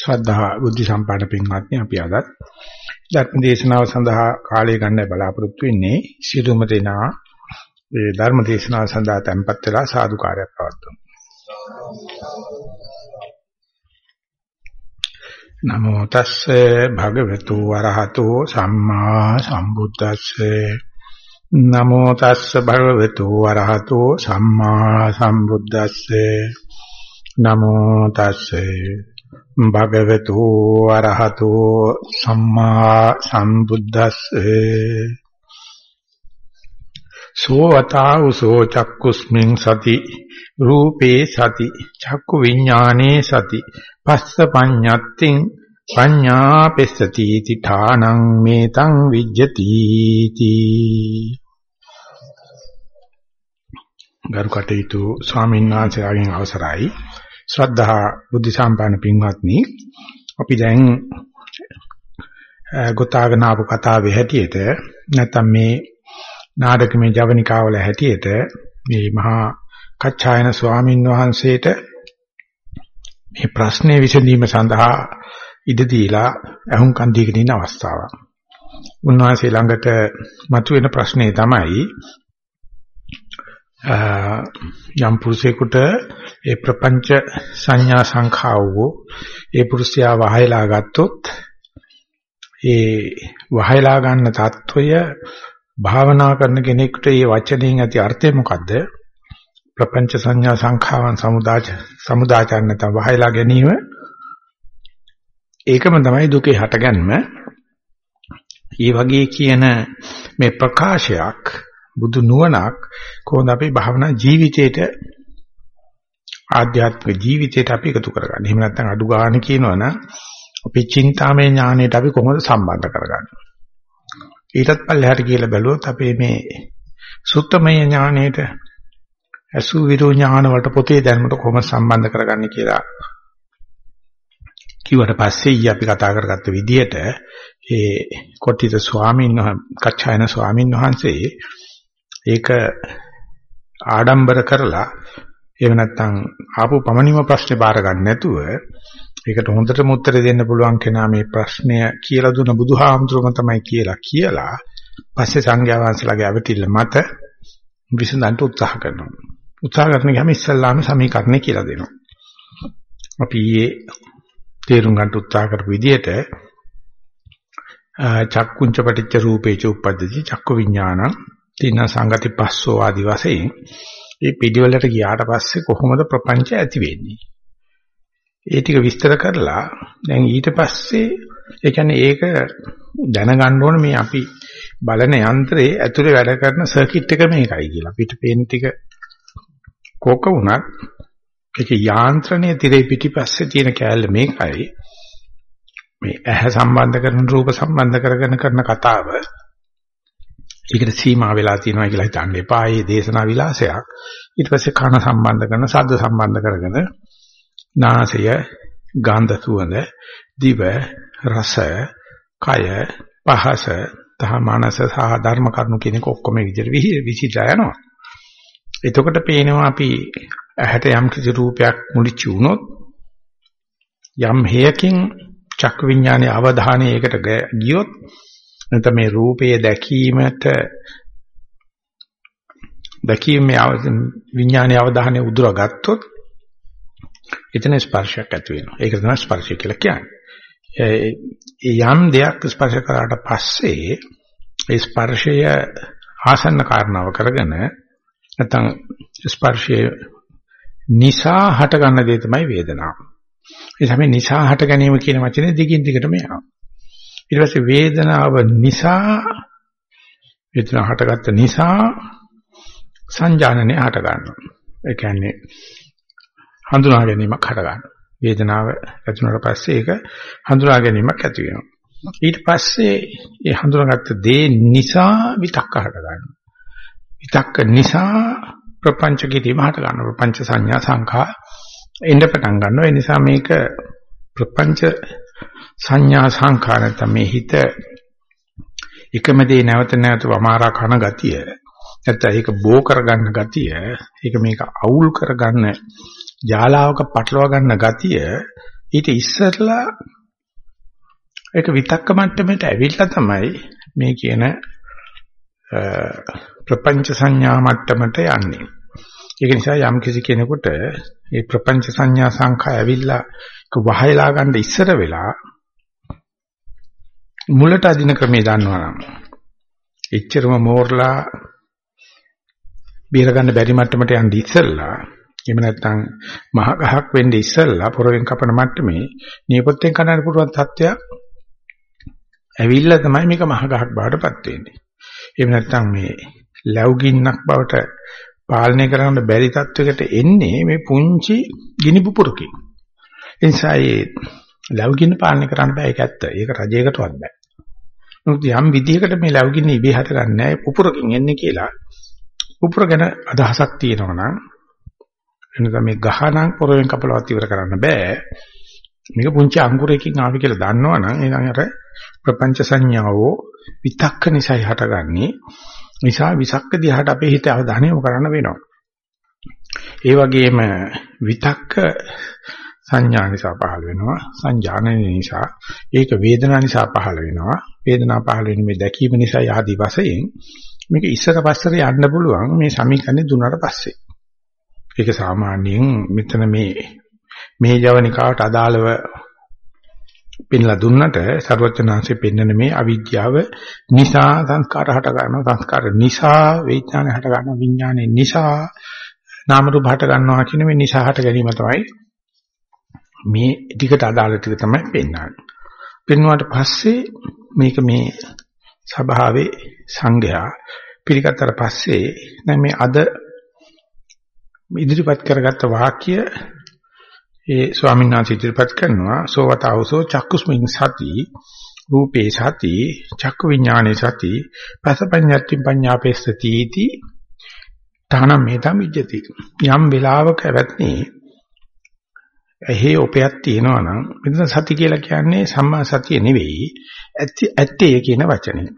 ශ්‍රද්ධා බුද්ධ සම්පන්න පින්වත්නි අපි අද ධර්ම දේශනාව සඳහා කාලය ගන්න බලාපොරොත්තු වෙන්නේ. සියලුම දෙනා මේ ධර්ම දේශනාව සඳහා tempත් වෙලා සාදුකාරයක් පවත්වමු. නමෝ තස්සේ භගවතු වරහතෝ සම්මා සම්බුද්දස්සේ. නමෝ තස්සේ භගවතු වරහතෝ සම්මා සම්බුද්දස්සේ. නමෝ තස්සේ. භගවතු අරහතෝ සම්මා සම්බුද්දස්සේ. සෝවතා උසෝ චක්කුස්මින් සති රූපේ සති චක්කු විඥානේ සති පස්ස පඤ්ඤත්තිං පඤ්ඤා පෙස්සති තිඨානං මේතං විජ්ජති තී ගරු කටයුතු ස්වාමීන් වහන්සේලාගෙන් අවසරයි. ශ්‍රද්ධා බුද්ධ සම්පන්න පින්වත්නි අපි දැන් ගොතාගෙන ආපු කතාවේ හැටියට නැත්නම් මේ නාටකමේ ජවනිකාවල හැටියට මේ මහා කච්චායන ස්වාමින් වහන්සේට මේ ප්‍රශ්නේ විසඳීම සඳහා ඉඩ දීලා අහුම්කන් දීගෙන ඉන්න අවස්ථාවක්. උන්වහන්සේ ළඟට මතුවෙන ප්‍රශ්නේ තමයි යම් පුරුෂයෙකුට ඒ ප්‍රපංච සංඥා සංඛාව ඒ පුරුෂයා වහයලා ගත්තොත් ඒ වහයලා ගන්න తত্ত্বය භාවනා කරන කෙනෙකුට මේ වචනෙන් ඇති අර්ථය මොකද්ද? ප්‍රපංච සංඥා සංඛාවන් සමුදාච සමුදාචරණත වහයලා ගැනීම ඒකම තමයි දුකේ හටගන්ම. ඒ වගේ කියන මේ ප්‍රකාශයක් බුදු නුවණක් කොහොමද අපේ භාවනා ජීවිතේට ආධ්‍යාත්මික ජීවිතේට අපි එකතු කරගන්නේ. එහෙම නැත්නම් අඩු ගන්න කියනවනම් අපේ චින්තාමය ඥාණයට අපි කොහොමද සම්බන්ධ කරගන්නේ? ඊටත් පල්ලෙහාට කියලා බැලුවොත් අපේ මේ සුත්තමය ඥාණයට අසු විරු ඥාන වලට පොතේ දැනුමට කොහොමද සම්බන්ධ කරගන්නේ කියලා කිව්වට පස්සේ ඊ අපි කතා කරගත්ත විදිහට ඒ කොටිත ස්වාමීන් වහන්සේ කච්චායන ස්වාමීන් වහන්සේ ඒක ආඩම්බර කරලා එහෙම නැත්නම් ආපු පමණිම ප්‍රශ්නේ බාර ගන්න නැතුව ඒකට හොඳටම උත්තර දෙන්න පුළුවන් කෙනා මේ ප්‍රශ්නය කියලා දුන්න බුදුහාමුදුරුවම තමයි කියලා කියලා පස්සේ සංඝයා වහන්සේලාගේ අවතිල්ල මත විසඳන්න උත්සාහ කරනවා. උත්සාහ කරන ගමන් ඉස්සල්ලාම සමීකරණය කියලා දෙනවා. අපි ඊයේ තේරුම් ගන්න උත්සාහ කරපු විදිහට චක්කුංච පටිච්ච රූපේච උප්පද්දති චක්කු විඥානං තින සංගති පස්සෝ ආදි වශයෙන් මේ පිළිවෙලට ගියාට පස්සේ කොහොමද ප්‍රපංච ඇති වෙන්නේ? ඒ ටික විස්තර කරලා දැන් ඊට පස්සේ ඒ කියන්නේ ඒක දැනගන්න ඕනේ මේ අපි බලන යන්ත්‍රයේ ඇතුලේ වැඩ කරන සර්කිට් එක මේකයි කියලා. අපිට පේන ටික කොක වුණත් ඒකේ යාන්ත්‍රණයේ tire පිටිපස්සේ තියෙන කෑල්ල මේකයි. මේ ඇහැ සම්බන්ධ කරන රූප සම්බන්ධ කරගෙන කරන කතාව ඒකට සීමා වෙලා තියෙනවා කියලා හිතන්න එපා. මේ දේශනා විලාසයක්. ඊට පස්සේ කන සම්බන්ධ කරන ශබ්ද සම්බන්ධ කරගෙන නාසය, ගන්ධ සුවඳ, දිව, රස, කය, පහස, තහ මනස සහ ධර්ම කරුණු කියන එක ඔක්කොම විදිහට විසිරලා යනවා. එතකොට පේනවා අපි ඇහැට යම් කිසි රූපයක් මුලිච්ච වුණොත් යම් හේයකින් චක්ක විඥානයේ අවධානය ඒකට ගියොත් නැත්නම් මේ රූපයේ දැකීමට දැකීමේ විඥානයේ අවධානය උදුරා ගත්තොත් එතන ස්පර්ශයක් ඇති වෙනවා. ඒක තමයි ස්පර්ශය කියලා කියන්නේ. යම් දෙයක් ස්පර්ශ කරාට පස්සේ ඒ ස්පර්ශය ආසන්න කාරණාව කරගෙන නැත්නම් ස්පර්ශය නිසා හට ගන්න දේ තමයි වේදනාව. ඒ තමයි නිසා හට ගැනීම කියන වචනේ දිගින් දිගටම යනවා. ඊට පස්සේ වේදනාව නිසා වේදනාව හටගත්ත නිසා සංජානනය හට ගන්නවා. ඒ කියන්නේ හඳුනා ගැනීමක් හට ගන්නවා. වේදනාව ඇති වුණාට පස්සේ ඒක හඳුනා ගැනීමක් ඇති වෙනවා. ඊට පස්සේ ඒ හඳුනාගත්ත දේ නිසා විතක්ක හට ගන්නවා. විතක්ක නිසා ප්‍රපංච කිරීම හට ගන්නවා. ප්‍රපංච සංඥා සංඛා එන්න පටන් ගන්නවා. ඒ නිසා මේක ප්‍රපංච සංඥා සංඛාර තමයි හිත එකම දේ නැවත නැවත වමාරා කන ගතිය නැත්නම් ඒක බෝ කරගන්න ගතිය ඒක මේක අවුල් කරගන්න ජාලාවක පටලවා ගන්න ගතිය ඊට ඉස්සරලා ඒක විතක්ක මට්ටමට ඇවිල්ලා තමයි මේ කියන ප්‍රපංච සංඥා මට්ටමට යන්නේ. ඒක නිසා යම් කිසි කෙනෙකුට මේ ප්‍රපංච සංඥා සංඛා ඇවිල්ලා වහයලා ගන්න ඉස්සර වෙලා මුලට අදින ක්‍රමේ දන්නවනම් එච්චරම මෝරලා බීර ගන්න බැරි මට්ටමට යන්න ඉස්සෙල්ලා එහෙම නැත්නම් මහ ගහක් වෙන්න ඉස්සෙල්ලා පොරවෙන් කපන මට්ටමේ නියපොත්තෙන් කනන්න පුළුවන් තත්ත්වයක් ඇවිල්ලා තමයි මේක මහ ගහක් බවටපත් වෙන්නේ. එහෙම නැත්නම් මේ ලැබුගින්නක් බවට පාලනය කරන්න බැරි තත්වයකට එන්නේ මේ පුංචි ගිනි පුපුරකින්. ඒ නිසා මේ ලැබුගින්න පාලනය කරන්න බෑ ඒක ඇත්ත. ඒක රජයකටවත් බෑ. නමුත් යම් විදිහකට මේ ලැබුගින්න ඉබේ හටගන්නේ නැහැ පුපුරකින් එන්නේ කියලා. පුපුර ගැන අදහසක් තියෙනවා නම් එනකම් මේ ගහනම් පොරවෙන් කපලවත් ඉවර කරන්න බෑ. මේක පුංචි අංකුරයකින් ආවි කියලා දන්නවනම් එහෙනම් අර ප්‍රපංච සංඥාවෝ විතක්ක නිසා හටගන්නේ. නිසා විසක්ක දිහාට අපේ හිත අවධානය යොමු කරන්න වෙනවා. ඒ වගේම විතක්ක සංඥා නිසා පහළ වෙනවා සංජානන නිසා. ඒක වේදනා නිසා පහළ වෙනවා. වේදනා පහළ වෙන මේ දැකීම නිසා යහදී වශයෙන් මේක ඉස්සර පස්සට යන්න පුළුවන් මේ සමීකරණේ දුන්නාට පස්සේ. ඒක සාමාන්‍යයෙන් මෙතන මේ මේ ජවනිකාවට අදාළව පෙන්ලා දුන්නට ਸਰවඥාන්සේ පෙන්වන මේ අවිද්‍යාව නිසා සංස්කාර හට ගන්නවා. සංස්කාර නිසා වේඥාන හට ගන්නවා. විඥානේ නිසා නාම රූප හට ගන්නවා කියන මේ නිසා හට ගැනීම තමයි මේ ටිකට අදාළ ටික තමයි පෙන්වන්නේ. පෙන්වුවාට පස්සේ මේක මේ සභාවේ සංඝයා පිළිගත්තට පස්සේ දැන් මේ අද ඉදිරිපත් කරගත්ත වාක්‍ය ඒ ස්වාමීන් වහන්සේ ඉදිරිපත් කරනවා සෝවතවසෝ චක්කුස්මින් සති රූපේ සති චක්කු විඥානේ සති පසපඤ්ඤත්ති පඤ්ඤාපේස්සති इति තහනම් මේතම් විජ්ජති යම් වෙලාවක ඇවත්නේ ඇහි ඔපයක් තියෙනවා නම් මෙතන සති කියලා කියන්නේ සම්මා සතිය නෙවෙයි ඇත්ති ඇත්තේ කියන වචනේ.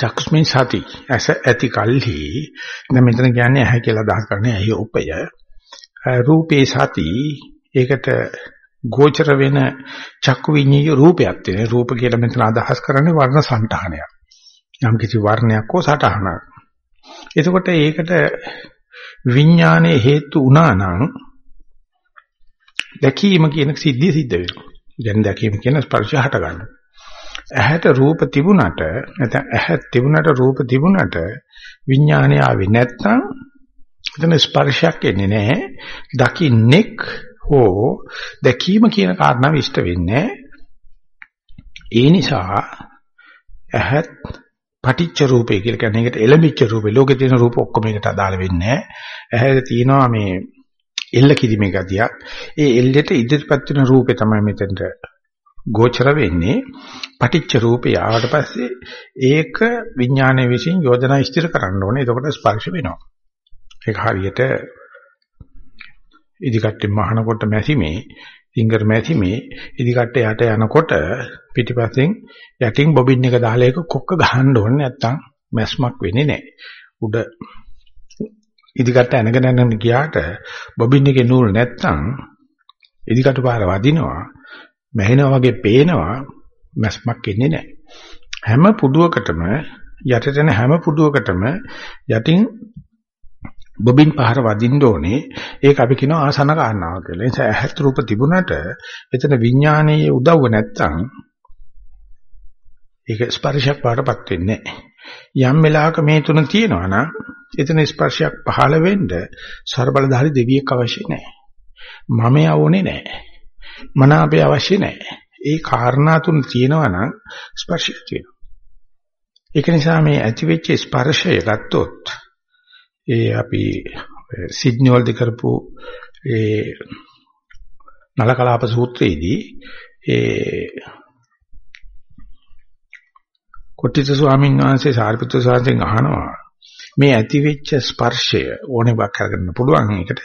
චක්ස්මින් සති ඇස ඇති කල්හි. දැන් මෙතන කියන්නේ ඇහැ කියලා අදහස් කරන්නේ ඇහි උපය. රූපේ සති. ඒකට ගෝචර වෙන චක්කු විඤ්ඤාය රූපයක් තියෙන රූප කියලා මෙතන අදහස් කරන්නේ වර්ණ සංඨානයක්. යම් කිසි වර්ණයක් හෝ සටහනක්. එතකොට ඒකට විඥානයේ හේතු වුණා නම් දැකීම කියන සිද්ධිය සිද්ධ වෙනවා. දැන් දැකීම කියන ස්පර්ශය හට ගන්නවා. ඇහැට රූප තිබුණට නැත්නම් ඇහැ තිබුණට රූප තිබුණට විඥානය ආවේ නැත්නම් එතන ස්පර්ශයක් එන්නේ නැහැ. දකින්නෙක් හෝ දැකීම කියන කාරණාව ඉෂ්ට වෙන්නේ ඒ නිසා ඇහත් පටිච්ච රූපේ කියලා කියන්නේ ඒකට එළඹිච්ච රූපේ ලෝකේ තියෙන රූප ඔක්කොම එකට අදාළ වෙන්නේ නැහැ. ඇහැට තියෙනවා මේ එල්ල කිරීමේ ගතියක්. ඒ එල්ලෙට ඉදිරිපත් වෙන රූපේ තමයි මෙතෙන්ට ගෝචර වෙන්නේ. පටිච්ච රූපේ ආවට පස්සේ ඒක විඥානයේ විසින් යෝජනා ස්ථිර කරන්න ඕනේ. එතකොට ස්පර්ශ වෙනවා. ඒක හරියට ඉදිකට්ටේ මහනකොට මැසිමේ සිංගර් මැසිමේ ඉදිකට්ටේ යට යනකොට පිටිපස්සෙන් යටින් බොබින් එක දාලා ඒක කොක්ක ගහන්න ඕනේ නැත්තම් මැස්මක් වෙන්නේ නැහැ. උඩ ඉදිකට ඇනගෙන යන ගියාට බොබින් එකේ නූල් නැත්තම් ඉදිකට පාර වදිනවා මැහෙනවා වගේ පේනවා මැස්මක් එන්නේ නැහැ හැම පුඩුවකටම යටට යන හැම පුඩුවකටම යටින් බොබින් පහර වදින්න ඕනේ ඒක අපි කියනවා ආසන කාරණාව කියලා. ඒ නිසා ඇහත් රූප තිබුණට එතන විඥානයේ උදව්ව නැත්තම් ඒක ස්පර්ශයක් පාටපත් වෙන්නේ නැහැ. යම් වෙලාවක මේ තුන තියෙනවා නම් එතන ස්පර්ශයක් පහළ වෙන්න ਸਰබලධාරි දෙවියෙක් අවශ්‍ය නැහැ. මම යවෝනේ නැහැ. මන අපේ අවශ්‍ය නැහැ. ඒ කාරණා තුන තියෙනවා නම් ස්පර්ශය තියෙනවා. ඒක නිසා මේ ඇතිවෙච්ච ස්පර්ශය ගත්තොත් ඒ අපි සිඩ්නි වලදී කරපු ඒ නලකලාප සූත්‍රයේදී ඒ කොට්ටිත ස්වාමීන් වහන්සේ සාරිපුත්‍ර සාන්තෙන් අහනවා මේ ඇති වෙච්ච ස්පර්ශය ඕනේ වක් කරගන්න පුළුවන් එකට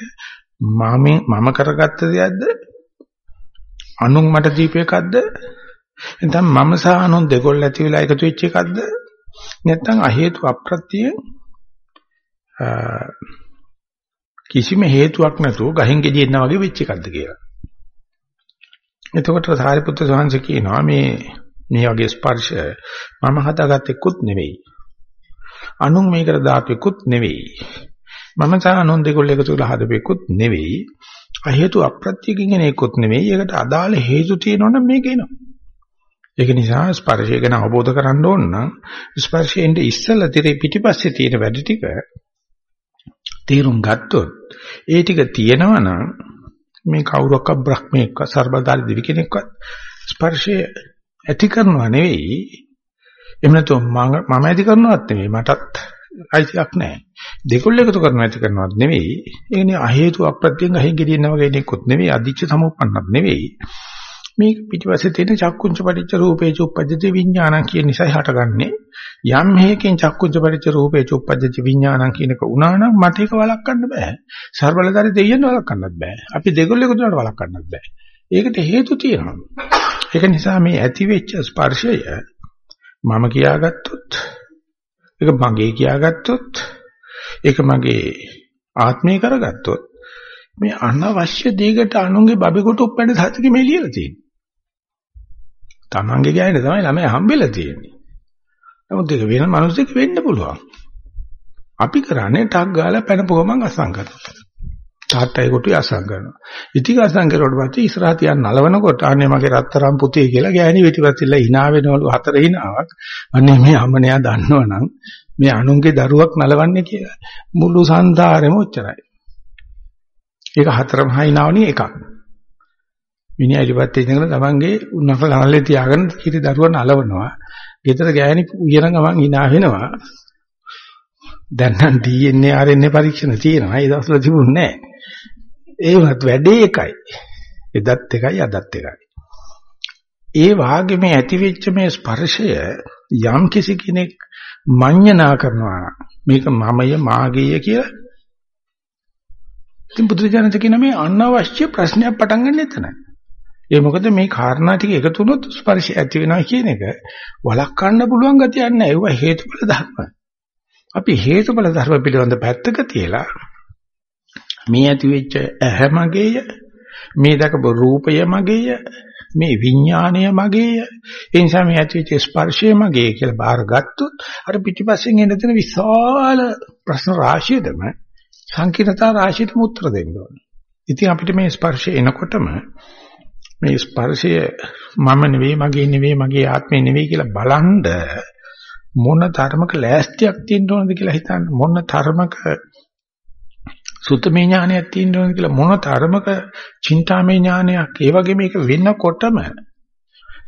මම මම කරගත්ත දෙයක්ද? අනුන් මට දීප එකක්ද? නැත්නම් මම සහ අනුන් දෙකොල්ල ඇති වෙලා එකතු වෙච්ච එකක්ද? නැත්නම් අ හේතු අප්‍රත්‍ය කිසිම හේතුවක් නැතුව ගහෙන් ගෙඩියෙන්න වගේ වෙච්ච එකක්ද කියලා? එතකොට සාරිපුත්‍ර ස්වාමීන් කියනවා මේ මේ වගේ ස්පර්ශ මම හදාගත්තෙකුත් නෙවෙයි. අනුන් මේකට දාපෙකුත් නෙවෙයි. මම සහ අනුන් දෙකොල්ල එකතු කරලා හදපෙකුත් නෙවෙයි. අ හේතු අප්‍රත්‍යකින් එන එකකුත් නෙවෙයි. ඒකට අදාළ හේතු තියෙනවනම් මේක එනවා. ඒක නිසා ස්පර්ශය ගැන අවබෝධ කරගන්න ඕන නම් ස්පර්ශයෙන් ඉස්සෙල්ලා තිරේ පිටිපස්සේ තියෙන වැඩ ටික තේරුම් ගත්තොත් ඒ ටික තියෙනවා නම් මේ කවුරක්ක බ්‍රහ්මෙක්ව ਸਰබදාරි දිවි කෙනෙක්වත් ස්පර්ශය ඇති කරනවා නෙවෙයි. එහෙම නැත්නම් මම ඇති කරනවත් නෙවෙයි. මටත් අයිතියක් නැහැ. දෙකොල්ල එකතු කරනවා ඇති කරනවත් නෙවෙයි. ඒ කියන්නේ අ හේතු අප්‍රත්‍යයෙන් අහින් ගෙඩියන වගේ දෙයක්වත් නෙවෙයි. අදිච්ච සමුප්පන්නත් නෙවෙයි. මේක පිටිපස්සේ තියෙන චක්කුංච පටිච්ච රූපේ චුප්පජ්ජති විඥානං කියන නිසා හටගන්නේ. යම් හේකින් චක්කුංච පටිච්ච රූපේ චුප්පජ්ජති විඥානං කියන එක උනා නම් මට ඒක වළක්වන්න බෑ. ਸਰබලදාරි දෙයියන් වළක්වන්නත් බෑ. අපි දෙගොල්ලෝ එකතු වෙනවට වළක්වන්නත් බෑ. ඒකට හේතු තියෙනවා. ඒක නිසා මේ ඇති වෙච්ච ස්පර්ශය මම කියාගත්තොත් ඒක මගේ කියාගත්තොත් ඒක මගේ ආත්මය කරගත්තොත් මේ අනවශ්‍ය දෙයකට අනුන්ගේ බබෙකුට උප්පැන්න සත්‍යෙ මේ ලියලා තියෙන්නේ. Tamange ගෑනේ තමයි ළමයා හම්බෙලා තියෙන්නේ. නමුත් ඒක වෙන මිනිස්සෙක් වෙන්න පුළුවන්. අපි කරන්නේ ටක් ගාලා පැනපුවමන් අසං කරනවා. තාත්තයි කොටුයි අසං කරනවා. ඉතින් අසං කරුවට පස්සේ ඉස්සරහ තියන් නලවනකොට අනේ මගේ රත්තරන් පුතේ කියලා ගෑණි පිටිපස්සෙල්ලා hina වෙනවලු හතර hinaවක්. අනේ මේ අමනයා දන්නවනම් මේ අනුන්ගේ දරුවක් නලවන්නේ කියලා. මුළු සංසාරෙම ඔච්චරයි. ඒක හතරම hinaවනේ එකක්. මිනිහා ඉලිපත් ඉඳගෙන තමන්ගේ උන්නක ලනලේ තියාගෙන කිරි දරුවන් අලවනවා. ගෙදර ගෑණි උයන ගමන් hina වෙනවා. දැන් නම් DNA RNA පරීක්ෂණ තියෙනවා. ඒ දවස්වල තිබුණේ නැහැ. ඒවත් වැඩේ එකයි. එදත් එකයි අදත් එකයි. ඒ වාගේ මේ ඇතිවෙච්ච මේ ස්පර්ශය යම් කිසි කෙනෙක් මඤ්ඤණා කරනවා නම් මේක මමය මාගේය කියලා ඉතින් බුදුරජාණන් කියන මේ අනවශ්‍ය ප්‍රශ්නයක් පටන් ගන්න එතනයි. ඒ මොකද මේ කාරණා ටික එකතු වුණොත් ස්පර්ශය ඇති වෙනවා කියන එක වළක්වන්න පුළුවන් ගතියක් නැහැ. ඒවා හේතුඵල ධර්ම. අපි හේතුඵල ධර්ම පිළිබඳ පැත්තක තියලා මේ ඇති වෙච්ච ඇහැ මගේය, මේ දකපු රූපය මගේය, මේ විඥාණය මගේය. ඒ නිසා මේ ඇති වෙච්ච ස්පර්ශය මගේ කියලා බාරගත්තොත් අර පිටිපස්සෙන් එන දෙන විශාල ප්‍රශ්න රාශියදම සංකීර්ණතා රාශියටම උත්තර දෙන්න ඕනේ. ඉතින් අපිට මේ ස්පර්ශය එනකොටම මේ ස්පර්ශය මම නෙවෙයි මගේ නෙවෙයි මගේ ආත්මේ නෙවෙයි කියලා බලන්ඩ මොන තරමක ලෑස්තියක් තියෙන්න ඕනද කියලා හිතන්න මොන තරමක සුතමේ ඥානයක් තියෙන්න ඕනද කියලා මොන තරමක චින්තාමේ ඥානයක්. ඒ වගේ මේක වෙන්නකොටම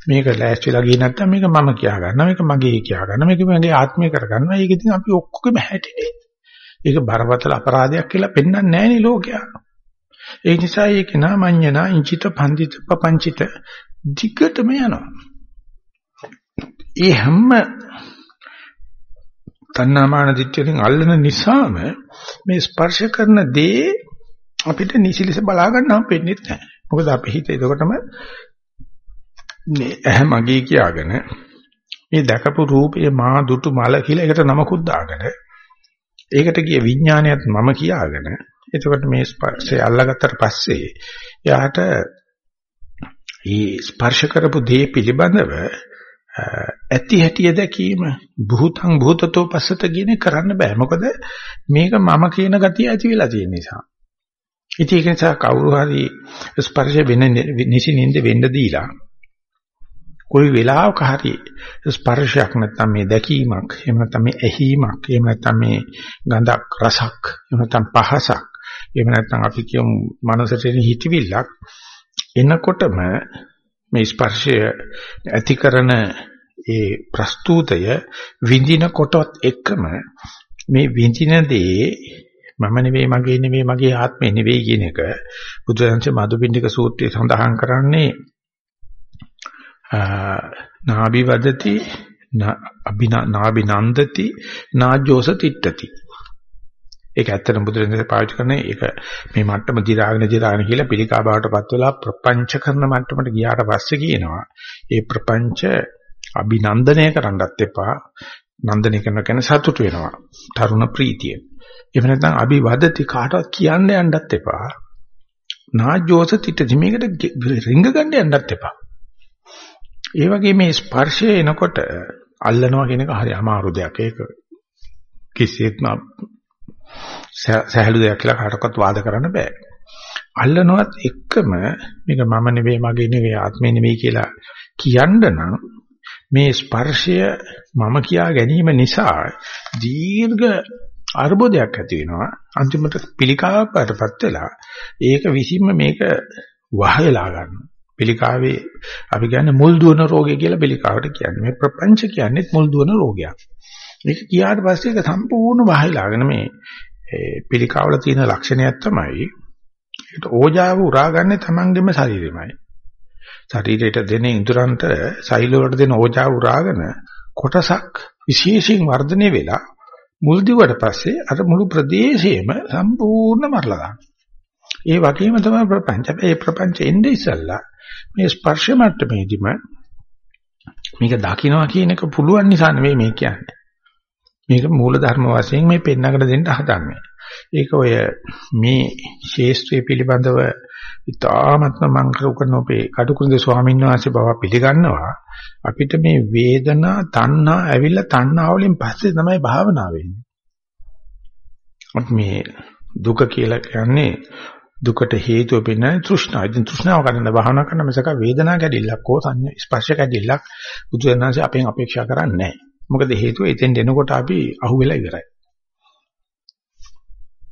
මේක ලෑස්තිලා ගියේ නැත්නම් මේක මම කියා ගන්නවා මේක මගේ කියා ගන්නවා මේක මගේ ආත්මය කර ගන්නවා. ඒක ඉතින් අපි ඔක්කොගෙම හැටිනේ. ඒක බරපතල අපරාධයක් කියලා පෙන්වන්නේ නැහැ නේ ලෝකයා. ඒ නිසා ඒක නාමඤ්ඤනා ඉංචිත පන්දිත පపంచిත දිගටම යනවා. ඒ හැම තණ්හාමාන දිට්ඨියෙන් අල්ලන නිසාම මේ ස්පර්ශ කරන දේ අපිට නිසිලස බලා ගන්න හම්බෙන්නේ නැහැ. මොකද අපේ හිත එතකොටම මේ ඇහැ මගේ කියාගෙන මේ දැකපු රූපය මා දුටු මල කියලා ඒකට නමකුත් දාගෙන ඒකට කිය විඥානයත් මම කියාගෙන එතකොට මේ ස්පර්ශය අල්ලගත්තට පස්සේ එයාට මේ ස්පර්ශ කරපු දේ පිළිබඳව ඇති හැටිය දැකීම භූතං භූතතෝ පස්සත කියන කරන්න බෑ. මොකද මේක මම කියන ගතිය ඇති වෙලා තියෙන නිසා. ඉතින් ඒක නිසා කවුරු හරි ස්පර්ශ වෙන නිසි නින්ද වෙන්න දීලා කොයි වෙලාවක හරි ස්පර්ශයක් නැත්නම් මේ දැකීමක් එහෙම නැත්නම් මේ ඇහිීමක් එහෙම නැත්නම් මේ ගඳක් රසක් එහෙම නැත්නම් පහසක් එහෙම නැත්නම් අපි කියමු මනසට එන හිතවිල්ලක් එනකොටම මේ ස්පර්ශය ඇති කරන ඒ ප්‍රස්තුතය විඳින කොටත් එක්කම මේ විඳින දේ මම නෙවෙයි මගේ නෙවෙයි මගේ ආත්මය නෙවෙයි කියන එක බුදුරජාණන් මදුබින්දික සූත්‍රයේ සඳහන් කරන්නේ නාභි වදති අභිනා නාභි නන්දති නාජෝස තිට්ඨති ඒක ඇත්තටම බුදුරජාණන් පාවිච්චි කරන්නේ ඒක මේ මට්ටම දිරාගෙන දිරාගෙන කියලා පිළිකා බවටපත් වෙලා ප්‍රපංච කරන මට්ටමට ගියාට පස්සේ කියනවා. ඒ ප්‍රපංච අභිනන්දනය කරන්නත් එපා නන්දනය කරන කෙන සතුට වෙනවා තරුණ ප්‍රීතිය එහෙම නැත්නම් අභිවදති කාටවත් කියන්න යන්නත් එපා නාජ්ජෝස තිටදි මේකට රිංග ගන්න යන්නත් එපා. ඒ වගේ මේ ස්පර්ශය එනකොට අල්ලනවා කියන එක හරි අමාරු දෙයක්. ඒක කිසිත්ම සහැල්ලු දෙයක් කියලා කාටවත් වාද කරන්න බෑ. අල්ලනවත් එක්කම මේක මම නෙවෙයි මගේ නෙවෙයි ආත්මේ නෙවෙයි කියලා කියන්න නම් මේ ස්පර්ශය මම කියා ගැනීම නිසා දීර්ඝ අර්බුදයක් ඇති වෙනවා. අන්තිමට පිළිකාවක් වඩපත් වෙලා ඒක විසින්ම මේක වහයලා ගන්නවා. පිළිකාවේ අපි කියන්නේ මුල් දුවන රෝගය කියලා පිළිකාවට කියන්නේ. මේ ප්‍රපංච කියන්නේ මුල් දුවන රෝගයක්. මේක කියාට පස්සේ ඒක සම්පූර්ණ වහයලාගෙන මේ පිළිකාවල තියෙන ලක්ෂණයක් තමයි ඒකට ඕජාව උරාගන්නේ Tamanගෙම ශරීරෙමයි. ශරීරයට දෙන ඉඳුරන්ට සෛල වලට දෙන ඕජාව උරාගෙන කොටසක් විශේෂයෙන් වර්ධනය වෙලා මුල් දිවට පස්සේ අර මුළු ප්‍රදේශයම සම්පූර්ණ මරලා දානවා. ඒ වගේම තමයි ප්‍රපංච. ඒ ප්‍රපංච එන්නේ ඉස්සල්ලා මේ ස්පර්ශ මට්ටමේදීම මේක දකින්නවා කියන එක පුළුවන් නිසා නෙවෙයි මේ කියන්නේ. මේක මූල ධර්ම වශයෙන් මේ පෙන්නකට දෙන්න හදන්නේ. ඒක ඔය මේ ශේෂ්ත්‍රය පිළිබඳව ඉතාමත්ම මම කරන අපේ කටුකුරුද ස්වාමීන් වහන්සේ බව පිළිගන්නවා අපිට මේ වේදනා තණ්හා ඇවිල්ලා තණ්හා වලින් පස්සේ තමයි භාවනාව වෙන්නේ. අපි මේ දුක කියලා කියන්නේ දුකට හේතුව වෙන තෘෂ්ණාව. ඉතින් තෘෂ්ණාව කරන භාවනා කරන මිසක වේදනා කැඩිල්ලක් හෝ සංඥා ස්පර්ශ කැඩිල්ලක් බුදුරජාණන්සේ අපෙන් අපේක්ෂා කරන්නේ නැහැ. මොකද හේතුව එතෙන් එනකොට අපි අහුවෙලා ඉවරයි.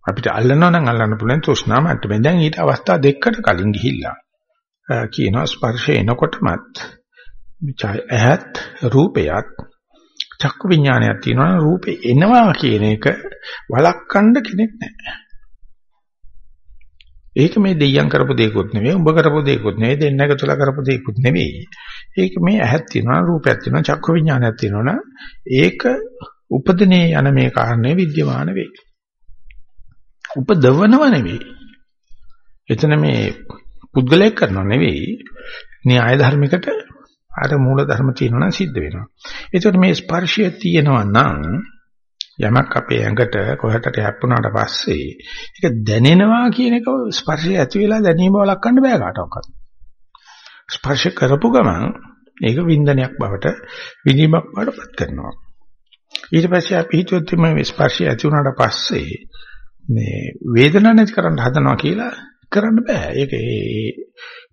අපිට අල්ලනවා නම් අල්ලන්න පුළුවන් තෘෂ්ණා මට්ටමෙන්. දැන් ඊට අවස්ථා දෙකකට කලින් ගිහිල්ලා කියනවා ස්පර්ශය එනකොටමත් ඇහත් රූපයත් චක්කු විඥානයක් තියෙනවා රූපේ එනවා කියන එක වළක්වන්න කෙනෙක් නැහැ. ඒක මේ දෙයියන් කරපු දෙයක්වත් නෙවෙයි උඹ කරපු දෙයක්වත් නෙවෙයි දෙන්න එකතුලා කරපු දෙයක්වත් නෙවෙයි. ඒක මේ ඇහක් තියෙනවා රූපයක් තියෙනවා චක්කු විඥානයක් තියෙනවා ඒක උපදිනේ යන මේ කාරණේ විද්‍යමාන වෙයි. උපදවනව නෙවෙයි. එතන මේ පුද්ගලයෙක් කරනව නෙවෙයි. න්‍යාය ධර්මිකට අර මූල ධර්ම තියෙනවා නම් සිද්ධ වෙනවා. ඒකට මේ ස්පර්ශය තියෙනවා නම් යමක් අපේ ඇඟට කොහටට හැප්පුණාට පස්සේ ඒක දැනෙනවා කියන එක ස්පර්ශය ඇති වෙලා දැනීම වළක්වන්න බෑ කාටවත්. ස්පර්ශ කරපු ගමන් ඒක වින්දනයක් බවට විඳීමක් බවට පත් කරනවා. ඊට පස්සේ අපි හිතුවත් මේ ස්පර්ශය ඇති වුණාට පස්සේ මේ වේදනාව නැති කරන්න හදනවා කියලා කරන්න බෑ. ඒක ඒ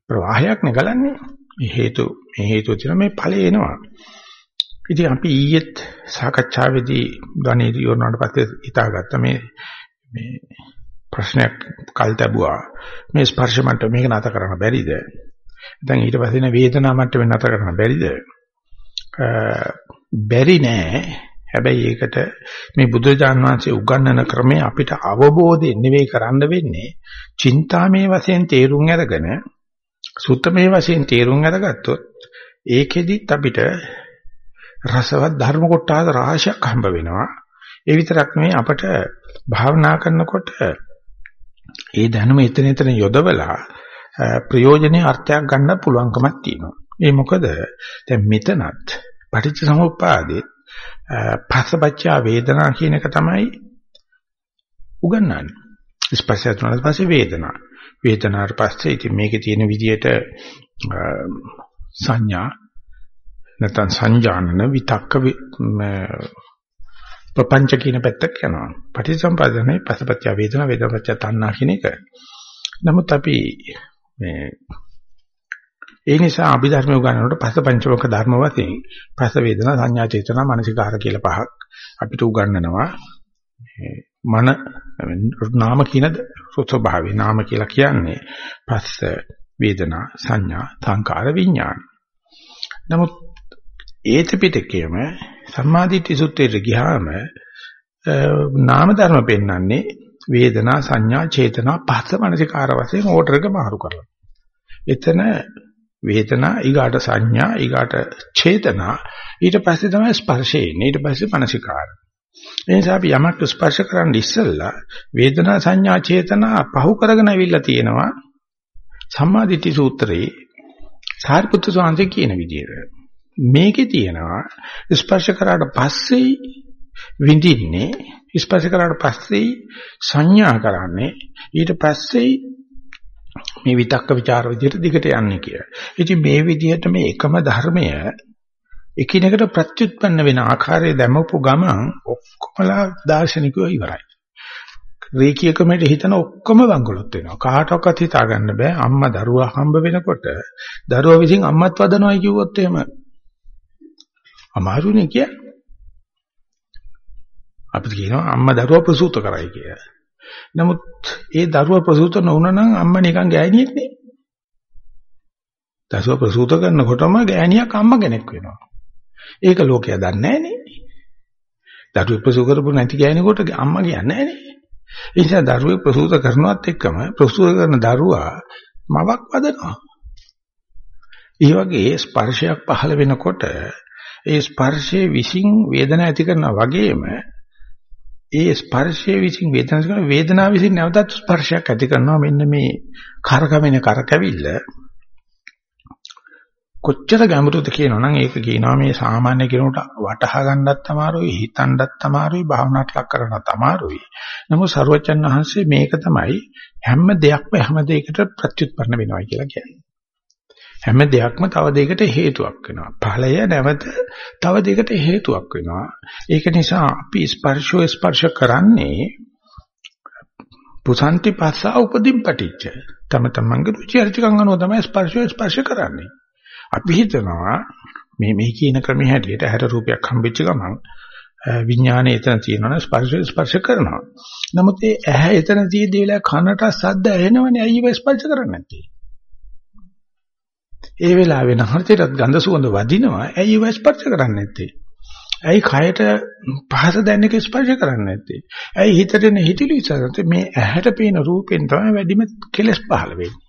ප්‍රවාහයක් නෙගලන්නේ. මේ හේතු මේ හේතුව තියෙන මේ ඵලය එනවා. ඉතින් අපි ඊයේත් සාකච්ඡාවේදී ධනෙදී යොරනාට පස්සේ හිතාගත්ත මේ මේ ප්‍රශ්නයක් කල් තැබුවා. මේ ස්පර්ශ මට්ටම මේක නැත කරන්න බැරිද? දැන් ඊට පස්සේ වේදනා මට්ටම නැත කරන්න බැරිද? බැරි නෑ හැබැයි ඒකට මේ බුදුරජාන් වහන්සේ උගන්වන ක්‍රමය අපිට අවබෝධයෙන් නෙවෙයි කරන්න වෙන්නේ. චින්තාමේ වශයෙන් තේරුම් අරගෙන සුත්තමේ වශයෙන් තේරුම් අරගත්තොත් ඒකෙදිත් අපිට රසවත් ධර්ම කොටස රාශියක් හම්බ වෙනවා. ඒ විතරක් නෙවෙයි අපට භාවනා කරනකොට ඒ දැනුම එතන එතන යොදවලා ප්‍රයෝජනේ අර්ථයක් ගන්න පුළුවන්කමක් තියෙනවා. ඒ මොකද දැන් මෙතනත් පටිච්ච සමුප්පාදේ පස්සපච්චා වේදනා කියන එක තමයි උගන්වන්නේ. ස්පර්ශය තුනට පස්සේ වේදනා. වේදනාවට පස්සේ ඉතින් මේකේ තියෙන විදියට සංඥා නැත්නම් සංජානන විතක්ක ප්‍රපංච කියන පැත්තට යනවා. පටිච්චසමුප්පාදනේ පස්සපච්චා වේදනා වේදනාපච්චා තණ්හා කියන එක. නමුත් අපි මේ ඒ නිසා අභිධර්ම උගන්වනකොට පස්ස පංචමක ධර්ම වශයෙන් පස්ස වේදනා සංඥා චේතනා මනසිකාර කියලා පහක් අපිට උගන්වනවා. මන නාම කියන ස්වභාවය. නාම කියලා කියන්නේ පස්ස වේදනා සංඥා සංකාර විඥාන. නමුත් ඒත පිටකයේම සම්මාදිට්ඨි සූත්‍රයට ගියාම නාම ධර්ම පෙන්වන්නේ වේදනා සංඥා චේතනා පස්ස මනසිකාර වශයෙන් ඕඩර් එක මාරු කරලා. එතන වේදනා ඊගාට සංඥා ඊගාට චේතනා ඊට පස්සේ තමයි ස්පර්ශය එන්නේ ඊට පස්සේ මනසිකාර. ඒ නිසා අපි යමක් ස්පර්ශ කරන්න ඉස්සෙල්ලා වේදනා සංඥා චේතනා පහු කරගෙන අවිල්ලා තියෙනවා සම්මාදිට්ඨි සූත්‍රයේ සාරිපුත්‍ර ස්වාමීන් කියන විදිහට මේකේ තියෙනවා ස්පර්ශ කරාට පස්සේ විඳින්නේ ස්පර්ශ කරාට පස්සේ සංඥා කරන්නේ ඊට පස්සේ මේ විතක්ක ਵਿਚාර විදිහට දිගට යන්නේ කියලා. ඉතින් මේ විදිහට මේ එකම ධර්මය එකිනෙකට ප්‍රත්‍යুৎপন্ন වෙන ආකාරය දැමපු ගමන් ඔක්කොමලා දාර්ශනිකයෝ ඉවරයි. රේකිය කමිට හිතන ඔක්කොම වංගලොත් වෙනවා. කාටවත් හිතා ගන්න බෑ අම්මා දරුවා හම්බ වෙනකොට දරුවා විසින් අම්මත් වදනවයි කිව්වොත් එහෙම අමාරුනේ කිය. අපිට කියනවා අම්මා දරුවා ප්‍රසූත කරයි කියලා. නමුත් ඒ දරුවා ප්‍රසූත නොවුනා නම් අම්මා නිකන් ගෑණියෙක් නේ. දරුවා ප්‍රසූත කරනකොටම ගෑණියක් අම්මා කෙනෙක් වෙනවා. ඒක ලෝකයා දන්නේ නැහැ නේ. දරුවෙක් ප්‍රසූත කරපු නැති ගෑණියෙකුට අම්මා කියන්නේ නැහැ නේ. ඒ නිසා දරුවෙක් ප්‍රසූත කරනවත් එක්කම ප්‍රසූත කරන දරුවා මවක් වදනවා. ඒ වගේ ස්පර්ශයක් පහළ වෙනකොට ඒ ස්පර්ශයේ විසින් වේදනාව ඇති කරනා වගේම ඒ ස්පර්ශයේ විසින් වේදනාව කරන වේදනාව විසින් නැවතත් ස්පර්ශයක් ඇති කරනවා. මෙන්න මේ කරකවෙන කරකැවිල්ල. කොච්චර ගැඹුරුද කියනවනම් ඒක කියනවා මේ සාමාන්‍ය කෙනෙකුට වටහා ගන්නත් අමාරුයි හිතන්නත් අමාරුයි භාවනාවට ලක් කරන්නත් අමාරුයි. නමුත් සරුවචන් වහන්සේ මේක තමයි හැම දෙයක්ම හැම දෙයකට ප්‍රත්‍යুৎපන්න වෙනවා කියලා කියන්නේ. හැම දෙයක්ම තව දෙයකට හේතුවක් වෙනවා. ඵලය නැවත තව දෙයකට හේතුවක් වෙනවා. ඒක නිසා අපි ස්පර්ශෝ ස්පර්ශ කරන්නේ පුසන්ති පස්සා උපදීන් පටිච්ච. තම තමන්ගේ රුචි අරුචිකම් අනුව තමයි ස්පර්ශෝ ස්පර්ශ කරන්නේ. අපි හිතනවා මේ මේ කියන ක්‍රමයේ හැටියට හැට රූපයක් හම්බෙච්ච ගමන් විඥානය එතන තියෙනවනේ ස්පර්ශ ස්පර්ශ කරනවා. නමුත් ඒ ඇහැ එතන තියෙද්දී වෙලාව කනට සද්ද ඇහෙනවනේ අයියව ස්පර්ශ කරන්නේ නැත්තේ. ඒ වෙලාවේ නහරටත් ගඳ සුවඳ වදිනවා. ඇයි ඒව ස්පර්ශ කරන්නේ නැත්තේ? ඇයි කයට පහස දැනෙක ස්පර්ශ කරන්නේ නැත්තේ? ඇයි හිතට එන හිතිලි විසරත මේ ඇහැට පේන රූපෙන් තමයි වැඩිම කෙලස් පහළ වෙන්නේ.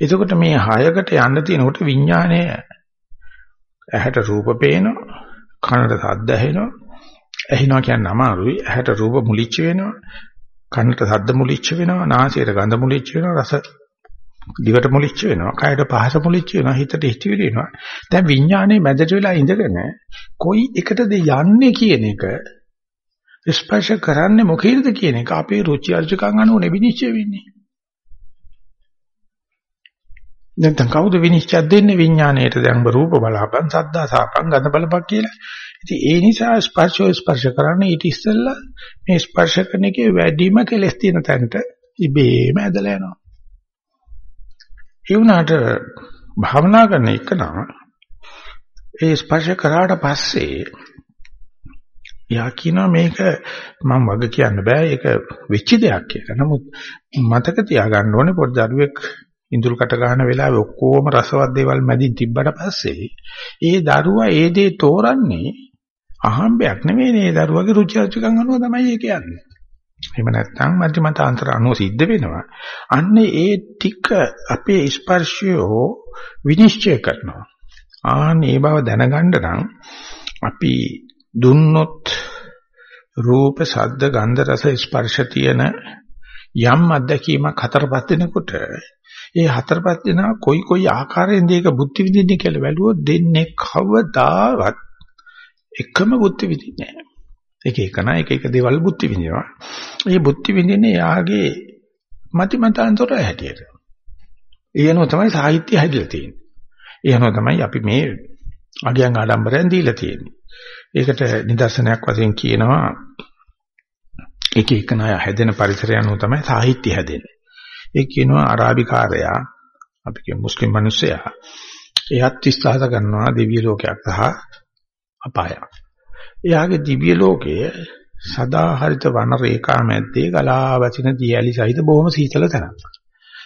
එතකොට මේ හයකට යන්න තියෙනකොට විඥාණය ඇහැට රූප පේනවා, කනට ශබ්ද ඇහෙනවා. ඇහිනවා කියන්නේ අමාරුයි. ඇහැට රූප මුලිච්ච වෙනවා. කනට ශබ්ද මුලිච්ච වෙනවා. නාසයට ගඳ මුලිච්ච වෙනවා. රස දිවට මුලිච්ච වෙනවා කයට පහස මුලිච්ච වෙනවා හිතට හිතවිලි වෙනවා දැන් විඥානයේ මැදට වෙලා ඉඳගෙන කොයි එකටද යන්නේ කියන එක ස්පර්ශ කරන්නේ මොකේද කියන එක අපේ රුචි අරුචිකම් අනුව නෙවිනිශ්චය වෙන්නේ. දැන් තන් කවුද විනිශ්චය දෙන්නේ විඥාණයට? දැන් රූප බලාපන් සද්දා සාපන් ගඳ බලපක් කියලා. ඉතින් ඒ නිසා ස්පර්ශෝ ස්පර්ශ කරන්නේ ඊට ඉස්සෙල්ලා මේ ස්පර්ශ කරන එකේ වැඩිම කෙලස් තියෙන තැනට ඉබේම ඇදලා යනවා. ඒ වුණාට භාවනා කරන එක නම් ඒ ස්පර්ශ කරාට පස්සේ යා කියනවා මේක මම වග කියන්න බෑ ඒක වෙච්ච දෙයක් කියලා. නමුත් මතක තියාගන්න ඕනේ පොඩි දරුවෙක් ඉඳුල් කට ගන්න වෙලාවේ ඔක්කොම රසවත් දේවල් මැදින් තිබ්බට පස්සේ ඒ දරුවා ඒ දේ තෝරන්නේ අහම්බයක් නෙමෙයි නේ දරුවගේ රුචි අරුචිකම් අනුව තමයි ඒක යන්නේ. එහෙම නැත්නම් මධ්‍යමතාන්තර අනුව සිද්ධ වෙනවා. අන්නේ ඒ ටික අපේ ස්පර්ශය විනිශ්චය කරනවා. ආන් ඒ බව දැනගන්න නම් අපි දුන්නොත් රූප, ශබ්ද, ගන්ධ, රස, ස්පර්ශ තියෙන යම් අත්දැකීමක් හතරපත් වෙනකොට ඒ හතරපත් වෙනා කොයි කොයි ආකාරයෙන්ද ඒක බුද්ධ විදින්නේ කියලා බැලුවොත් දෙන්නේ කවදාවත් එකම බුද්ධ විදින්නේ නැහැ. එක එකන එක එක දේවල් බුද්ධි විඳිනවා. ඒ බුද්ධි විඳින්නේ යාගේ මති මතාන්තර හැටියට. ඒ අනුව තමයි සාහිත්‍ය හැදිලා තියෙන්නේ. ඒ අනුව තමයි අපි මේ අගයන් ආඩම්බරයෙන් දීලා තියෙන්නේ. ඒකට නිදර්ශනයක් වශයෙන් කියනවා එක එක ණය හැදෙන පරිසරය අනුව තමයි සාහිත්‍ය හැදෙන්නේ. ඒ කියනවා අරාබිකාරයා අපි කිය මුස්ලිම් මිනිස්සයා එයත් විශ්වාස කරනවා දිව්‍ය ලෝකයක් සහ අපායක්. එයාගේ දිව්‍ය ලෝකයේ සදාහරිත වන රේඛා මැද්දේ ගලා වසින දියලි සහිත බොහොම සීතල තැනක්.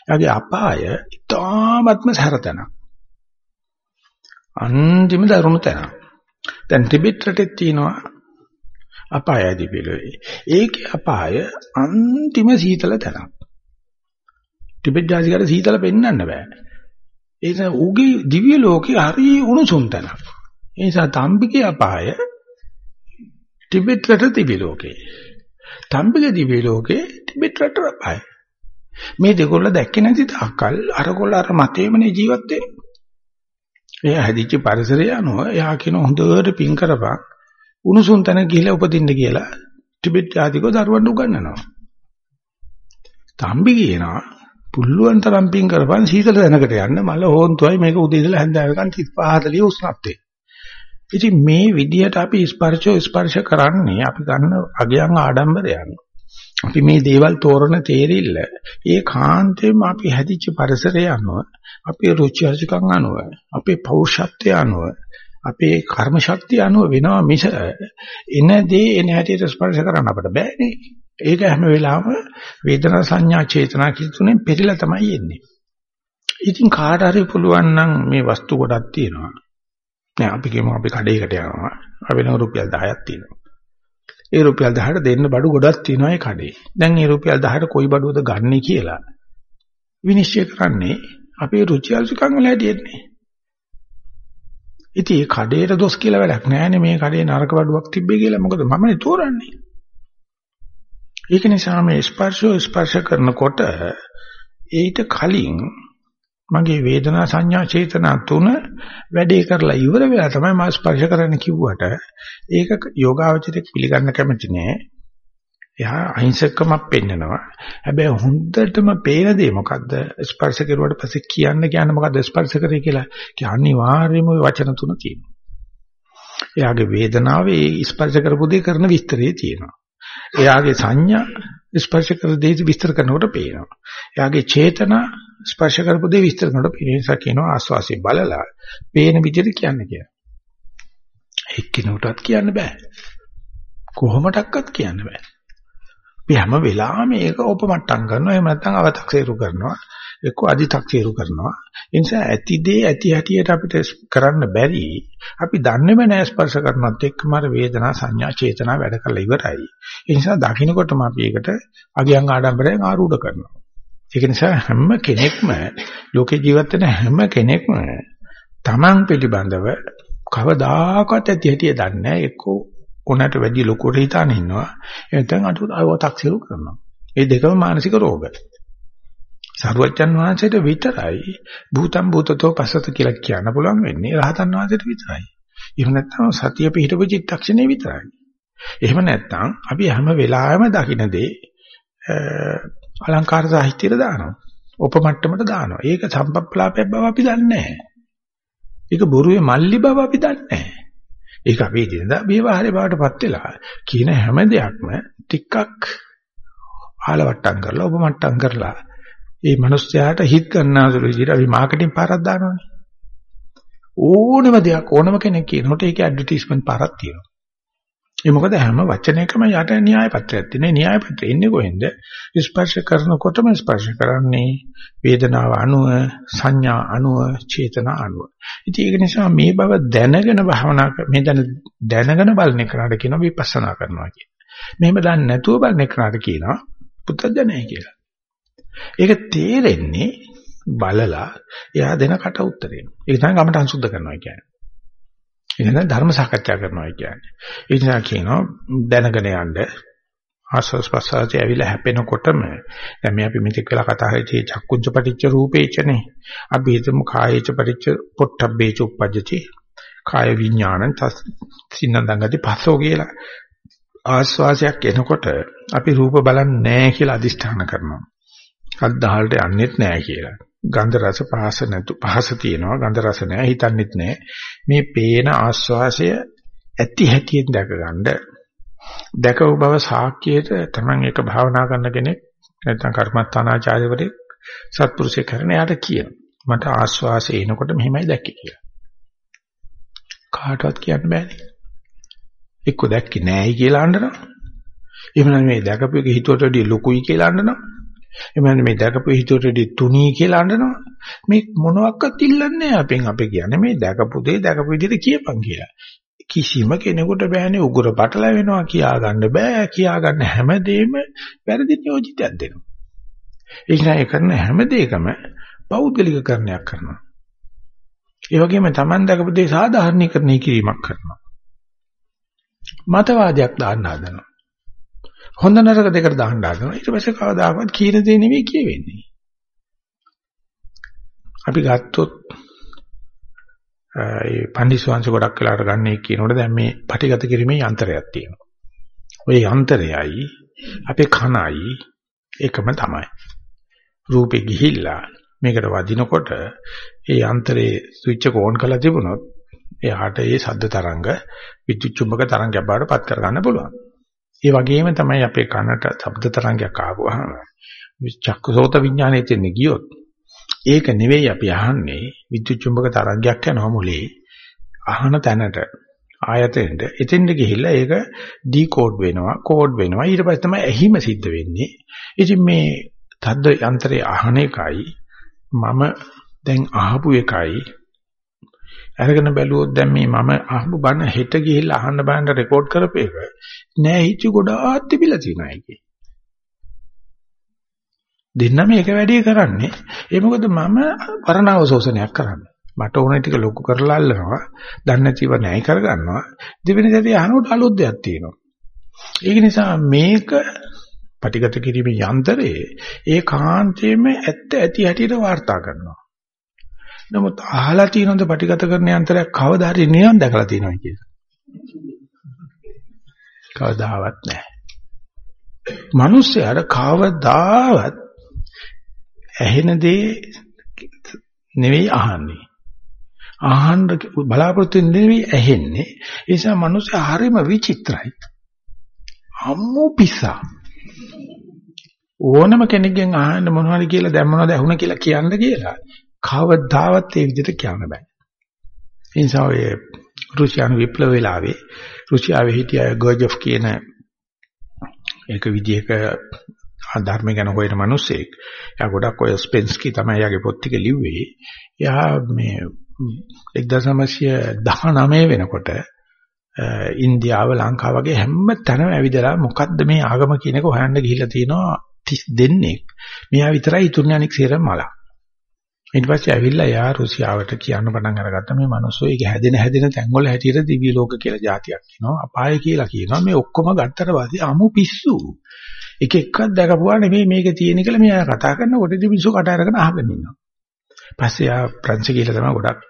එයාගේ අපාය ඉතාමත්ම සැර තැනක්. අන්තිම දරුණු තැනක්. දැන් ටිබෙට් රටේ තියෙනවා අපාය දිව්‍ය ලෝකේ. ඒකේ අපාය අන්තිම සීතල තැනක්. ටිබෙට් ජාතිකට සීතල පෙන්වන්න බෑ. ඒ නිසා ඌගේ දිව්‍ය ලෝකේ හරි උණුසුම් තැනක්. ඒ නිසා තම්බිගේ අපාය ටිබෙට් රට දිවි ලෝකේ. තම්බිගේ දිවි ලෝකේ ටිබෙට් රට රබයි. මේ දෙකොල්ල දැක්කේ නැති තාක්කල් අරකොල්ල අර මතේමනේ ජීවත් වෙන්නේ. එයා හැදිච්ච පරිසරය අනුව එයා කියන හොඳට පින් කරපන් උණුසුම් තැන ගිහිලා උපදින්න කියලා ටිබෙට් ජාතිකෝ දරුවන්ට උගන්වනවා. තම්බි කියනවා පුල්ලුවන් තරම් පින් කරපන් සීතල දැනකට යන්න මල හොන්තුයි මේක උදේ ඉඳලා හැන්ද වෙනකන් 35 40 උෂ්ණත්වයේ. ඉතින් මේ විදියට අපි ස්පර්ශෝ ස්පර්ශ කරන්නේ අපි ගන්න අගයන් ආඩම්බරයන්. අපි මේ දේවල් තෝරන තේරිල්ල ඒ කාන්තේම අපි හැදිච්ච පරිසරය අනුව අපේ රුචි අරුචිකම් අනුව අපේ පෞරුෂත්වය අනුව අපේ කර්ම ශක්තිය අනුව වෙනවා මිස එන දේ එන හැටියට ස්පර්ශ කරන්න අපිට බෑනේ. ඒක හැම වෙලාවෙම වේදනා සංඥා චේතනා කිතුනේ පෙරලා තමයි එන්නේ. ඉතින් කාට හරි පුළුවන් නම් මේ වස්තු ගොඩක් තියෙනවා. නෑ අපි කියමු අපි කඩේකට යනවා. අපි නම් රුපියල් 10ක් තියෙනවා. ඒ රුපියල් 10ට දෙන්න බඩු ගොඩක් තියෙනවා ඒ කඩේ. දැන් ඒ රුපියල් 10ට කොයි බඩුවද ගන්නෙ කියලා විනිශ්චය කරන්නේ අපේ රුචි අරුචිකම් වල හැටියෙන්නේ. ඉතින් මේ කඩේට දොස් කියලා වැඩක් නෑනේ මේ කඩේ නරක බඩුවක් තිබ්බේ කියලා. මොකද මමනේ තෝරන්නේ. ඒක නිසා මේ ස්පර්ශෝ ස්පර්ශ කරනකොට ඊට කලින් මගේ වේදනා සංඥා චේතනා තුන වැඩේ කරලා ඉවර වෙලා තමයි මම ස්පර්ශ කරන්න කිව්වට ඒක යෝගාවචරයක් පිළිගන්න කැමති නෑ. එයා අහිංසකමක් පෙන්නනවා. හැබැයි හොඳටම පේන දේ මොකද්ද? ස්පර්ශ කරුවාට පස්සේ කියන්න කියන්නේ මොකද්ද ස්පර්ශ කරේ කියලා? කිය අනිවාර්යයෙන්ම ওই වචන තුන තියෙනවා. එයාගේ වේදනාවේ ස්පර්ශ කරපු දේ කරන විස්තරේ තියෙනවා. එයාගේ සංඥා ස්පර්ශ කර දේ විස්තර කරනකොට පේනවා. එයාගේ චේතනා ස්පර්ශ කරපු දේ විස්තර කරනකොට පේන නිසා කියනවා ආස්වාසිය බලලා පේන විදිහට කියන්න කියලා. එක්කිනුටත් කියන්න බෑ. කොහොමඩක්වත් කියන්න බෑ. අපි හැම වෙලාවෙම මේක උපමට්ටම් කරනවා එහෙම නැත්නම් අව탁සේරු කරනවා එක්ක අදි탁සේරු කරනවා ඒ නිසා ඇති දේ ඇති හැටියට අපිට කරන්න බැරි අපි දන්නේම නැහැ ස්පර්ශ කරනත් එක්කම අර වේදනා සංඥා චේතනා වැඩ කරලා ඉවරයි ඒ නිසා දකින්නකොටම අපි ඒකට අගයන් ආඩම්බරයෙන් ආරූඪ කරනවා ඒක නිසා හැම කෙනෙක්ම ලෝකේ ජීවත් වෙන හැම කෙනෙක්ම Taman පිළිබඳව කවදාකවත් ඇති හැටිය දන්නේ නැහැ එක්කෝ උනට වැඩි ලොකුට හිතාන ඉන්නවා. එතෙන් අට අව탁සිරු කරනවා. මේ දෙකම මානසික රෝග. සරුවච්චන් වහන්සේට විතරයි භූතම් භූතතෝ පසත කියලා කියන්න පුළුවන් වෙන්නේ රහතන් වහන්සේට විතරයි. එහෙම නැත්නම් සතිය පිහිටපු චිත්තක්ෂණේ විතරයි. එහෙම නැත්නම් අපි හැම වෙලාවෙම දකින්න දේ අලංකාර සාහිත්‍යයට දානවා. උපමට්ටමට දානවා. ඒක සම්පප්පලාපයක් බව අපි දන්නේ නැහැ. ඒක බොරුවේ මල්ලි බව අපි දන්නේ නැහැ. ඒක අපේ දිනදා ව්‍යවહાරේ බවටපත් වෙලා කියන හැම දෙයක්ම ටිකක් ආලවට්ටම් කරලා උපමට්ටම් කරලා ඒ මිනිස්යාට හිත ගන්නාසුළු විදිහට අපි මාකටිං පාරක් දානවානේ ඕනම දෙයක් ඕනම කෙනෙක් කියනකොට ඒකේ ඇඩ්වර්ටයිස්මන්ට් පාරක් තියෙනවා ඒ මොකද හැම වචනයකම යට න්‍යාය පත්‍රයක් තියෙනවා. න්‍යාය පත්‍රය ඉන්නේ කොහෙන්ද? ස්පර්ශ කරනකොටම ස්පර්ශ කරන්නේ වේදනාව අනුව, සංඥා අනුව, චේතනා අනුව. ඉතින් ඒක නිසා මේ බව දැනගෙන භවනා මේ දැන දැනගෙන බලන එකට කියනවා විපස්සනා කරනවා කියලා. මෙහෙම දන්නේ නැතුව බලන එකට කියනවා පුත්තජනයි කියලා. ඒක තේරෙන්නේ බලලා එයා දෙන කට උත්තරේ. ඒක තමයි ගමට අංශුද්ධ කරනවා කියන්නේ. එහෙනම් ධර්ම සාකච්ඡා කරනවා කියන්නේ. ඒ නිසා කියනවා දැනගෙන යන්න ආස්වාස් ප්‍රසආසය ඇවිල්ලා හැපෙනකොටම දැන් මේ අපි මෙතෙක් වෙලා කතා කරේ චක්කුංච පටිච්ච රූපේචනේ. අපි හිතමු කායේච පටිච්ච පොට්ටබ්බේච උප්පජ්ජති. කාය විඥානං සින්නඳංගති පස්සෝ කියලා. ආස්වාසයක් එනකොට අපි රූප බලන්නේ නැහැ කියලා අදිෂ්ඨාන කරනවා. අද්දාහලට යන්නෙත් නැහැ කියලා. ගන්ධ රස පහස නැතු පහස තියෙනවා ගන්ධ රස නැහැ හිතන්නෙත් නැහැ මේ පේන ආස්වාසය ඇති හැටියෙන් දැකගන්න දැකව බව සාක්කියට Taman එක භාවනා කරන කෙනෙක් නැත්නම් කර්මස්ථානාචාර්යවරයෙක් සත්පුරුෂයෙක් කරන යාට කියන. මට ආස්වාසය එනකොට මෙහෙමයි දැක්කේ කියලා. කාටවත් කියන්න බෑනේ. එක්ක දැක්කේ නෑයි කියලා අඬනවා. එහෙම නැත්නම් මේ දැකපු එක හිතුවට වඩා ලොකුයි කියලා අඬනවා. එමන් මේ දැකපු හිතුවටදී තුනී කියලා අඬනවා. මේ මොනවත් ඉල්ලන්නේ අපෙන් අපි කියන්නේ මේ දැකපු දේ දැකපු විදිහට කියපන් කියලා. කිසිම කෙනෙකුට බෑනේ උගුර පටල වෙනවා කියා ගන්න බෑ කියා ගන්න හැමදේම වැරදි නියෝජිතයක් දෙනවා. ඒ නිසා ඒ කරන හැම දෙයකම පෞද්ගලිකකරණයක් කරනවා. ඒ වගේම Taman දැකපු දේ සාධාරණීකරණය කිරීමක් කරනවා. මතවාදයක් දාන්න හදනවා. හොඳ නරක දෙකට දාන්න හදනවා. ඊට පස්සේ කවදාකවත් කීන දේ නෙවෙයි කියවෙන්නේ. අපි ගත්තොත් ඒ පන්දිස්වාංශ ගොඩක් වෙලාට ගන්න එක කියනකොට දැන් මේ පටිගත කිරීමේ යන්ත්‍රයක් තියෙනවා. ওই යන්ත්‍රයයි අපේ කනයි එකම තමයි. රූපේ ගිහිල්ලා මේකට වදිනකොට ඒ යන්ත්‍රයේ ස්විච් එක ඕන් කරලා තිබුණොත් එයාට ඒ ශබ්ද තරංග විද්‍යුත් චුම්බක තරංගයක් බවට පත් කරගන්න පුළුවන්. ඒ වගේම තමයි අපේ කනට ශබ්ද තරංගයක් ආවම චක්කසෝත විඥානයේ තියෙන ගියොත් ඒක නෙවෙයි අපි අහන්නේ විද්‍යුත් චුම්බක තරංගයක් යනවා මොලේ අහන තැනට ආයතනෙට එතෙන්ද ගිහිල්ලා ඒක ඩිකෝඩ් වෙනවා කෝඩ් වෙනවා. ඊට පස්සේ තමයි ඇහිම සිද්ධ වෙන්නේ. ඉතින් මේ තද්ද යන්ත්‍රයේ අහන එකයි මම දැන් අහපු එකයි අරගෙන බැලුවොත් දැන් මේ මම අහපු බණ හෙට ගිහිල්ලා අහන්න බෑන්ට රෙකෝඩ් කරපේක නෑ හිච්ච ගොඩාක් තිබිලා තියෙනවා ඒකේ. දෙන්නම එක වැඩේ කරන්නේ ඒ මොකද මම වරණාව ශෝෂණයක් කරන්නේ. මට ඕන ටික ලොකු කරලා අල්ලනවා. දන්නේ නැතිව නැයි කරගන්නවා. දෙවෙනි දේ අහනකොට අලුත් දෙයක් තියෙනවා. ඒක නිසා මේක පටිගත කිරීමේ යන්ත්‍රයේ ඒ කාන්තේම ඇත්ත ඇති හැටියට වාර්තා කරනවා. නමුත් අහලා තියෙනවද පටිගත කරන යන්ත්‍රයක් කවදා හරි නිවන් දැකලා තියෙනවා කියලා. කවදාවත් නැහැ. මිනිස්සයාට කවදාවත් ඇහෙන දේ නෙවෙයි අහන්නේ. අහන්න බලාපොරොත්තු නෙවෙයි ඇහෙන්නේ. ඒ නිසා මිනිස්සු හරිම විචිත්‍රයි. අම්මෝ පිස්සා. ඕනම කෙනෙක්ගෙන් අහන්න මොනවද කියලා දැන් මොනවද ඇහුණ කියලා කියන්න කියලා කවදාවත් ඒ විදිහට කියන්න බෑ. ඒ නිසා ඔය රුසියානු විප්ලව වෙලාවේ රුසියාවේ හිටිය ගර්ජොෆ් කියන ඒක විදිහක ධර්ම ගැන හොයන මිනිස්සෙක්. එයා ගොඩක් ඔය ස්පෙන්ස්කි තමයි යාගේ පොත් ටික ලිව්වේ. එයා මේ 1919 වෙනකොට ඉන්දියාව ලංකාව වගේ හැම තැනම ඇවිදලා මොකද්ද මේ ආගම කියන එක හොයන්න ගිහිල්ලා තියෙනවා 30 දෙනෙක්. මෙයා විතරයි ඉතුරුනේ අනික සියරම මලා. ඊට පස්සේ ඇවිල්ලා යා රුසියාවට කියන්න පටන් අරගත්තා. මේ මිනිස්සු ඒක හැදෙන හැදෙන තැන්වල හැටියට දිව්‍ය ලෝක කියලා જાතියක් කියනවා අපාය කියලා කියනවා. මේ ඔක්කොම ගත්තට පස්සේ අමු පිස්සු. එක එකක් දැකපුවා නෙමෙයි මේක තියෙන කියලා මෙයා කතා කරනකොට මිනිස්සු කට අරගෙන අහගෙන ඉන්නවා. පස්සේ යා ප්‍රංශ කියලා තමයි ගොඩක්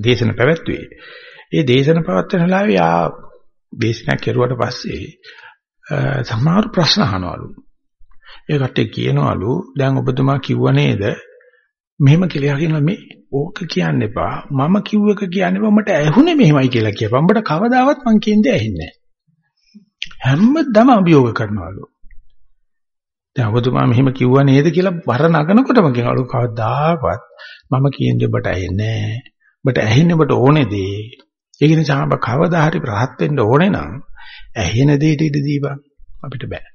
දේශන පැවැත්වුවේ. ඒ දේශන පවත්වන වෙලාවේ යා දේශනයක් කෙරුවට පස්සේ සමහර ප්‍රශ්න අහනවලු. ඒ කට්ටිය කියනවලු දැන් ඔබතුමා කිව්ව නේද? මෙහෙම කියලා කියනවා මේ ඕක කියන්න එපා. මම කිව්ව එක කියන්න එපා. මට ඇහුනේ මෙහෙමයි කියලා කියපන්. උඹට කවදාවත් මං කියන්නේ ඇහෙන්නේ නැහැ. හැමදම අභියෝග කරනවලු. දැන් ඔබතුමා මෙහෙම කිව්වා නේද කියලා බර නගනකොටම කියනවලු කවදාවත් මම කියන්නේ ඔබට ඇහෙන්නේ නැහැ. ඔබට ඇහෙන්නේ ඔබට ඕනේ දේ. ඒක නිසා ඔබ කවදා හරි රහත් වෙන්න ඕනේ නම් ඇහෙන දෙයට ඉඩ දීපන්. අපිට බෑ.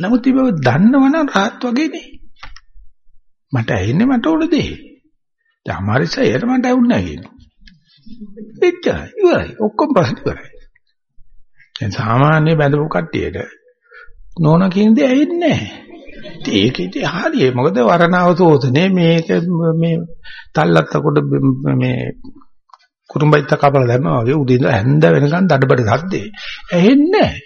නමුත් ඉබව දන්නවනම් රහත් වගේ නේ. මට ඇහෙන්නේ මට ඕන දේ. දැන් අමාරිසයට මට ඇහුන්නේ නැහැ කියනවා. එච්චරයි. ඉවරයි. ඔක්කොම ප්‍රශ්න ඉවරයි. දැන් සාමාන්‍ය බඳපු කට්ටියට නෝන කියන දේ ඇහෙන්නේ නැහැ. ඒක ඉතින් හරියි. මොකද වරණාව සෝතනේ මේක මේ තල්ලත්ත කොට මේ කුරුම්බයිත්ත කපලා දැම්මා වගේ උදේ ඉඳලා හැන්ද වෙනකන් දඩබඩ සද්දේ. ඇහෙන්නේ නැහැ.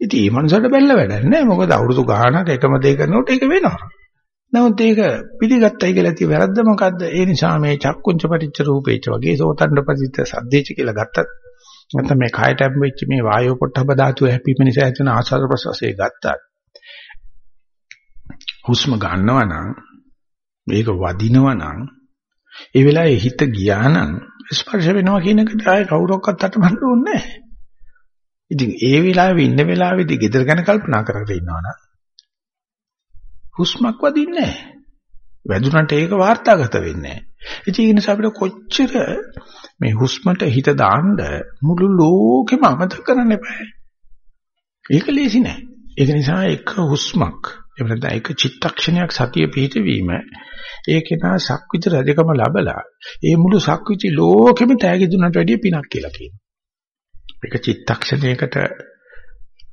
ඉතින් මේ මනසට බැල්ල වැඩක් නැහැ. මොකද අවුරුදු ගාණක් එකම දේ කරනකොට ඒක වෙනවා. නමුත් ඒක පිළිගත්තයි කියලා තියෙ වැරද්ද මොකද්ද? ඒ නිසා මේ චක්කුංච පටිච්ච රූපේච වගේ සෝතණ්ඩ පදිත සද්දේච කියලා ගත්තත් නැත්නම් මේ කායට වෙච්ච මේ වායෝ පොට්ටබ ධාතුව හැපීම නිසා ඇතිවන ආසාර ප්‍රසවාසයේ ගත්තත් හුස්ම ගන්නවා නම් මේක වදිනවා නම් ඒ වෙලාවේ හිත ගියා නම් ස්පර්ශ වෙනවා කියන එකට ආයේ කවුරක්වත් අතමන්න ඕනේ නැහැ. ඉතින් ඒ වෙලාවේ ඉන්න වෙලාවේදී gedara ගැන කල්පනා කරගෙන ඉන්නවනම් හුස්මක් වදින්නේ නැහැ. වැදුනට ඒක වාර්තාගත වෙන්නේ නැහැ. ඉතින් ඒ නිසා අපිට කොච්චර මේ හුස්මට හිත දාන්න මුළු ලෝකෙම අමතක කරන්න එපා. ඒක ලේසි නෑ. ඒක නිසා එක හුස්මක් එහෙම නැත්නම් එක චිත්තක්ෂණයක් සතිය පිහිටවීම ඒකේ නා සක්විති රජකම ලැබලා ඒ මුළු සක්විති ලෝකෙම තෑගි දුන්නට වැඩිය පිනක් කියලා කියනවා. ඒක චිත්තක්ෂණයකට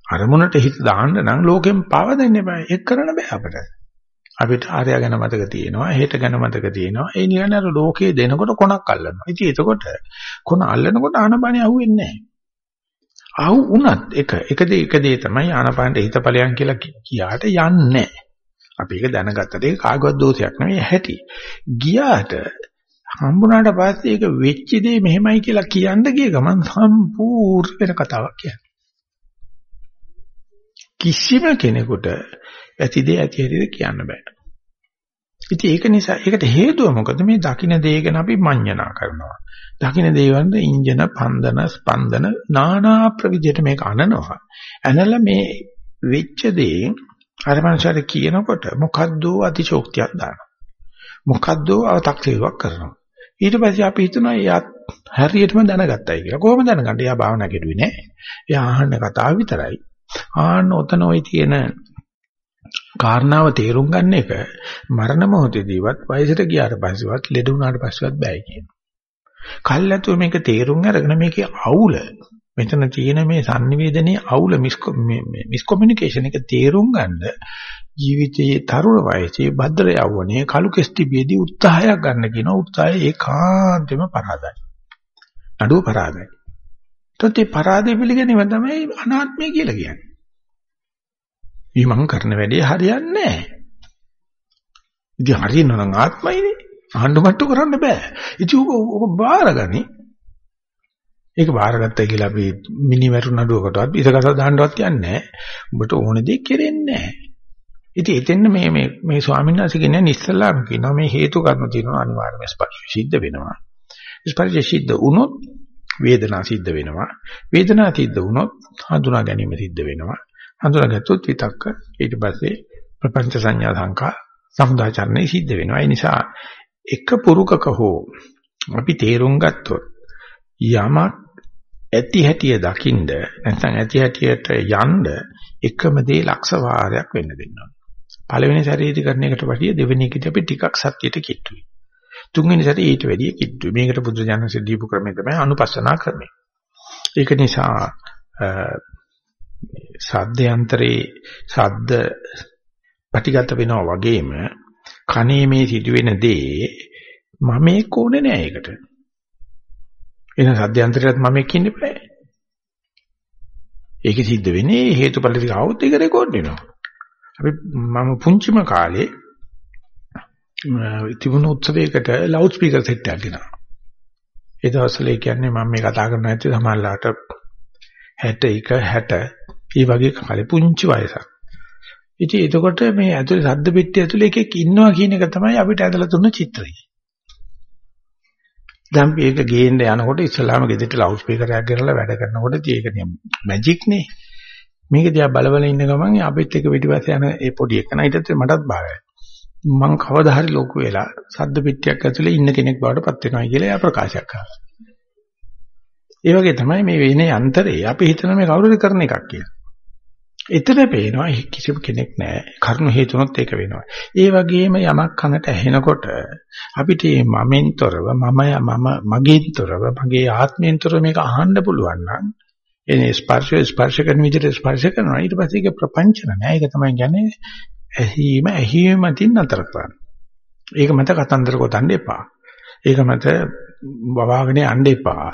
අරමුණට හිත දාන්න නම් ලෝකෙන් පාව දෙන්න බෑ. ඒක කරන්න බෑ අපිට. අපිට ආර්ය ගැන මතක තියෙනවා, හේත ගැන මතක තියෙනවා. ඒ නිකන් අර ලෝකයේ දෙනකොට කොනක් අල්ලනවා. ඉතින් එතකොට කොන අල්ලනකොට ආනපානිය අහුවෙන්නේ නැහැ. අහු වුණත් එක එක දේ එක දේ තමයි ආනපානට හිතපලයන් කියලා කියාට යන්නේ අපි ඒක දැනගත්තට ඒක කාගවත් දෝෂයක් නෙවෙයි ඇති. ගියාට හම්බුනාට පස්සේ ඒක වෙච්ච දේ මෙහෙමයි කියලා කියන්න ගිය ගමන් සම්පූර්ණ වෙන කතාවක් කියන්නේ. කිසිම කෙනෙකුට ඇති දේ ඇති හැටිද කියන්න බෑ. ඉතින් ඒක නිසා ඒකට හේතුව මොකද මේ දකින්න දේ ගැන අපි මඤ්ඤණා කරනවා. දකින්න දේවල් ඉන්ජන පන්දන ස්පන්දන নানা ප්‍රවිධයට මේක අනනවා. ඇනලා මේ වෙච්ච දේ අරමංශාර කියනකොට මොකද්ද අතිශෝක්තියක් දානවා. මොකද්ද අව탁සේවක් කරනවා. ඊට පස්සේ අපි හිතනවා එයා හරියටම දැනගත්තයි කියලා. කොහොම දැනගන්නේ? එයා භාවනා කෙරුවේ නැහැ. එයා අහන්න කතාව විතරයි. ආන්න ඔතන ওই තියෙන කාරණාව තේරුම් ගන්න එක මරණ මොහොතේදීවත් වයසට ගියාට පස්සෙවත් ලෙඩ වුණාට පස්සෙවත් බෑ කියනවා. කල්ැතුව මේක තේරුම් අරගෙන මේකේ අවුල මෙතන තියෙන මේ sannivedanaye අවුල මිස්කොමියුනිකේෂන් එක තේරුම් ගන්න ජීවිතයේ තරුණ වයසේ භද්‍ර යවුණේ කලු කෙස්ටිබියේදී උත්සාහයක් ගන්න කියන උත්සාහය ඒකාන්තෙම පරාදයි. නඩුව පරාදයි. තොත් ඒ පරාදේ පිළිගැනීම තමයි අනාත්මය කියලා කියන්නේ. මේ මං කරන වැඩේ හරියන්නේ නැහැ. ඉතින් හරියනවා නම් ආත්මයිනේ. ආණ්ඩු මට්ටු කරන්න බෑ. ඉතින් ඔක බාරගනි. ඒක බාරගත්තා කියලා අපි මිනි වැටු නඩුවකටවත් ඉසකස දාන්නවත් යන්නේ නැහැ. උඹට ඕන දේ කෙරෙන්නේ නැහැ. ඉතින් එතෙන්න මේ මේ මේ ස්වාමීන් වහන්සේ කියන්නේ ඉස්සල්ලාම කියනවා මේ හේතු කර්ම තියෙනවා අනිවාර්යයෙන්ම ස්පර්ශ සිද්ධ වෙනවා. ස්පර්ශ සිද්ධ වුණොත් වේදනා සිද්ධ වෙනවා. වේදනා සිද්ධ වුණොත් හඳුනා ගැනීම සිද්ධ වෙනවා. හඳුනාගත්තොත් විතක්ක ඊට පස්සේ ප්‍රපංච සංඥා සංකා සමුදාචරණය සිද්ධ වෙනවා. ඒ නිසා එක පුරුකක හෝ අපි තේරුම් ගත්තොත් යමක් ඇති හැටිය දකින්න නැත්නම් ඇති හැටියට යන්න එකම දේ ලක්ෂ වාරයක් වෙන්න දෙන්න ඕනේ. පළවෙනි සැරේදී කරන එකට වඩා දෙවෙනි එකදී අපි ටිකක් සත්‍යයට කිට්ටුයි. තුන්වෙනි සැරේ ඊට වැඩිය කිට්ටුයි. මේකට බුදුජානක දීපු ක්‍රමය තමයි අනුපස්සනා ක්‍රමය. ඒක නිසා සද්ද යන්ත්‍රේ සද්ද ප්‍රතිගත වෙනවා වගේම කනේ මේ සිදුවෙන දේ මම ඒක ඕනේ නෑ ඒකට. එන සද්ද යන්ත්‍රයත් මම එක්ක ඉන්න බෑ. ඒක සිද්ධ වෙන්නේ හේතුඵල ටික આવුත් ඒක රෙකෝඩ් වෙනවා. අපි මම පුංචිම කාලේ තිබුණු උත්සවයකට ලවුඩ් ස්පීකර් සෙට් එකක් ගෙනා. ඒ දවස්වල කියන්නේ මම මේ කතා කරන ඇත්තේ සමහරලාට 61 60 ඒ වගේ කාලේ පුංචි වයසක්. ඉතින් එතකොට මේ ඇතුලේ සද්ද පෙට්ටිය ඇතුලේ එකෙක් ඉන්නවා කියන එක තමයි අපිට ඇදලා දුන්න චිත්‍රය. දැන් මේක ගේන්න යනකොට ඉස්ලාම ගෙදරට ලවුඩ් ස්පීකර් එකක් ගෙනලා වැඩ කරනකොට ඒක මැජික් නේ. මේක දිහා බලබල ඉන්න ගමන් අපිත් එක පිටිපස්සේ යන ඒ පොඩි එක නයිටත් මටත් බාරයි. මං කවදා හරි ලොකු වෙලා සද්ද පිටියක් ඇතුලේ ඉන්න කෙනෙක් බවට පත් වෙනවා කියලා එයා ප්‍රකාශයක් කරා. ඒ වගේ තමයි මේ වෙන්නේ අන්තරේ අපි හිතන මේ කවුරුද කරන එකක් කියලා. එතන පේනවා කිසිම කෙනෙක් නැහැ. කරුණු හේතුනොත් ඒක වෙනවා. ඒ වගේම යමක් කනට ඇහෙනකොට අපිට මේ මමෙන්තරව මම මම මගේන්තරව මගේ ආත්මෙන්තරව මේක අහන්න පුළුවන් නම් එනේ ස්පර්ශ ස්පර්ශ කරන විදිහට ස්පර්ශ කරනවා. ඊට පස්සේ ඒක ප්‍රපංචන නෑ. ඒක තමයි කියන්නේ ඇහිම ඇහිම මතින් නතර කරන්න. ඒක මත කතන්දර ගොතන්න එපා. ඒක මත වවාගෙන යන්න එපා.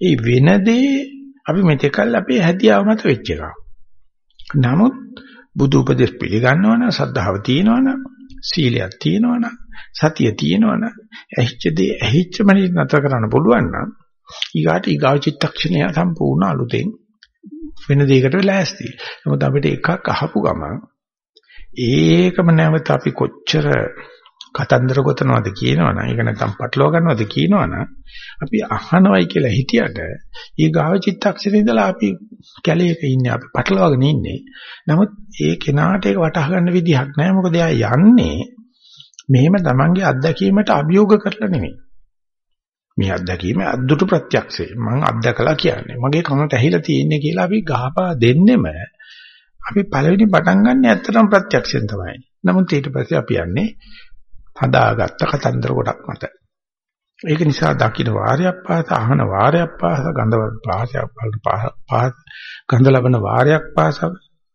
ඒ වෙනදී අපි මෙතකල් අපේ හැදියාව මත වෙච්ච එකක්. නමුත් බුදු උපදෙස් පිළිගන්නවනම් සද්ධාව තියෙනවනම් සීලයක් තියෙනවනම් සතිය තියෙනවනම් ඇහිච්ච දේ ඇහිච්ච මනින් නතර කරන්න පුළුවන් නම් ඊගාට ඊගාව චිත්තක්ෂණය සම්පූර්ණ අලුතෙන් වෙන දෙයකට ලෑස්ති. නමුත් අපිට එකක් අහපු ගමන් ඒකම නැවත අපි කොච්චර කතන්දර ගොතනවද කියනවනම් ඒක නැත්තම් පටලවා ගන්නවද කියනවනම් අපි අහනවයි කියලා හිතියට ඊගාව චිත්තක්ෂණේ ඉඳලා අපි කැලේක ඉන්නේ අපි පටලවාගෙන ඉන්නේ. නමුත් ඒ කෙනාට ඒක වටහා ගන්න විදිහක් නැහැ. මොකද එයා යන්නේ මෙහෙම තමන්ගේ අත්දැකීමට අභියෝග කරලා නෙමෙයි. මේ අත්දැකීම අද්දුටු ප්‍රත්‍යක්ෂේ මම අත්දකලා කියන්නේ මගේ කනට ඇහිලා තියෙන්නේ කියලා අපි ගහපා දෙන්නෙම අපි පළවෙනි පටන් ගන්න ඇත්තටම ප්‍රත්‍යක්ෂයෙන් තමයි. නමුත් ඊට පස්සේ අපි යන්නේ හදාගත්ත කතන්දර ගොඩක් මත. ඒක නිසා දකින්න වාරයක් පාස අහන වාරයක් පාස ගඳ පාසයක් පාස ගඳ ලබන වාරයක් පාස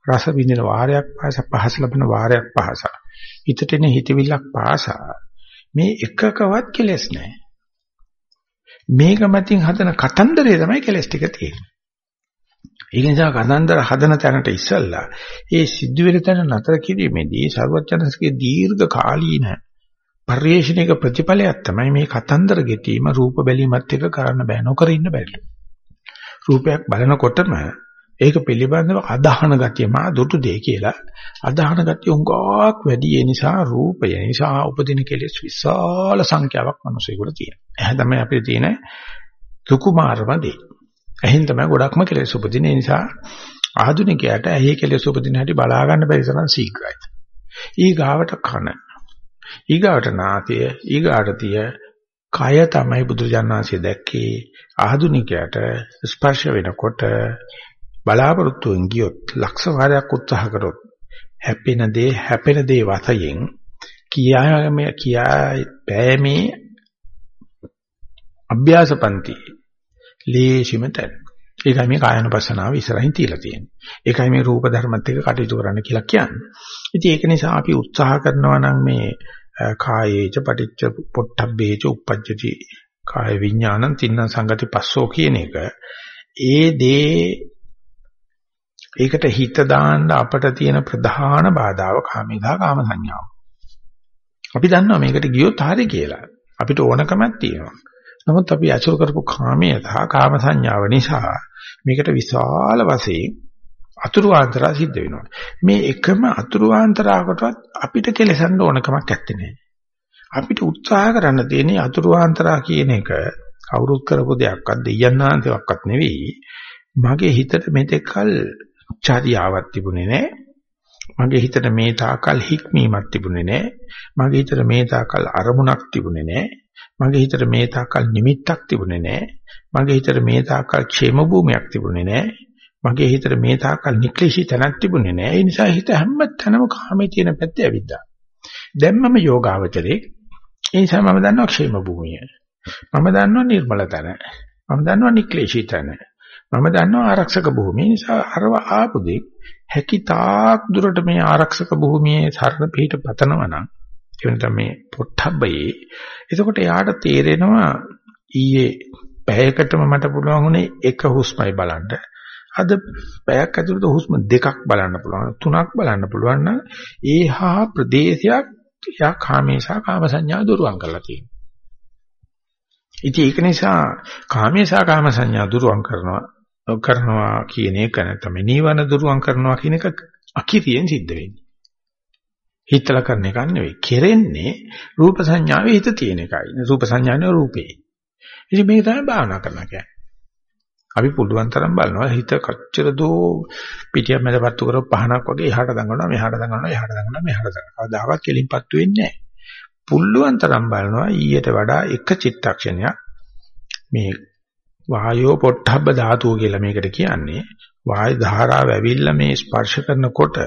රස විඳින වාරයක් පාස පහස ලබන වාරයක් පාස හිතට එන හිතවිල්ලක් පාස මේ එකකවත් කෙලස් නැහැ මේක මතින් හදන කතන්දරේ තමයි කෙලස් ටික තියෙන්නේ. ඒ නිසා කතන්දර හදන තැනට ඉස්සල්ලා ඒ සිද්ධ වෙන තැන නතර කිරීමේදී ਸਰවඥන්සේගේ දීර්ඝ කාලීන පරිශ්‍රණයක ප්‍රතිඵලයක් තමයි මේ කතන්දර ගෙතීම රූප බැලීමත් එක්ක කරන්න බෑ නොකර ඉන්න බැරිලු. රූපයක් බලනකොටම ඒක පිළිබඳව අදහන ගතිය මා දුටු දෙය කියලා අදහන ගතිය උංගක් වැඩි ඒ නිසා රූපය නිසා උපදින කෙලෙස් විශාල සංඛ්‍යාවක් මිනිසෙකුට තියෙනවා. එහෙනම් තමයි අපිට තියෙන සුකුමාරම දේ. එහෙන් තමයි ගොඩක්ම කෙලෙස් උපදින නිසා ආධුනිකයාට ඇහි කෙලෙස් උපදින හැටි බලා ගන්න බැරි තරම් ශීඝ්‍රයි. ඊගාවට කන. ඊගාවට නාසය, ඊගාට තිය කය තමයි බුදුරජාණන් වහන්සේ දැක්කේ ආධුනිකයාට ස්පර්ශ වෙනකොට බලාපොරොත්තුෙන් ගියොත් ලක්ෂ වාරයක් උත්සාහ කරොත් හැපෙන දේ හැපෙන දේ වශයෙන් කියාම කියා බෑමේ අභ්‍යාසපන්ති ලේසිම තැන. ඒකයි මේ කායනුපස්සනාව ඉස්සරහින් තියලා තියෙන්නේ. ඒකයි මේ රූප ධර්මත් එක්ක කටයුතු කරන්න කියලා කියන්නේ. ඉතින් ඒක නිසා අපි උත්සාහ කරනවා නම් මේ කායේච පටිච්ච පොට්ටබ්බේච uppajjati කාය විඥානං තින්න සංගති පස්සෝ කියන එක ඒ දේ ඒකට හිත දාන්න අපට තියෙන ප්‍රධාන බාධාව කාමේදා කාම සංඥාව. අපි දන්නවා මේකට ගියොත් හරි කියලා. අපිට ඕනකමක් තියෙනවා. නමුත් අපි අසුර කරපු කාමයේ සහ කාම සංඥාව නිසා මේකට විශාල වශයෙන් අතුරු ආන්තරා සිද්ධ වෙනවා. මේ එකම අතුරු ආන්තරාවකටවත් අපිට කෙලසන්න ඕනකමක් නැත්තේ. අපිට උත්සාහ කරන්න තියෙන්නේ අතුරු ආන්තරා කියන එක කවුරුත් කරපු දෙයක්වත් දෙයන්නාන්තයක්වත් නෙවෙයි. මගේ හිතට මෙතෙක්කල් චාරියාවක් තිබුණේ නැහැ. මගේ හිතට මේ තාකල් හික්මීමක් තිබුණේ නැහැ. මගේ හිතට මේ තාකල් අරමුණක් තිබුණේ නැහැ. මගේ හිතට මේ තාකල් නිමිත්තක් තිබුණේ නැහැ. මගේ හිතට මේ තාකල් ക്ഷേම භූමියක් තිබුණේ නැහැ. මගේ හිතට මේ තාකල් නික්ලිෂී තැනක් තිබුණේ නැහැ. ඒ නිසා හිත හැම තැනම කාමේ තියෙන පැත්තේ ඇවිද්දා. දැන් මම යෝගාවචරේ. ඒ නිසා මම දන්නවා ക്ഷേම භූමිය. මම දන්නවා නිර්මල තැන. මම දන්නවා නික්ලිෂී තැන. මම දන්නවා ආරක්ෂක භූමිය. නිසා අරව ආපු දෙයක් හැකි තාක් දුරට මේ ආරක්ෂක භූමියේ සරණ පිහිට පතනවා නම් එවනත මේ පොට්ටබ්බේ එතකොට යාට තේරෙනවා ඊයේ පැයකටම මට පුළුවන් උනේ එක හුස්මයි බලන්න. අද පැයක් ඇතුළත හුස්ම දෙකක් බලන්න පුළුවන් තුනක් බලන්න පුළුවන් නම් ඒහා ප්‍රදේශයක් යා කාමේසා කාම සංඥා දුරුවන් කරලා තියෙනවා. ඉතින් ඒක නිසා කාමේසා කාම සංඥා දුරුවන් කරනවා කරනවා කියන එක නැත්නම් නීවන දුරුවන් කරනවා කියන එක අකිරියෙන් සිද්ධ වෙන්නේ. හිතලා කරන එකක් නෙවෙයි. කෙරෙන්නේ රූප සංඥාවේ හිත තියෙන එකයි. රූප සංඥානේ රූපේ. ඉතින් මේක තමයි භාවනා කරනවා කියන්නේ. අපි පුළුවන් තරම් බලනවා හිත කච්චර දෝ පිටිය මැදපත්තු කරව පහනක් වගේ එහාට දඟනවා මෙහාට දඟනවා එහාට දඟනවා මෙහාට දඟනවා. කවදාවත් කෙලින්පත්තු වෙන්නේ නැහැ. පුළුවන් තරම් බලනවා ඊට වඩා එක චිත්තක්ෂණයක් මේ වායෝ පොට්ටබ්බ ධාතුව කියලා මේකට කියන්නේ වායු ධාරාව ඇවිල්ලා මේ ස්පර්ශ කරනකොට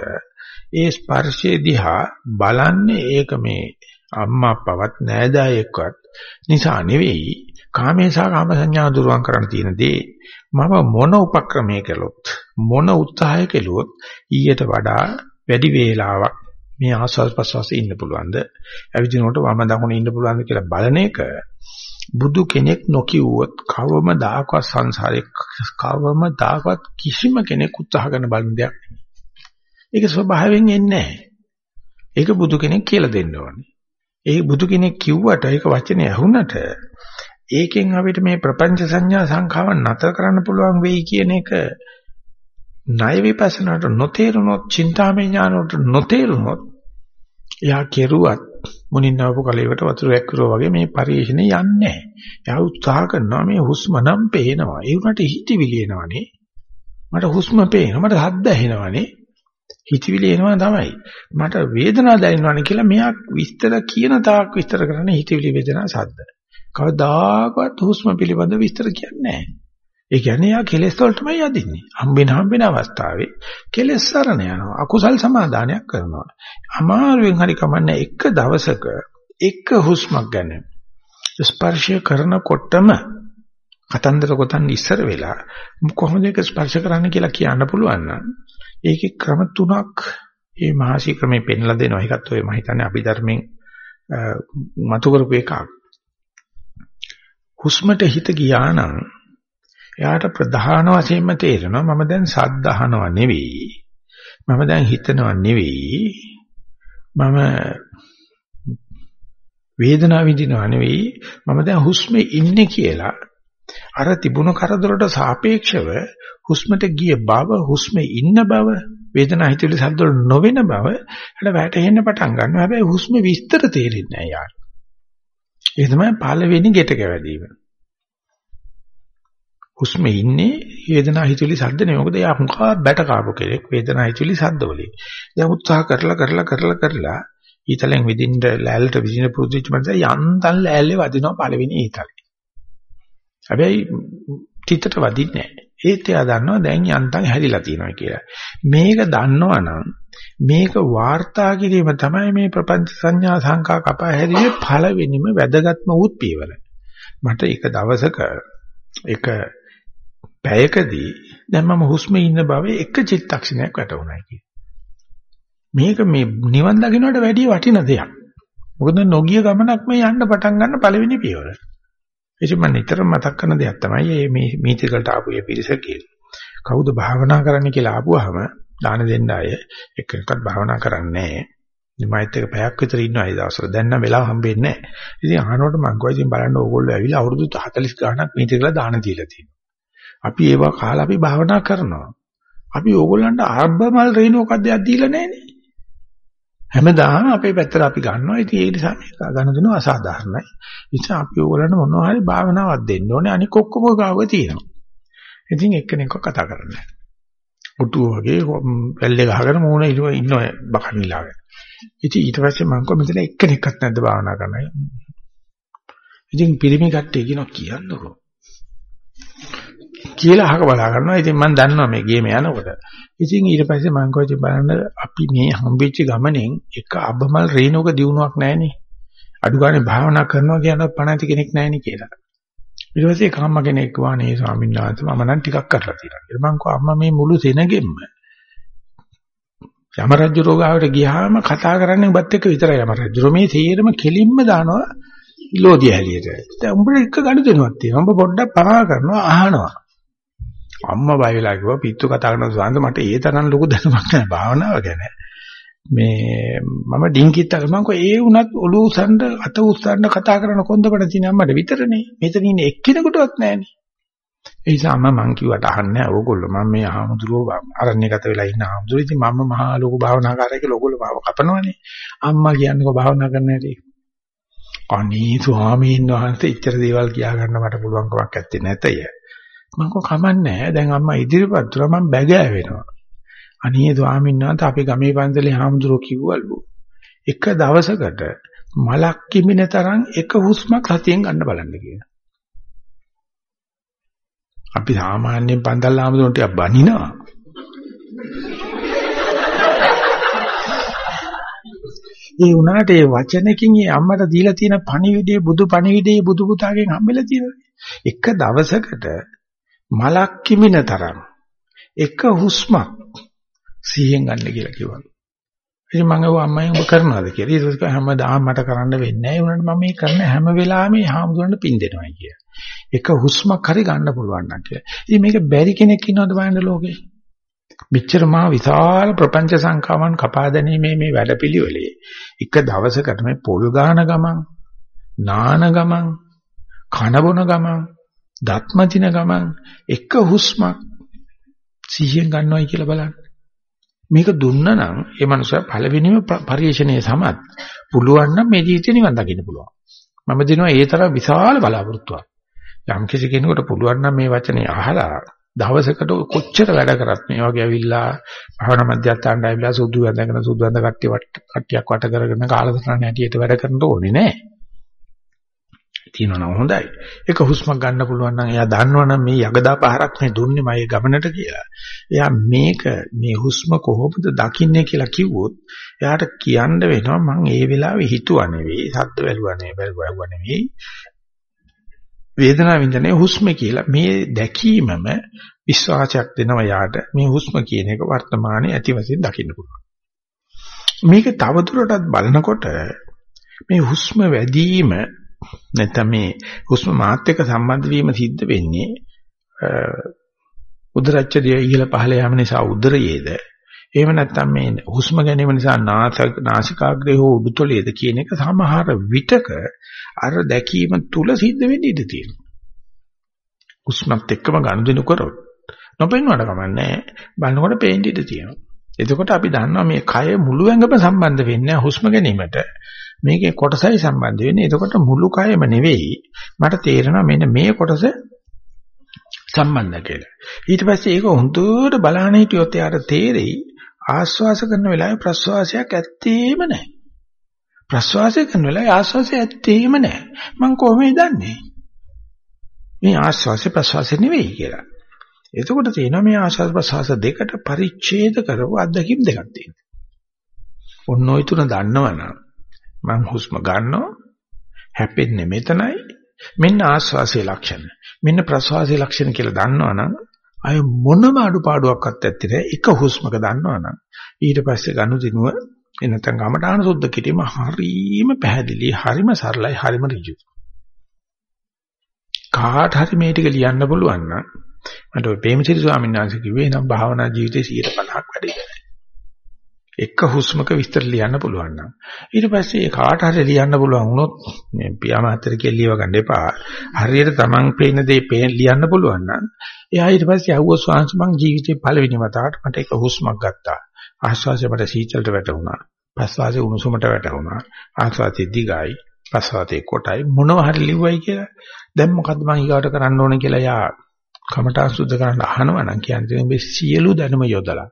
ඒ ස්පර්ශයේ දිහා බලන්නේ ඒක මේ අම්මා අප්පවත් නෑදෑයෙක්වත් නිසා නෙවෙයි කාමේසා කාම සංඥා දුරුවන් කරන්න තියෙන දේ මම මොන උපක්‍රමයේ කළොත් මොන උත්සාහය කළොත් ඊට වඩා වැඩි වේලාවක් මේ ආස්වාද ප්‍රසවාසයේ ඉන්න පුළුවන්ද ඇවිදිනකොට වම දකුණ ඉන්න පුළුවන්ද කියලා බලන එක බුදු කෙනෙක් නොකියුවොත් කවම දායකවත් සංසාරේ කවම දායකවත් කිසිම කෙනෙක් උත්සාහ කරන බලන දෙයක් නෙමෙයි ඒක ස්වභාවයෙන් එන්නේ නැහැ. ඒක බුදු කෙනෙක් කියලා දෙන්න ඕනේ. ඒ බුදු කෙනෙක් කිව්වට ඒක වචනේ ඇහුණට ඒකෙන් අපිට මේ ප්‍රපංච සංඥා සංඛාව නතර කරන්න පුළුවන් වෙයි කියන එක ණය විපස්සනාට නොතේරුනොත්, චින්තාමය ඥානට නොතේරුනොත් යා කෙරුවත් මුනින් නවපු කලයකට වතුර වැක්කිරෝ වගේ මේ පරිශ්‍රණය යන්නේ නැහැ. යා උත්සාහ කරනවා මේ හුස්ම නම් පේනවා. ඒ උනට හිතවිලි එනවනේ. මට හුස්ම පේනවා. මට හද්ද ඇහෙනවනේ. හිතවිලි එනවා තමයි. මට වේදනාව දැනෙනවානේ කියලා මෙයා විස්තර කියන තාක් විස්තර කරන්නේ හිතවිලි වේදනා සද්ද. කවදාකවත් හුස්ම පිළිබඳ විස්තර කියන්නේ නැහැ. ඒ කියන්නේ යා කෙලෙස් වලටමයි යදින්නේ. හම්බෙන හම්බෙන අවස්ථාවේ කෙලෙස් සරණ යනවා. අකුසල් සමාදානයක් කරනවා. අමාරුවෙන් හරි කමන්නේ එක දවසක එක හුස්මක් ගන්න. ස්පර්ශය කරනකොටම කතන්දර ගොතන් ඉස්සර වෙලා කොහොමද ඒක ස්පර්ශ කරන්න කියලා කියන්න පුළුවන් නම් ඒකේ ක්‍රම තුනක් මේ මහසි ක්‍රමේ පෙන්ලා දෙනවා. ඒකත් ඔය මම හිතන්නේ අභිධර්මයෙන් මතු කරපු එකක්. හුස්මට හිත ගියා නම් එයාට ප්‍රධාන වශයෙන්ම තේරෙනවා මම දැන් සද්ද අහනවා නෙවෙයි. මම දැන් හිතනවා නෙවෙයි. මම වේදනාව විඳිනවා නෙවෙයි. මම දැන් හුස්මේ ඉන්නේ කියලා අර තිබුණු කරදරට සාපේක්ෂව හුස්මට ගිය බව, හුස්මේ ඉන්න බව, වේදනා හිතවිලි සද්ද නොවන බව හට වැටෙන්න පටන් ගන්නවා. හැබැයි හුස්ම විස්තර තේරෙන්නේ නැහැ යාර. ඒ තමයි පළවෙනි ගෙට කැවැදීම. හුස්මේ ඉන්නේ වේදනා හිතවිලි සද්ද නෙවෙයි. මොකද එයා හුඟා බැට කාපු කෙනෙක් වේදනා හිතවිලි සද්ද වලින්. දැන් උත්සාහ කරලා කරලා කරලා කරලා ඊතලෙන් විදින්න ලෑල්ලට විදින පුරුදුච්ච මනස යන්තම් ලෑල්ලේ වදිනවා පළවෙනි ඊතලේ. හැබැයි තිතට වදින්නේ නැහැ. ඒත් එයා දන්නවා දැන් යන්තම් හැදිලා තියෙනවා කියලා. මේක දන්නවනම් මේක වාර්තා කිරීම තමයි මේ ප්‍රපංච සංඥා සංකා කපා හැරීමේ පළවෙනිම වැදගත්ම උත් පියවර. මට එක දවසක එක පැයකදී දැන් මම හුස්මේ ඉන්න බවේ එක චිත්තක්ෂණයක් වැටුණා කියලා. මේක මේ නිවන් දකින්නට වැඩිය වටින දෙයක්. මොකද නොගිය ගමනක් මේ යන්න පටන් ගන්න පළවෙනි පියවර. ඉතින් මම නිතරම මතක් කරන දෙයක් තමයි මේ මීතිකලට ආපු මේ පිරිස කියලා. කවුද භාවනා කරන්න කියලා ආපුවාම දාන දෙන්න අය එක්කෙනෙක්වත් භාවනා කරන්නේ නැහැ. මයිත් එක පැයක් විතර ඉන්නවා ඒ දවස්වල. දැන් නම් වෙලාව හම්බෙන්නේ නැහැ. ඉතින් අහනකොට මං කිව්වා ඉතින් බලන්න ඕගොල්ලෝ ඇවිල්ලා අවුරුදු 40 ගාණක් මීතිකල දාන දීලා තියෙනවා. අපි ඒවා කාලා අපි භාවනා කරනවා. අපි ඕගොල්ලන්ට ආබ්බමල් රේණුවක්ද දෙයක් දීලා නැහනේ. හැමදාම අපේ පැත්තට අපි ගන්නවා. ඉතින් ඒ නිසා මේක ගන්න දෙනවා අසාධාරණයි. ඒ නිසා අපි ඕගොල්ලන්ට මොනවා හරි භාවනාවක් දෙන්න ඕනේ. අනික ඔක්කොම ගාව තියෙනවා. ඉතින් එක්කෙනෙක්ව කතා කරන්නේ. උටුව වගේ වැල්ලේ ගහගෙන මූණ ඉලුව ඉන්නවා බකන් ඉලාගෙන. ඉතින් ඊට පස්සේ මම කොහොමද මෙතන එක්කෙනෙක්වත් නැද්ද භාවනා කරන්න. ඉතින් පිරිමි කට්ටිය කියනවා කියන්නකෝ. කියලා අහක බලා ගන්නවා. ඉතින් මම දන්නවා මේ ගේම යනකොට. ඉතින් ඊට පස්සේ මම කොහොමද බලන්න අපි මේ හම්බෙච්ච ගමනෙන් එක අබමල් රේණුක දිනුවක් නැහනේ. අඩු ගානේ භාවනා කරනවා කියන පණති කෙනෙක් නැහනේ කියලා. ඊට පස්සේ කම්ම කෙනෙක් වානේ ස්වාමීන් වහන්සේ මම නම් ටිකක් කරලා තියෙනවා. ඊට මං කෝ අම්මා මේ මුළු සෙනගෙම්ම යම රජු රෝගාවට ගියාම කතා කරන්නේ ඔබත් එක්ක විතරයි යම රජු. මේ තීරම කෙලින්ම දානවා ඉලෝදිය හැලියට. දැන් උඹට එක ගඩ දෙනවක් තියෙනවා. උඹ පොඩ්ඩක් පරා කරනවා අහනවා. අම්මා බය වෙලා කිව්වා පිට්ටු කතා කරන සාන්ත මට ඒ තරම් ලොකු දැනුමක් නැහැ භාවනාව ගැන. මේ මම ඩිංකිත් අර මම කෝ ඒ උනත් ඔලුව උස්සන්න අත උස්සන්න කතා කරන කොන්දපණ තියෙන අම්මට විතරනේ. මෙතන ඉන්නේ එක්කෙනෙකුටවත් නැහනේ. ඒ නිසා මම මං කිව්වට අහන්නේ ඕගොල්ලෝ මම මේ ආමුදුරෝ අරණ්‍යගත වෙලා ඉන්න ආමුදුරෝ ඉතින් මම මහා ලොකු භාවනාකාරයෙක් කියලා ඕගොල්ලෝ මාව කපනවනේ. අම්මා කියන්නකෝ භාවනා කරන්න හැටි. අනී ස්වාමීන් වහන්සේ ඉච්චර දේවල් කියා ගන්න මට පුළුවන් කමක් නැත්තේ නැතය. මම කෝ කමන්නේ දැන් අම්මා ඉදිරිපත් තුර මම බැගෑ වෙනවා. අනේ ස්වාමීන් වහන්සේ අපේ ගමේ පන්සලේ හාමුදුරුවෝ කිව්වලු එක දවසකට මලක් කිමින තරම් එක හුස්මක් සතියෙන් ගන්න බලන්න කියලා. අපි සාමාන්‍යයෙන් පන්සල් හාමුදුරුවන්ට ටිකක් බනිනවා. ඒ වුණාට ඒ වචනකින් ඒ අම්මට දීලා තියෙන පණිවිඩයේ බුදු පණිවිඩයේ බුදු පුතාගෙන් හම්බෙලා තියෙනවා. එක දවසකට මලක් කිමින තරම් එක හුස්මක් සිහියෙන් ගන්න කියලා කිව්වා. ඉතින් මම ගාව අම්මයි ඔබ කරනවාද කියලා. ඊට පස්සේ හැමදාම මට කරන්න වෙන්නේ නැහැ. ඒ වුණාට මම මේ කරන හැම වෙලාවෙම හාමුදුරන්ට පින් දෙනවා කියලා. එක හුස්මක් හරි ගන්න පුළුවන් නම් කියලා. ඉතින් මේක බැරි කෙනෙක් ඉන්නවද බලන්න ලෝකේ? මෙච්චර මා විශාල ප්‍රපංච සංඛාවන් කපා දැමීමේ මේ වැඩපිළිවෙලේ එක දවසකට මේ පොල් ගාන ගමන් නාන ගමන් කන බොන ගමන් දත්මතින ගමන් එක හුස්මක් සිහියෙන් ගන්නවයි කියලා බලන්න. මේක දුන්නා නම් ඒ මනුස්සයා පළවෙනිම පරිශ්‍රණයේ සමත් පුළුවන් නම් මේ ජීවිතේ නිවන් දකින්න පුළුවන්. මම දිනවා ඒ තරම් විශාල බලාපොරොත්තුවක්. යම් කිසි කෙනෙකුට පුළුවන් නම් මේ වචනේ අහලා දවසකට කොච්චර වැඩ කරත් මේ වගේ ඇවිල්ලා භවනා මධ්‍යස්ථානට ඇවිල්ලා සුදු වැඳගෙන සුදු වැඳ කට්ටිය කට්ටියක් වට කරගෙන කාලසටහන හැටියට වැඩ කරන්න ඕනේ නෑ. තියෙනවා හොඳයි. ඒක හුස්මක් ගන්න පුළුවන් නම් එයා දන්නවනම් මේ යගදා පහරක් මේ දුන්නේ මගේ ගමනට කියලා. එයා මේක මේ හුස්ම කොහොමද දකින්නේ කියලා කිව්වොත් එයාට කියන්න වෙනවා මං ඒ වෙලාවේ හිතුවා නෙවෙයි, සද්ද වැළුවා නෙවෙයි, වැළුවා නෙවෙයි. වේදනාව විඳිනේ හුස්ම කියලා මේ දැකීමම විශ්වාසයක් දෙනවා යාට මේ හුස්ම කියන එක වර්තමානයේ ඇති වශයෙන් දකින්න පුළුවන්. මේක තවදුරටත් බලනකොට මේ හුස්ම වැඩිම නැත්නම් මේ හුස්ම මාත් එක්ක සම්බන්ධ වීම සිද්ධ වෙන්නේ උදරච්ඡදය ඉහළ පහළ යාම නිසා උදරයේද එහෙම නැත්නම් මේ හුස්ම ගැනීම නිසා නාසිකාග්‍රේ හෝ උඩුතලයේද කියන එක සමහර විටක අර දැකීම තුල සිද්ධ වෙන්න ඉඩ තියෙනවා. හුස්මත් එක්කම ගනුදෙනු කරොත් නොපෙන්වන්න කමන්නේ බලනකොට පේන්න ඉඩ තියෙනවා. එතකොට අපි දන්නවා මේ කය මුළු ඇඟම සම්බන්ධ වෙන්නේ හුස්ම ගැනීමට. මේකේ කොටසයි සම්බන්ධ වෙන්නේ. එතකොට මුළු කයම නෙවෙයි. මට තේරෙනවා මෙන්න මේ කොටස සම්බන්ධ කියලා. ඊට පස්සේ ඒක හොඳට බලහන් හිටියොත් එයාට තේරෙයි ආස්වාස කරන වෙලාවේ ප්‍රස්වාසයක් ඇත්තේම නැහැ. ප්‍රස්වාසය කරන වෙලාවේ ආස්වාසය ඇත්තේම නැහැ. මං කොහොමද දන්නේ? මේ ආස්වාසය ප්‍රස්වාසය නෙවෙයි කියලා. එතකොට තියෙනවා මේ ආස්වාද ප්‍රස්වාස දෙකට පරිච්ඡේද කරපු අත්දැකීම් දෙකක් තියෙනවා. ඔන්න ඔය තුන දන්නවනම් මං හුස්ම ගන්නවා. හැපෙන්නේ මෙතනයි. මෙන්න ආස්වාසයේ ලක්ෂණ. මෙන්න ප්‍රස්වාසයේ ලක්ෂණ කියලා දන්නවනම් අය මොනම අඩුපාඩුවක්වත් නැත්තේ එක හුස්මක දන්නවනම්. ඊට පස්සේ ගනුදෙනුව එනතන් ගමඨාන සුද්ධ කිරීම හරීම පැහැදිලි හරීම සරලයි හරීම ඍජු. කාට හරි මේ ටික ලියන්න පුළුවන් නම් මට ඔය ප්‍රේමසිරි ස්වාමීන් වහන්සේ කිව්වේ නම් භාවනා ජීවිතේ 150ක් වැඩි කියලා. එක හුස්මක විස්තර ලියන්න පුළුවන් නම් ඊට පස්සේ ඒ කාට හරි ලියන්න පුළුවන් වුණොත් මේ පියාමාතර කියලා ලියව ගන්න එපා. හරියට Taman පේන දේ ලියන්න පුළුවන් නම් එයා ඊට පස්සේ අහුව ස්වාංශ මං ජීවිතේ පළවෙනි වතාවට මට එක හුස්මක් ගත්තා. ආශ්වාසය මට සීතලට වැටුණා. ප්‍රශ්වාසය උණුසුමට වැටුණා. ආශ්වාසය දිගයි. ප්‍රශ්වාසය කොටයි මොනව හරි ලිව්වයි කියලා. දැන් මොකද්ද මං ඊගාට කරන්න ඕනේ කියලා යා කමඨා සුද්ධ කරන්න අහනවා නම් කියන්නේ මේ සියලු දැනුම යොදලා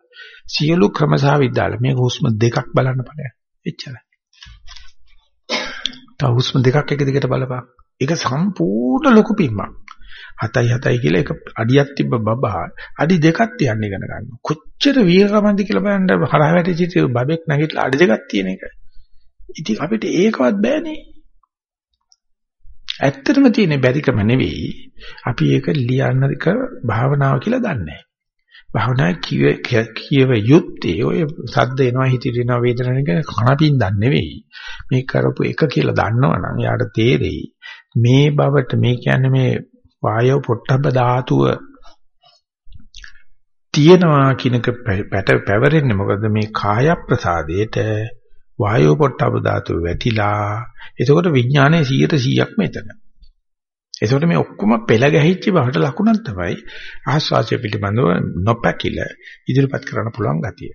සියලු ක්‍රමසා විද්‍යාල මේක හුස්ම දෙකක් බලන්න බලන්න. එච්චරයි. තව හුස්ම දෙකක් එක දිගට බලපන්. ඒක සම්පූර්ණ ලොකු පිම්මක්. හතයි හතයි කියලා එක අඩියක් තිබ්බ බබා අඩි දෙකක් තියන්න ඉගෙන ගන්නවා. කොච්චර වීරකමන්ද කියලා බලන්න හරහ වැටිච්ච බබෙක් නැගිටලා අඩි දෙකක් තියෙන එක. ඉතින් අපිට ඒකවත් බෑනේ. ඇත්තටම තියෙන බැරිකම නෙවෙයි. අපි ඒක ලියන්නක භාවනාව කියලා දන්නේ භාවනා කිය කියව යුත්තේ ඔය සද්ද එනවා හිතිට එනවා වේදනාවක් කනපින් දන්නේ නෙවෙයි. මේ කරපු එක කියලා දන්නවනම් යාට තේරෙයි. මේ බවට මේ කියන්නේ මේ වායව පොට්ටබ්බ ධාතුව තියෙනවා කියනක පැවරෙන්නේ මොකද? මේ කාය ප්‍රසාදයේට වායෝ පොට්ටබ ධාතුව වැටිලා එතකොට විඥානයේ 100%ක් මෙතන. එතකොට මේ ඔක්කොම පෙළ ගැහිච්ච බවට ලකුණක් තමයි ආස්වාසිය පිළිබඳව නොපැකිල ඉදිරිපත් කරන්න පුළුවන් ගතිය.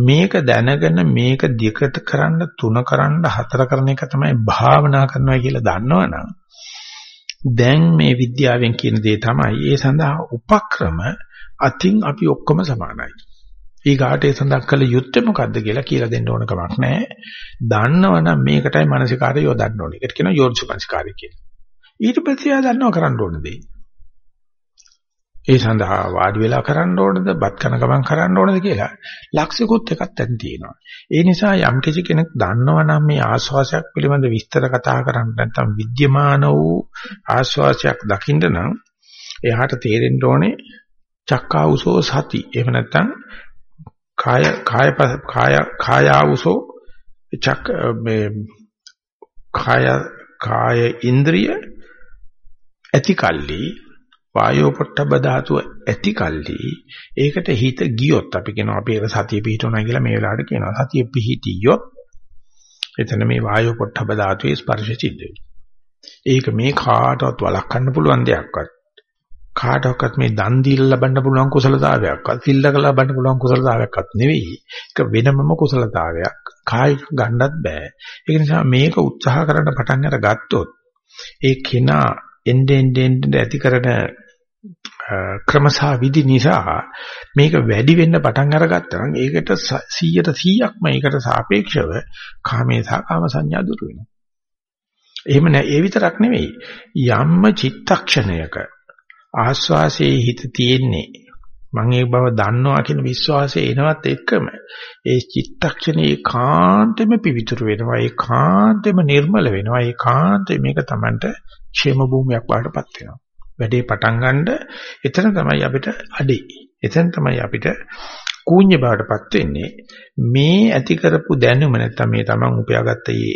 මේක දැනගෙන මේක දෙකට කරන්න තුන කරන්න හතර කරන එක තමයි භාවනා කරනවා කියලා දන්නවනම් දැන් මේ විද්‍යාවෙන් කියන දේ තමයි ඒ සඳහා උපක්‍රම අතින් අපි ඔක්කොම සමානයි. ඊගාට ඒ සඳහන් කළ යුත්තේ මොකද්ද කියලා කියලා දෙන්න ඕන කමක් නැහැ. දන්නවනම් මේකටයි මානසිකාරය යොදන්න ඕනේ. ඒකට කියනවා යෝනිසමනසිකාරය කියලා. ඊට පස්සේ ආ දන්නව කරන්න ඕන දේ. ඒ සඳහා වාඩි වෙලා කරන්න ඕනද, බත් කන ගමන් කරන්න ඕනද කියලා ලක්ෂිකුත් එකක් දැන් තියෙනවා. ඒ නිසා යම් කිසි කෙනෙක් දන්නවනම් මේ ආස්වාසයක් පිළිබඳ විස්තර කතා කරන්න නැත්නම් විද්‍යමාන වූ ආස්වාසයක් දකින්න නම් එයාට තේරෙන්න ඕනේ චක්කාවුසෝ සති. එහෙම නැත්නම් කාය කාය කාය කායාවුසෝ චක් මේ කාය කාය ඉන්ද්‍රිය ඇති කල්ලි වායෝ පොට්ටබ ධාතුව ඇති කල්ලි ඒකට හිත ගියොත් අපි කියනවා අපි ඒක සතිය පිහිටුණා කියලා මේ වෙලාවට කියනවා. සතිය පිහිටියොත් එතන මේ වායෝ පොට්ටබ ධාතුවේ ස්පර්ශ සිද්ධ ඒක මේ කාටවත් වළක්වන්න පුළුවන් දෙයක්වත්. කාටවත් මේ දන් දීලා ලබන්න පුළුවන් කුසලතාවයක්වත් සිල්ලක ලබන්න පුළුවන් කුසලතාවයක්වත් නෙවෙයි. ඒක වෙනමම කුසලතාවයක්. කායික ගන්නත් බෑ. ඒක නිසා මේක උත්සාහ කරන්න පටන් අරගත්තොත් ඒ කෙනා එන්නේ එන්නේ ඇති කරන ක්‍රමසා විදි නිසා මේක වැඩි වෙන්න පටන් අරගත්තා නම් ඒකට 100ට 100ක්ම ඒකට සාපේක්ෂව කාමේ සහ කාම සංඥා දුරු වෙනවා. එහෙම නෑ ඒ විතරක් නෙවෙයි යම්ම චිත්තක්ෂණයක ආස්වාසයේ හිත තියෙන්නේ. මම ඒ බව දන්නවා කියන විශ්වාසය එනවත් එක්කම ඒ චිත්තක්ෂණේ ඒකාන්තෙම පිවිතුරු වෙනවා ඒකාන්තෙම නිර්මල වෙනවා ඒකාන්තෙ මේක Tamanට ക്ഷേම භූමියක් වඩටපත් වෙනවා. වැඩේ පටන් ගන්නද එතන තමයි අපිට අඩේ. එතන තමයි අපිට කූඤ්ඤ බවටපත් වෙන්නේ. මේ ඇති කරපු දැනුම නැත්තම් මේ Taman උපයාගත්ත මේ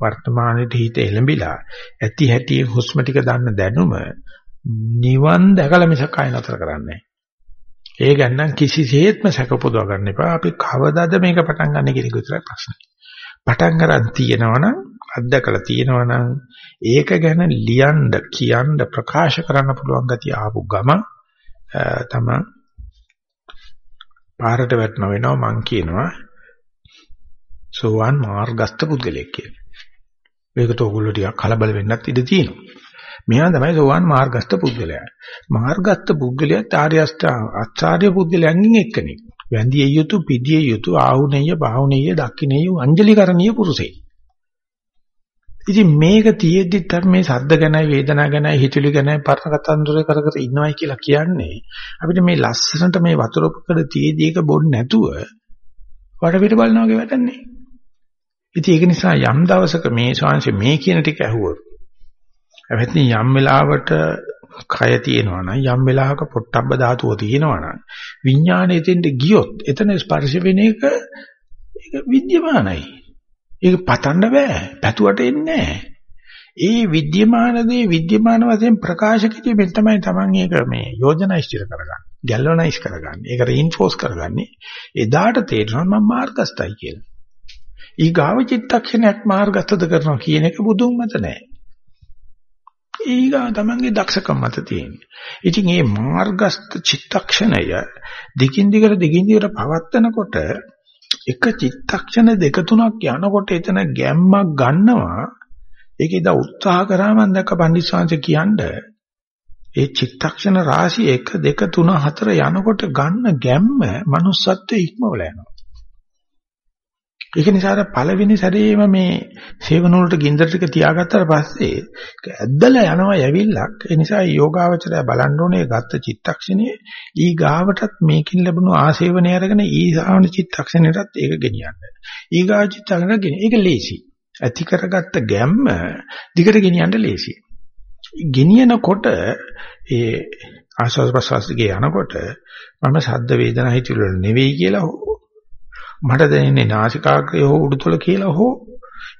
වර්තමානයේ හිත එළඹිලා ඇති හැටි හුස්ම ටික දන්න දැනුම නිවන් දැකලා මිසක් ආය නතර කරන්නේ ඒ ගන්නම් කිසිසේත්ම සැක පොදව ගන්න එපා. අපි කවදාද මේක පටන් ගන්න කියන එක විතරයි ප්‍රශ්නේ. පටන් ගන්න තියෙනවනම් අත්දකලා තියෙනවා නම් ඒක ගැන ලියන්න කියන්න ප්‍රකාශ කරන්න පුළුවන් ගතිය ආපු ගම තමයි පාරට වැටෙන වෙනවා මං කියනවා සෝවාන් මාර්ගස්ත පුද්ගලයෙක් කියලා. මේකට ඕගොල්ලෝ ටිකක් කලබල වෙන්නත් ඉඩ තියෙනවා. මෙයා තමයි සෝවාන් මාර්ගස්ත පුද්ගලයා. මාර්ගස්ත පුද්ගලයා ආර්ය අෂ්ටාර්ය පුද්ගලයන්ගෙන් එක්කෙනෙක්. වැඳිය යුතු, පිදිය යුතු, ආහුණෙය, බාහුණෙය, දක්ඛිනෙය, අංජලිකරණීය පුරුෂයෙක්. ඉතින් මේක තියෙද්දි තර මේ සද්ද ගැනයි වේදනා ගැනයි හිතුලි ගැනයි පරණ කතන්දර කර කර ඉන්නවයි කියලා කියන්නේ අපිට මේ ලස්සනට මේ වතුර පොකඩ තියෙද්දි ඒක බොන්න නැතුව වටපිට බලනවා වගේ වැඩන්නේ. ඉතින් ඒක නිසා යම් දවසක මේ ශාංශ මේ කියන ටික ඇහුවොත් එවැත්නි යම් වෙලාවට කය තියෙනවා නම් යම් වෙලාවක පොට්ටබ්බ ධාතුව තියෙනවා නම් විඥාණය එතෙන්ට ගියොත් එතන ස්පර්ශ වෙන එක ඒක විද්‍යමානයි. ඒක පතන්න බෑ. පැතුවට එන්නේ නෑ. ඒ විද්‍යමාන දේ විද්‍යමාන වශයෙන් ප්‍රකාශ කිරීමෙන් තමයි Taman ඒක මේ යෝජනා ඉස්තිර කරගන්නේ. ගැල්වනයිස් කරගන්නේ. ඒක රීන්ෆෝස් කරගන්නේ. එදාට තේරෙනවා මම මාර්ගස්තයි කියලා. ඊගාව චිත්තක්ෂණයක් මාර්ගස්තද කරනවා කියන එක බුදුන් මත නෑ. ඊගා තමන්ගේ දක්ෂකම් මත තියෙන්නේ. ඉතින් මේ මාර්ගස්ත චිත්තක්ෂණය දිගින් දිගට දිගින් දිගට පවත්නකොට එක චිත්තක්ෂණ දෙක තුනක් යනකොට එතන ගැම්මක් ගන්නවා. ඒක ඉදා උත්සාහ කරා මම දැක්ක පණ්ඩිත කියන්නේ ඒ චිත්තක්ෂණ රාශිය 1 2 3 4 යනකොට ගන්න ගැම්ම manussත්වයේ ඉක්මවල යනවා. ඒක නිසා අර පළවෙනි සැරේම මේ සේවන වලට ගින්දර ටික තියාගත්තාට පස්සේ ඇද්දලා යනවා යවිල්ලක්. ඒ නිසා යෝගාවචරය බලන්න ඕනේ ගත්ත චිත්තක්ෂණයේ ඊ ගාවටත් මේකින් ලැබුණු ආසේවනය අරගෙන ඊ සාවන චිත්තක්ෂණයටත් ඒක ගෙනියන්න. ඊ ගාව චිත්තක්ෂණ ගෙන. ඒක ලේසි. ඇති කරගත්ත ගැම්ම දිගට ගෙනියන්න ලේසි. ගෙනියනකොට ඒ ආස්වාද ප්‍රසවාසයේ යනකොට මම ශබ්ද වේදනා හිතුවල නෙවෙයි කියලා මට දැනෙන්නේ නාසිකාග්‍රය හෝ උඩුතල කියලා හෝ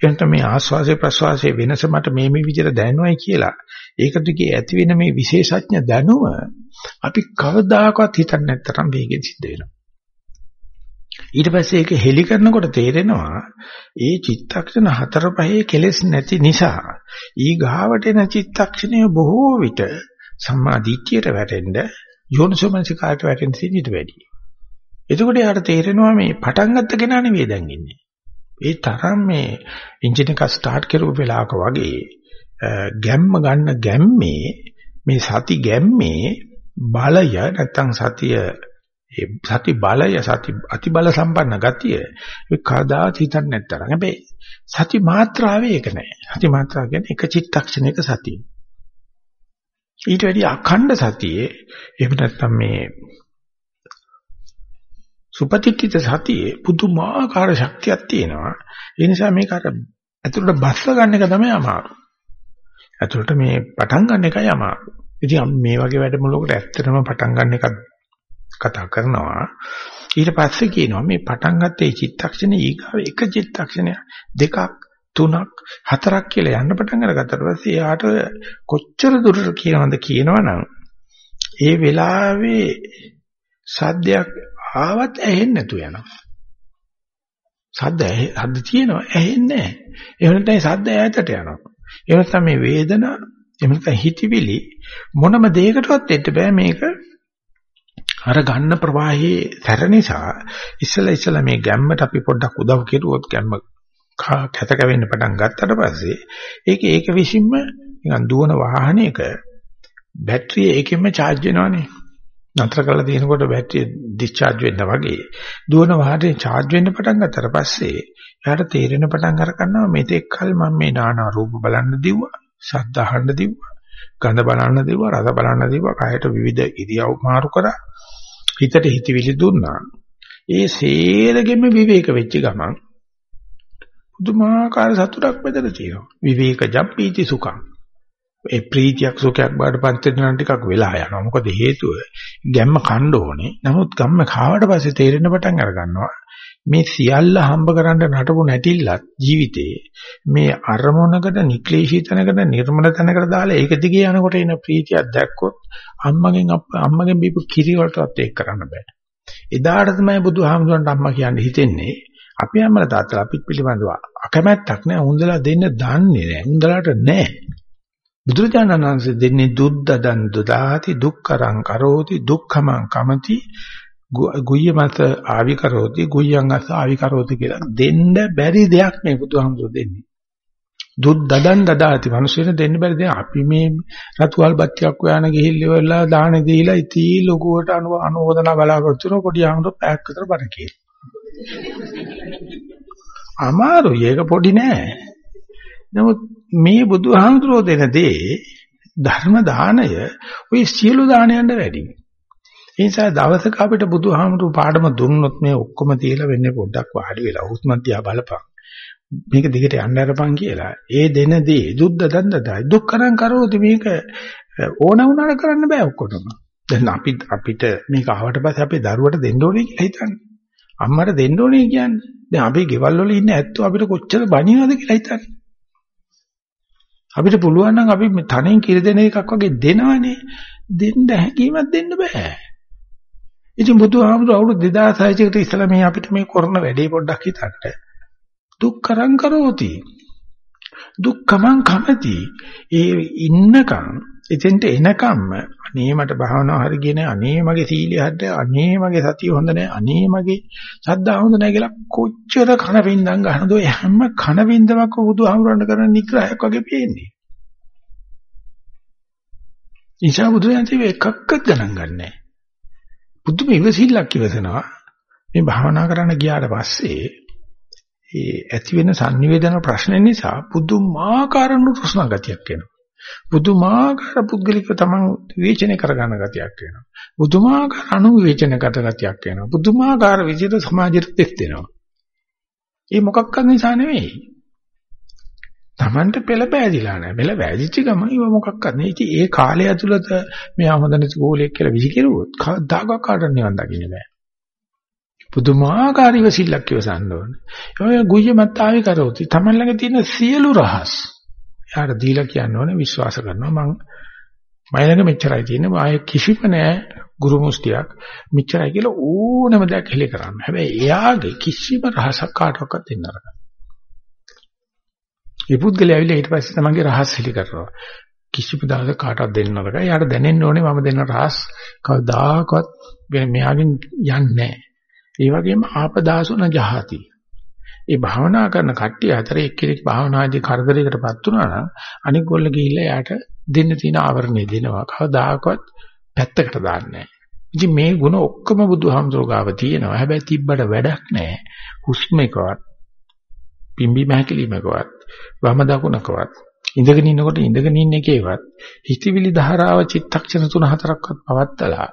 එහෙනම් මේ ආස්වාසේ ප්‍රස්වාසයේ වෙනස මට මේ මේ විදිහට දැනෙනවයි කියලා. ඒක දිගේ ඇති වෙන මේ විශේෂඥ දැනුම අපි කවදාකවත් හිතන්නේ නැත්තරම් වේගෙන් සිද්ධ වෙනවා. ඊට පස්සේ ඒක හෙලි කරනකොට තේරෙනවා ඒ චිත්තක්ෂණ හතර පහේ කෙලෙස් නැති නිසා ඊ ගාවට එන චිත්තක්ෂණය බොහෝ විට සම්මා දිට්ඨියට වැටෙන්න යෝනිසෝමනසිකාට වැටෙන්න තියෙන ඊට වැඩියි එතකොට යාට තේරෙනවා මේ පටන් ගත්ත කෙනා නෙවෙයි දැන් ඉන්නේ. ඒ තරම් මේ එන්ජින් එක ස්ටාර්ට් කරපු වෙලාවක වගේ ගැම්ම ගන්න ගැම්මේ මේ සති ගැම්මේ බලය නැත්තම් සතිය ඒ සති බලය සති අති බල සම්පන්න ගතිය ඒ කවදාත් හිතන්නේ නැත්තරම්. හැබැයි සති මාත්‍රාවේ ඒක නෑ. සති මාත්‍රාව කියන්නේ එක චිත්තක්ෂණයක සතිය. ඊට වැඩි අඛණ්ඩ සතියේ එහෙම නැත්නම් මේ සුපතිත්‍ිත සතියේ පුදුමාකාර ශක්තියක් තියෙනවා. ඒ නිසා මේක අර ඇතුළට බස්ස ගන්න එක තමයි අමාරු. ඇතුළට මේ පටන් ගන්න එකයි අමාරු. ඉතින් මේ වගේ වැඩමුළුවකට ඇත්තටම පටන් ගන්න එක කතා කරනවා. ඊට පස්සේ කියනවා මේ පටන් ගත්තේ චිත්තක්ෂණේ ඊගාව එක චිත්තක්ෂණයක් දෙකක් තුනක් හතරක් කියලා යන්න පටන් අරගත්තට පස්සේ එයාට කොච්චර දුරට කියනවද කියනවනම් ඒ වෙලාවේ සද්දයක් ආවත් ඇහෙන්නේ නැතු යනවා. සද්ද සද්ද තියෙනවා ඇහෙන්නේ නැහැ. එහෙම නැත්නම් සද්ද ඈතට යනවා. එහෙම නැත්නම් මේ වේදනා එහෙම නැත්නම් හිතවිලි මොනම දෙයකටවත් දෙන්න බෑ මේක අර ගන්න ප්‍රවාහයේ තර නිසා ඉස්සලා ඉස්සලා මේ ගැම්මට අපි පොඩ්ඩක් උදව් කෙරුවොත් ගැම්ම කැත කැවෙන්න පටන් ගත්තට පස්සේ ඒක ඒක විසින්ම නිකන් දුවන වාහනයක බැටරිය ඒකෙන්ම charge වෙනවනේ නතර කරලා තියෙනකොට බැටරිය ඩිස්චාර්ජ් වෙන්න වගේ. දුවන වාහනේ charge වෙන්න පටන් ගත්තට පස්සේ එයාට තේරෙන පටන් අර ගන්නවා මෙතෙක් කල මම මේ නානා රූප බලන්න දිව්වා ශබ්ද අහන්න දිව්වා ගඳ බලන්න දිව්වා රස බලන්න දිව්වා කයට විවිධ ඉරියව් මාරු කරා හිතට හිතවිලි දුන්නා. ඒ සේරගෙම විවේක වෙච්ච ගමන් පුදුමාකාර සතුටක් මෙතන තියෙනවා. විවේක ජප්පීති සුඛං. ඒ ප්‍රීතියක් සුඛයක් බාටපත් වෙන ටිකක් වෙලා යනවා. මොකද හේතුව ගැම්ම කන්න ඕනේ. නමුත් ගම්ම කාවට පස්සේ තේරෙන පටන් අර ගන්නවා. මේ සියල්ල හම්බ කරන්න නටපු නැටිල්ලත් ජීවිතේ මේ අරමුණකට නික්ලේශී තැනකට නිර්මල තැනකට දාලා ඒක දිගේ යනකොට එන ප්‍රීතියක් දැක්කොත් අම්මගෙන් අම්මගෙන් බීපු කිරි වලටවත් ඒක කරන්න බෑ. එදාට තමයි බුදුහාමුදුරන්ට අම්මා කියන්නේ හිතෙන්නේ අපි අම්මලා තාත්තලා අපිත් පිළිබඳව අකමැත්තක් නෑ. උන්දලා දෙන්න දන්නේ නෑ. උන්දලාට නෑ. බුදුරජාණන් වහන්සේ දෙන්නේ දුද්දදන් දුදාති දුක්කරං කරෝති දුක්ඛමං කමති ගුය්‍ය මත ආවි කරෝති ගුය්‍යං අස ආවි කරෝති කියලා දෙන්න බැරි දෙයක් මේ බුදුහාමුදුරු දෙන්නේ. දුද්දදන් දදාති මිනිස්සුන්ට දෙන්න බැරි දෙයක්. අපි මේ රතුවල් බත්තියක් හොයන ගිහිල්ලා දාන දීලා ඉතී ලොකුවට අනුමෝදනා බලාපොරොත්තු වෙන පොඩි ආමුදු පැයක් විතර බර කියලා. අමාරුයි ඒක පොඩි නෑ. නමුත් මේ බුදුහාමුදුරෝ දෙන දේ ධර්ම දාණය ওই සියලු දානයන්ට වැඩි. ඒ නිසා දවසක අපිට බුදුහාමුදුරු පාඩම දුන්නොත් මේ ඔක්කොම තියලා වෙන්නේ පොඩ්ඩක් වාඩි වෙලා හුස්ම තියා බලපන්. මේක දිගට යන්න අරපන් කියලා. ඒ දෙන දේ දුද්ද දන්දදයි දුක්කරං කරෝති මේක ඕන වුණාට කරන්න බෑ ඔක්කොටම. දැන් අපි අපිට මේක ආවට පස්සේ අපේ දරුවට දෙන්න ඕනේ කියලා හිතන්නේ. අම්මට දෙන්න ඕනේ කියන්නේ. දැන් අපි ගෙවල් වල ඉන්න ඇත්තෝ අපිට කොච්චර බනිනවද කියලා හිතන්නේ. අපිට පුළුවන් නම් අපි තනෙන් කිරි දෙන එකක් වගේ දෙනවනේ. දෙන්න හැකියාවක් දෙන්න බෑ. ඉතින් බුදුහාමුදුරුවෝ අවුරුදු 2600 කට ඉස්සලා මේ අපිට මේ කරන වැඩේ පොඩ්ඩක් හිතන්න. දුක්කරං කරෝති. දුක්ඛමං කමති. ඒ ඉන්නකම් එතෙන්ට එනකම්ම අනේ මට භාවනාව හරි ගියේ නෑ අනේ මගේ සීලිය හරියට අනේ මගේ සතිය හොඳ නෑ අනේ මගේ සද්දා හොඳ නෑ කියලා කොච්චර කන වින්දම් ගන්නද ඔය හැම කන වින්දමක් බුදුහාමුදුරන් කරන නිග්‍රහයක් වගේ පේන්නේ. ඉෂා බුදුරජාණන් එකක්වත් ගණන් ගන්නෑ. බුදුම ඉවසිල්ලක් ඉවසනවා. මේ භාවනා කරන්න ගියාට පස්සේ ඒ ඇති වෙන sannivedana ප්‍රශ්න නිසා පුදුමාකාර නුරුස්නා ගතියක් එනවා. පුදුමාකාර පුද්ගලික තමන් විවේචනය කරගන්න ගතියක් වෙනවා. පුදුමාකාර අනු විවේචනගත ගතියක් වෙනවා. පුදුමාකාර විදිහට සමාජයට දෙස් දෙනවා. ඒ මොකක්වත් නිසා නෙවෙයි. Tamanට පෙළ පෑදිලා නැහැ. පෙළ පෑදිච්ච ගමන් ඉව මොකක්වත් නෙවෙයි. ඉතින් ඒ කාලය ඇතුළත මෙයා හොඳ නැති ගෝලයක් කියලා විසිකිරුවොත් කවදාකවත් කාටවත් නිවන් දකින්න බෑ. පුදුමාකාර ඉවසිල්ලක් ඉවසන්න ඕනේ. ඔය ගුයමත් ආවි කරෝති. Taman ළඟ තියෙන සියලු රහස් යාට දීලා කියන්න ඕනේ විශ්වාස කරනවා මං මයිලඟ මෙච්චරයි තියෙන්නේ ආයේ කිසිම නෑ ගුරු මුස්තියක් මෙච්චරයි කියලා ඕනම දෙයක් හෙලි කරන්න. හැබැයි එයාගේ කිසිම රහසක් කාටවත් දෙන්න නරකයි. ඒ පුද්ගලයා ඇවිල්ලා ඊට පස්සේ තමන්ගේ රහස් හෙලි කරනවා. කිසිම දවසක කාටවත් දෙන්න නරකයි. යාට දැනෙන්න ඕනේ මම දෙන්න රහස් කවදාකවත් මෙයාගෙන් යන්නේ නැහැ. ඒ වගේම ආපදාසුන ජහති. ඒ භාවනා කරන කට්ටිය අතර එක්කෙනෙක් භාවනාදී කරදරයකටපත් වුණා නම් අනික ගොල්ල ගිහිල්ලා යාට දෙන්න තියෙන ආවරණය දෙනවා. කවදාකවත් පැත්තකට දාන්නේ නැහැ. ඉතින් මේ ಗುಣ ඔක්කොම බුදුහාමුදුරුවෝ ගාව තියෙනවා. හැබැයි තිබ්බට වැඩක් නැහැ. හුස්ම එකවත් පිම්බි මහකලීමකවත් වම දකුණකවත් ඉඳගෙන ඉන්නකොට ඉඳගෙන ඉන්න එකේවත් හිතවිලි ධාරාව චිත්තක්ෂණ තුන හතරක්වත් පවත්තලා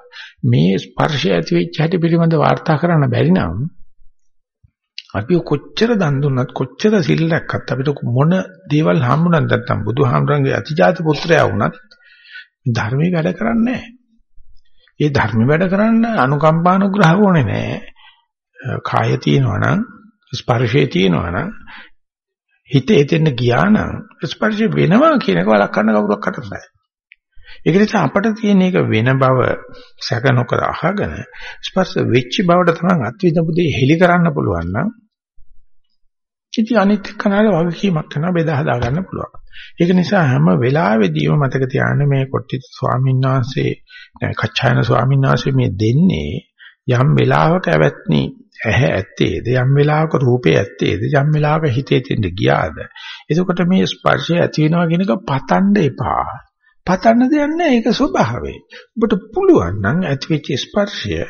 මේ ස්පර්ශය ඇති වෙච්ච හැටි පිළිබඳ වාර්තා කරන්න බැරි නම් අපි කොච්චර දන් දුන්නත් කොච්චර සිල් රැක්කත් අපිට මොන දේවල් හම්බුනත් නැත්තම් බුදුහාමරංගේ අතිජාත පුත්‍රයා වුණත් ධර්මයේ වැඩ කරන්නේ නැහැ. ඒ ධර්ම වැඩ කරන්න අනුකම්පානුග්‍රහ ඕනේ නැහැ. කාය තියෙනවා නම් ස්පර්ශය තියෙනවා නම් හිත එතෙන්න ගියා නම් ස්පර්ශ වෙනවා කියන එක වළක්වන්න කවුරක්වත් නැහැ. ඒක නිසා අපට තියෙන එක වෙන බව සැක නොකර අහගෙන ස්පර්ශ වෙච්ච බවට තමයි අත්විඳපු දේ හෙලි කරන්න පුළුවන් නම් ඉතින් අනිත් කනාල වගකීමක් කරනවා බෙදා හදා ගන්න පුළුවන්. ඒක නිසා හැම වෙලාවෙදීම මතක තියාගන්න මේ කොට්ටිත ස්වාමීන් වහන්සේ කච්චායන ස්වාමීන් වහන්සේ මේ දෙන්නේ යම් වෙලාවක ඇවැත්නි ඇහැ ඇත්තේද යම් වෙලාවක රූපේ ඇත්තේද යම් වෙලාවක හිතේ තෙන්ද ගියාද? එතකොට මේ ස්පර්ශය ඇති වෙනවා කියන එක පතන්න එපා. පතන්න දෙයක් නැහැ ඒක ස්වභාවය ඔබට පුළුවන් නම් ඇතිවෙච්ච ස්පර්ශය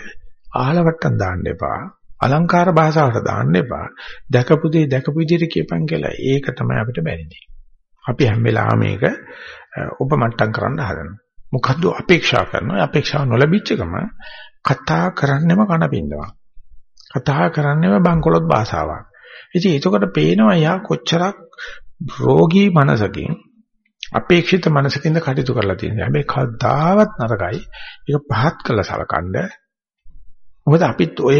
ආලවට්ටම් දාන්න එපා. අලංකාර භාෂාවට දාන්න එපා දැකපු දේ දැකපු විදිහට කියපන් කියලා ඒක තමයි අපිට බැරිදී අපි හැම වෙලාවෙම මේක උපමට්ටම් කරන්න හදනවා මොකද්ද අපේක්ෂා කරනවා අපේක්ෂාව නොලැබිච්ච ගම කතා කරන්නෙම කනපින්නවා කතා කරන්නේම බංකොලොත් භාෂාවක්. ඉතින් එතකොට පේනවා යා කොච්චරක් රෝගී මනසකින් අපේක්ෂිත මනසකින්ද කටයුතු කරලා තියෙනවා. හැබැයි කවදාවත් නරකයි. ඒක පහත් කළ සලකන්න. මොකද අපිත් ඔය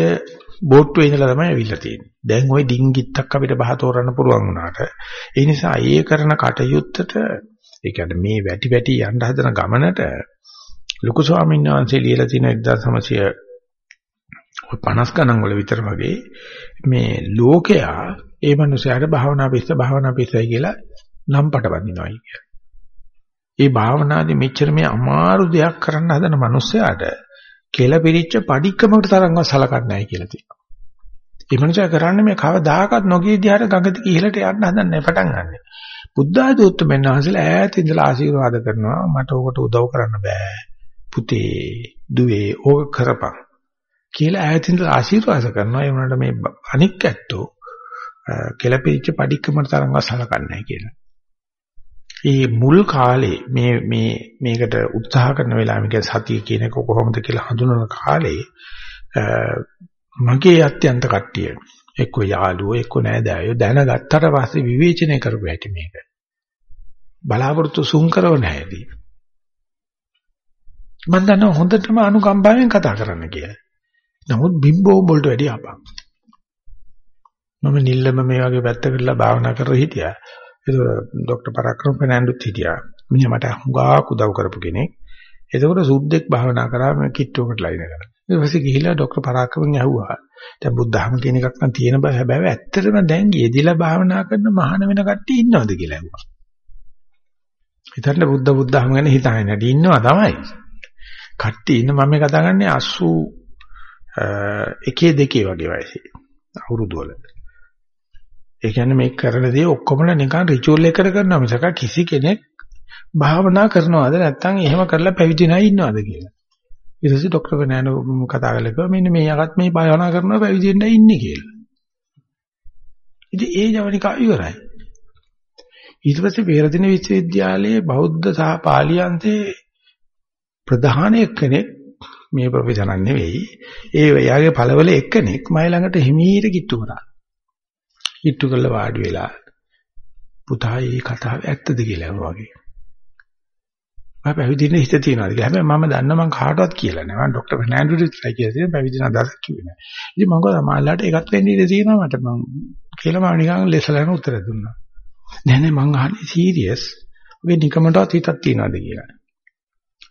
බෝට්ටුවේ ඉඳලා තමයි ඇවිල්ලා තියෙන්නේ. දැන් ওই ඩිංගිත්තක් අපිට බහ තෝරන්න පුළුවන් වුණාට ඒ නිසා ඒ කරන කටයුත්තට ඒ කියන්නේ මේ වැටි වැටි යන්න හදන ගමනට ලොකු ස්වාමීන් වහන්සේ ලියලා තියෙන 1900 50 ගණන් වල විතර වගේ මේ ලෝකයා ඒ මනුස්සයාට භාවනා පිස්ස භාවනා පිස්සයි කියලා නම් පට වදිනවායි කියලා. ඒ භාවනාදී මෙච්චර මේ අමාරු දෙයක් කරන්න හදන මනුස්සයාට කෙල පිරිච්ච padikkaමකට තරම්ව සලකන්නේ නැහැ කියලා තියෙනවා. ඒ මනුස්සයා කරන්නේ මේ කවදාකවත් නොගිය දිහාට ගඟට ඉහළට යන්න හදන්නේ පටන් ගන්න. බුද්ධ ආධුත්ත මෙන්න හසල ඈත ඉඳලා ආශිර්වාද කරනවා මට ඔකට උදව් කරන්න බෑ. පුතේ දුවේ ඕක කරපන් කියලා ඈත ඉඳලා ආශිර්වාද කරනවා. ඒ වුණාට මේ අනික් ඇත්තෝ කෙල පිරිච්ච padikkaමකට තරම්ව සලකන්නේ නැහැ කියලා. ඒ මුල් කාලේ මේ මේ මේකට උත්සාහ කරන වෙලාව මේක සතිය කියන එක කොහොමද කියලා හඳුනන කාලේ මගේ අත්‍යන්ත කට්ටිය එක්ක යාළුවෝ එක්ක නෑදෑයෝ දැනගත්තට පස්සේ විවේචනය කරපු හැටි මේක. බලාපොරොත්තු සුන් කරව නැහැදී. මම දන්නවා හොඳටම අනුකම්පාවෙන් කතා කරන්න කියලා. නමුත් බිම්බෝ වලට වැඩි අපක් මම නිල්ලම මේ වගේ පැත්තකටලා භාවනා කරලා හිටියා. ඒක ડોક્ટર පරාක්‍රම ෆර්නැන්ඩෝත් හිටියා. මිනිහා මට හුඟක් උදව් කරපු කෙනෙක්. එතකොට සුද්දෙක් භාවනා කරාම කිට්ටුවකට ලයින කරා. ඊට පස්සේ ගිහිල්ලා ડોક્ટર පරාක්‍රමෙන් ඇහුවා. දැන් බුද්ධහම කියන එකක් නම් තියෙන බෑ හැබැයි ඇත්තටම දැන් යෙදිලා භාවනා කරන මහාන වෙන කට්ටිය ඉන්නවද කියලා ඇහුවා. හිතන්න බුද්ධ බුද්ධහම ගැන හිතාගෙන නැටි ඉන්නවා තමයි. කට්ටිය ඉන්න මම මේ කතා කරන්නේ 80 එකේ දෙකේ වගේ වයසේ. අවුරුදු වල. ඒ කියන්නේ මේ කරන දේ ඔක්කොම නිකන් රිචුවල් එකකට කරනවා මිසක කිසි කෙනෙක් භාවනා කරනවාද නැත්නම් එහෙම කරලා පැවිදිනා ඉන්නවද කියලා. ඊට පස්සේ ડોක්ටර් වෙනාන කතා කරලා කිව්වා මෙන්න මේ යකත් මේ භාවනා කරනවා පැවිදිෙන්ද ඉන්නේ කියලා. ඉතින් ඒ ජවනිකා ඉවරයි. ඊට පස්සේ බේරදින විශ්වවිද්‍යාලයේ බෞද්ධ සහ පාලි අංශයේ ප්‍රධාන එක්කෙනෙක් මේ ප්‍රොෆෙසර් නෙවෙයි ඒ එයාගේ පළවල එක්කෙනෙක් මයි ළඟට හිමීට කිට්ටු කරා. හිටු කරලා වාඩි වෙලා පුතා මේ කතාව ඇත්තද කියලා වගේ. මම පැවිදිින්න හිත තියනවාද කියලා. හැබැයි මම දන්න මම කාටවත් කියලා නෑ. මම ડોક્ટર ෆර්නෑන්ඩෝ රිට්ලයි කියලා තියෙන පැවිදින අදහසක් කිව්වේ නෑ. ඉතින් මම ගොඩක් මාළාට ඒකත් වෙන්න ඉඩ තියෙනවා මට මම කියලා මම නිකන් ලෙසලන උත්තර දුන්නා. නෑ නෑ මං අහන්නේ සීරියස්. ඔබේ නිකමටවත් හිතක් තියනවාද කියලා.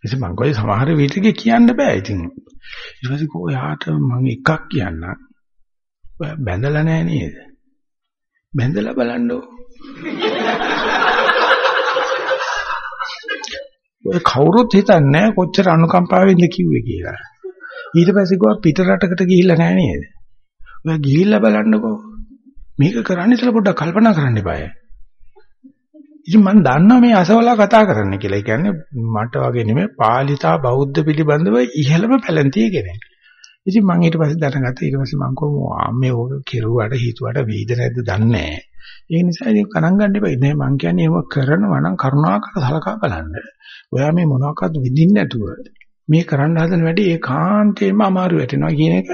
ඉතින් මං ගොඩේ සමහර විදිහට කියන්න බෑ. ඉතින් ඊට පස්සේ කොහොයාට මං එකක් කියන්න. බැඳලා නෑ නේද? බැඳලා බලන්නෝ. ඔය කවුරුත් හිතන්නේ කොච්චර අනුකම්පාවෙන්ද කිව්වේ කියලා. ඊට පස්සේ ගියා පිට රටකට ගිහිල්ලා නැහැ නේද? ඔය ගිහිල්ලා බලන්නකෝ. මේක කරන්න ඉතල පොඩ්ඩක් කල්පනා කරන්න eBay. ඉතින් මම දන්නවා මේ අසවලා කතා කරන්න කියලා. ඒ කියන්නේ මට වගේ නෙමෙයි පාලිතා බෞද්ධ පිළිබඳව ඉහළම පැලැන්තිය කෙනෙක්. ඉතින් මම ඊට පස්සේ දැනගත්තා ඊට පස්සේ මම කොහොම මේ ඕක කෙරුවට හිතුවට වේද නැද්ද දන්නේ නැහැ. ඒ නිසා ඉතින් ගණන් ගන්න එපා. නෑ මං කියන්නේ ඒව කරනවා නම් කරුණාකර සලකා බලන්න. ඔයා මේ මොනවාක්වත් විඳින්න නැතුව මේ කරන්න හදන වැඩේ ඒකාන්තයෙන්ම අමාරු වෙටෙනවා කියන එක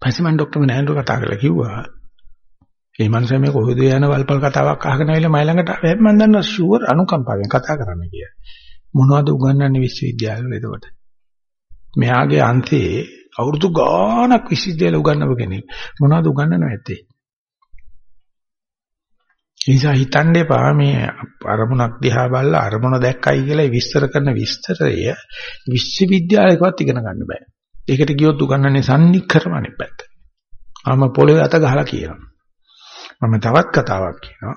පස්සේ මම ડોක්ටර් මනෑන්ඩෝ කතා කරලා කිව්වා. ඒ මනුස්සයා මේ කොහොද යන වල්පල් කතාවක් අහගෙන ආවිල්ලා මයි ළඟට ආවේ මම දන්නවා ෂුවර් අනුකම්පාවෙන් කතා කරන්න කියලා. මොනවද උගන්වන්නේ විශ්වවිද්‍යාලවල එතකොට? මෙයාගේ අන්තයේ අවුරුදු ගාණක් විශ්වවිද්‍යාල උගන්වපු කෙනෙක් මොනවද උගන්වන්නේ නැත්තේ? නිසා හිතන්න එපා මේ අරමුණක් දිහා බලලා අරමුණ දැක්කයි කියලා විස්තර කරන විස්තරය විශ්වවිද්‍යාලයකවත් ඉගෙන ගන්න බෑ. ඒකට ගියොත් උගන්වන්නේ සම්නික්‍රම අනිත් පැත්ත. ආම පොළවේ අත ගහලා කියනවා. මම තවත් කතාවක් කියනවා.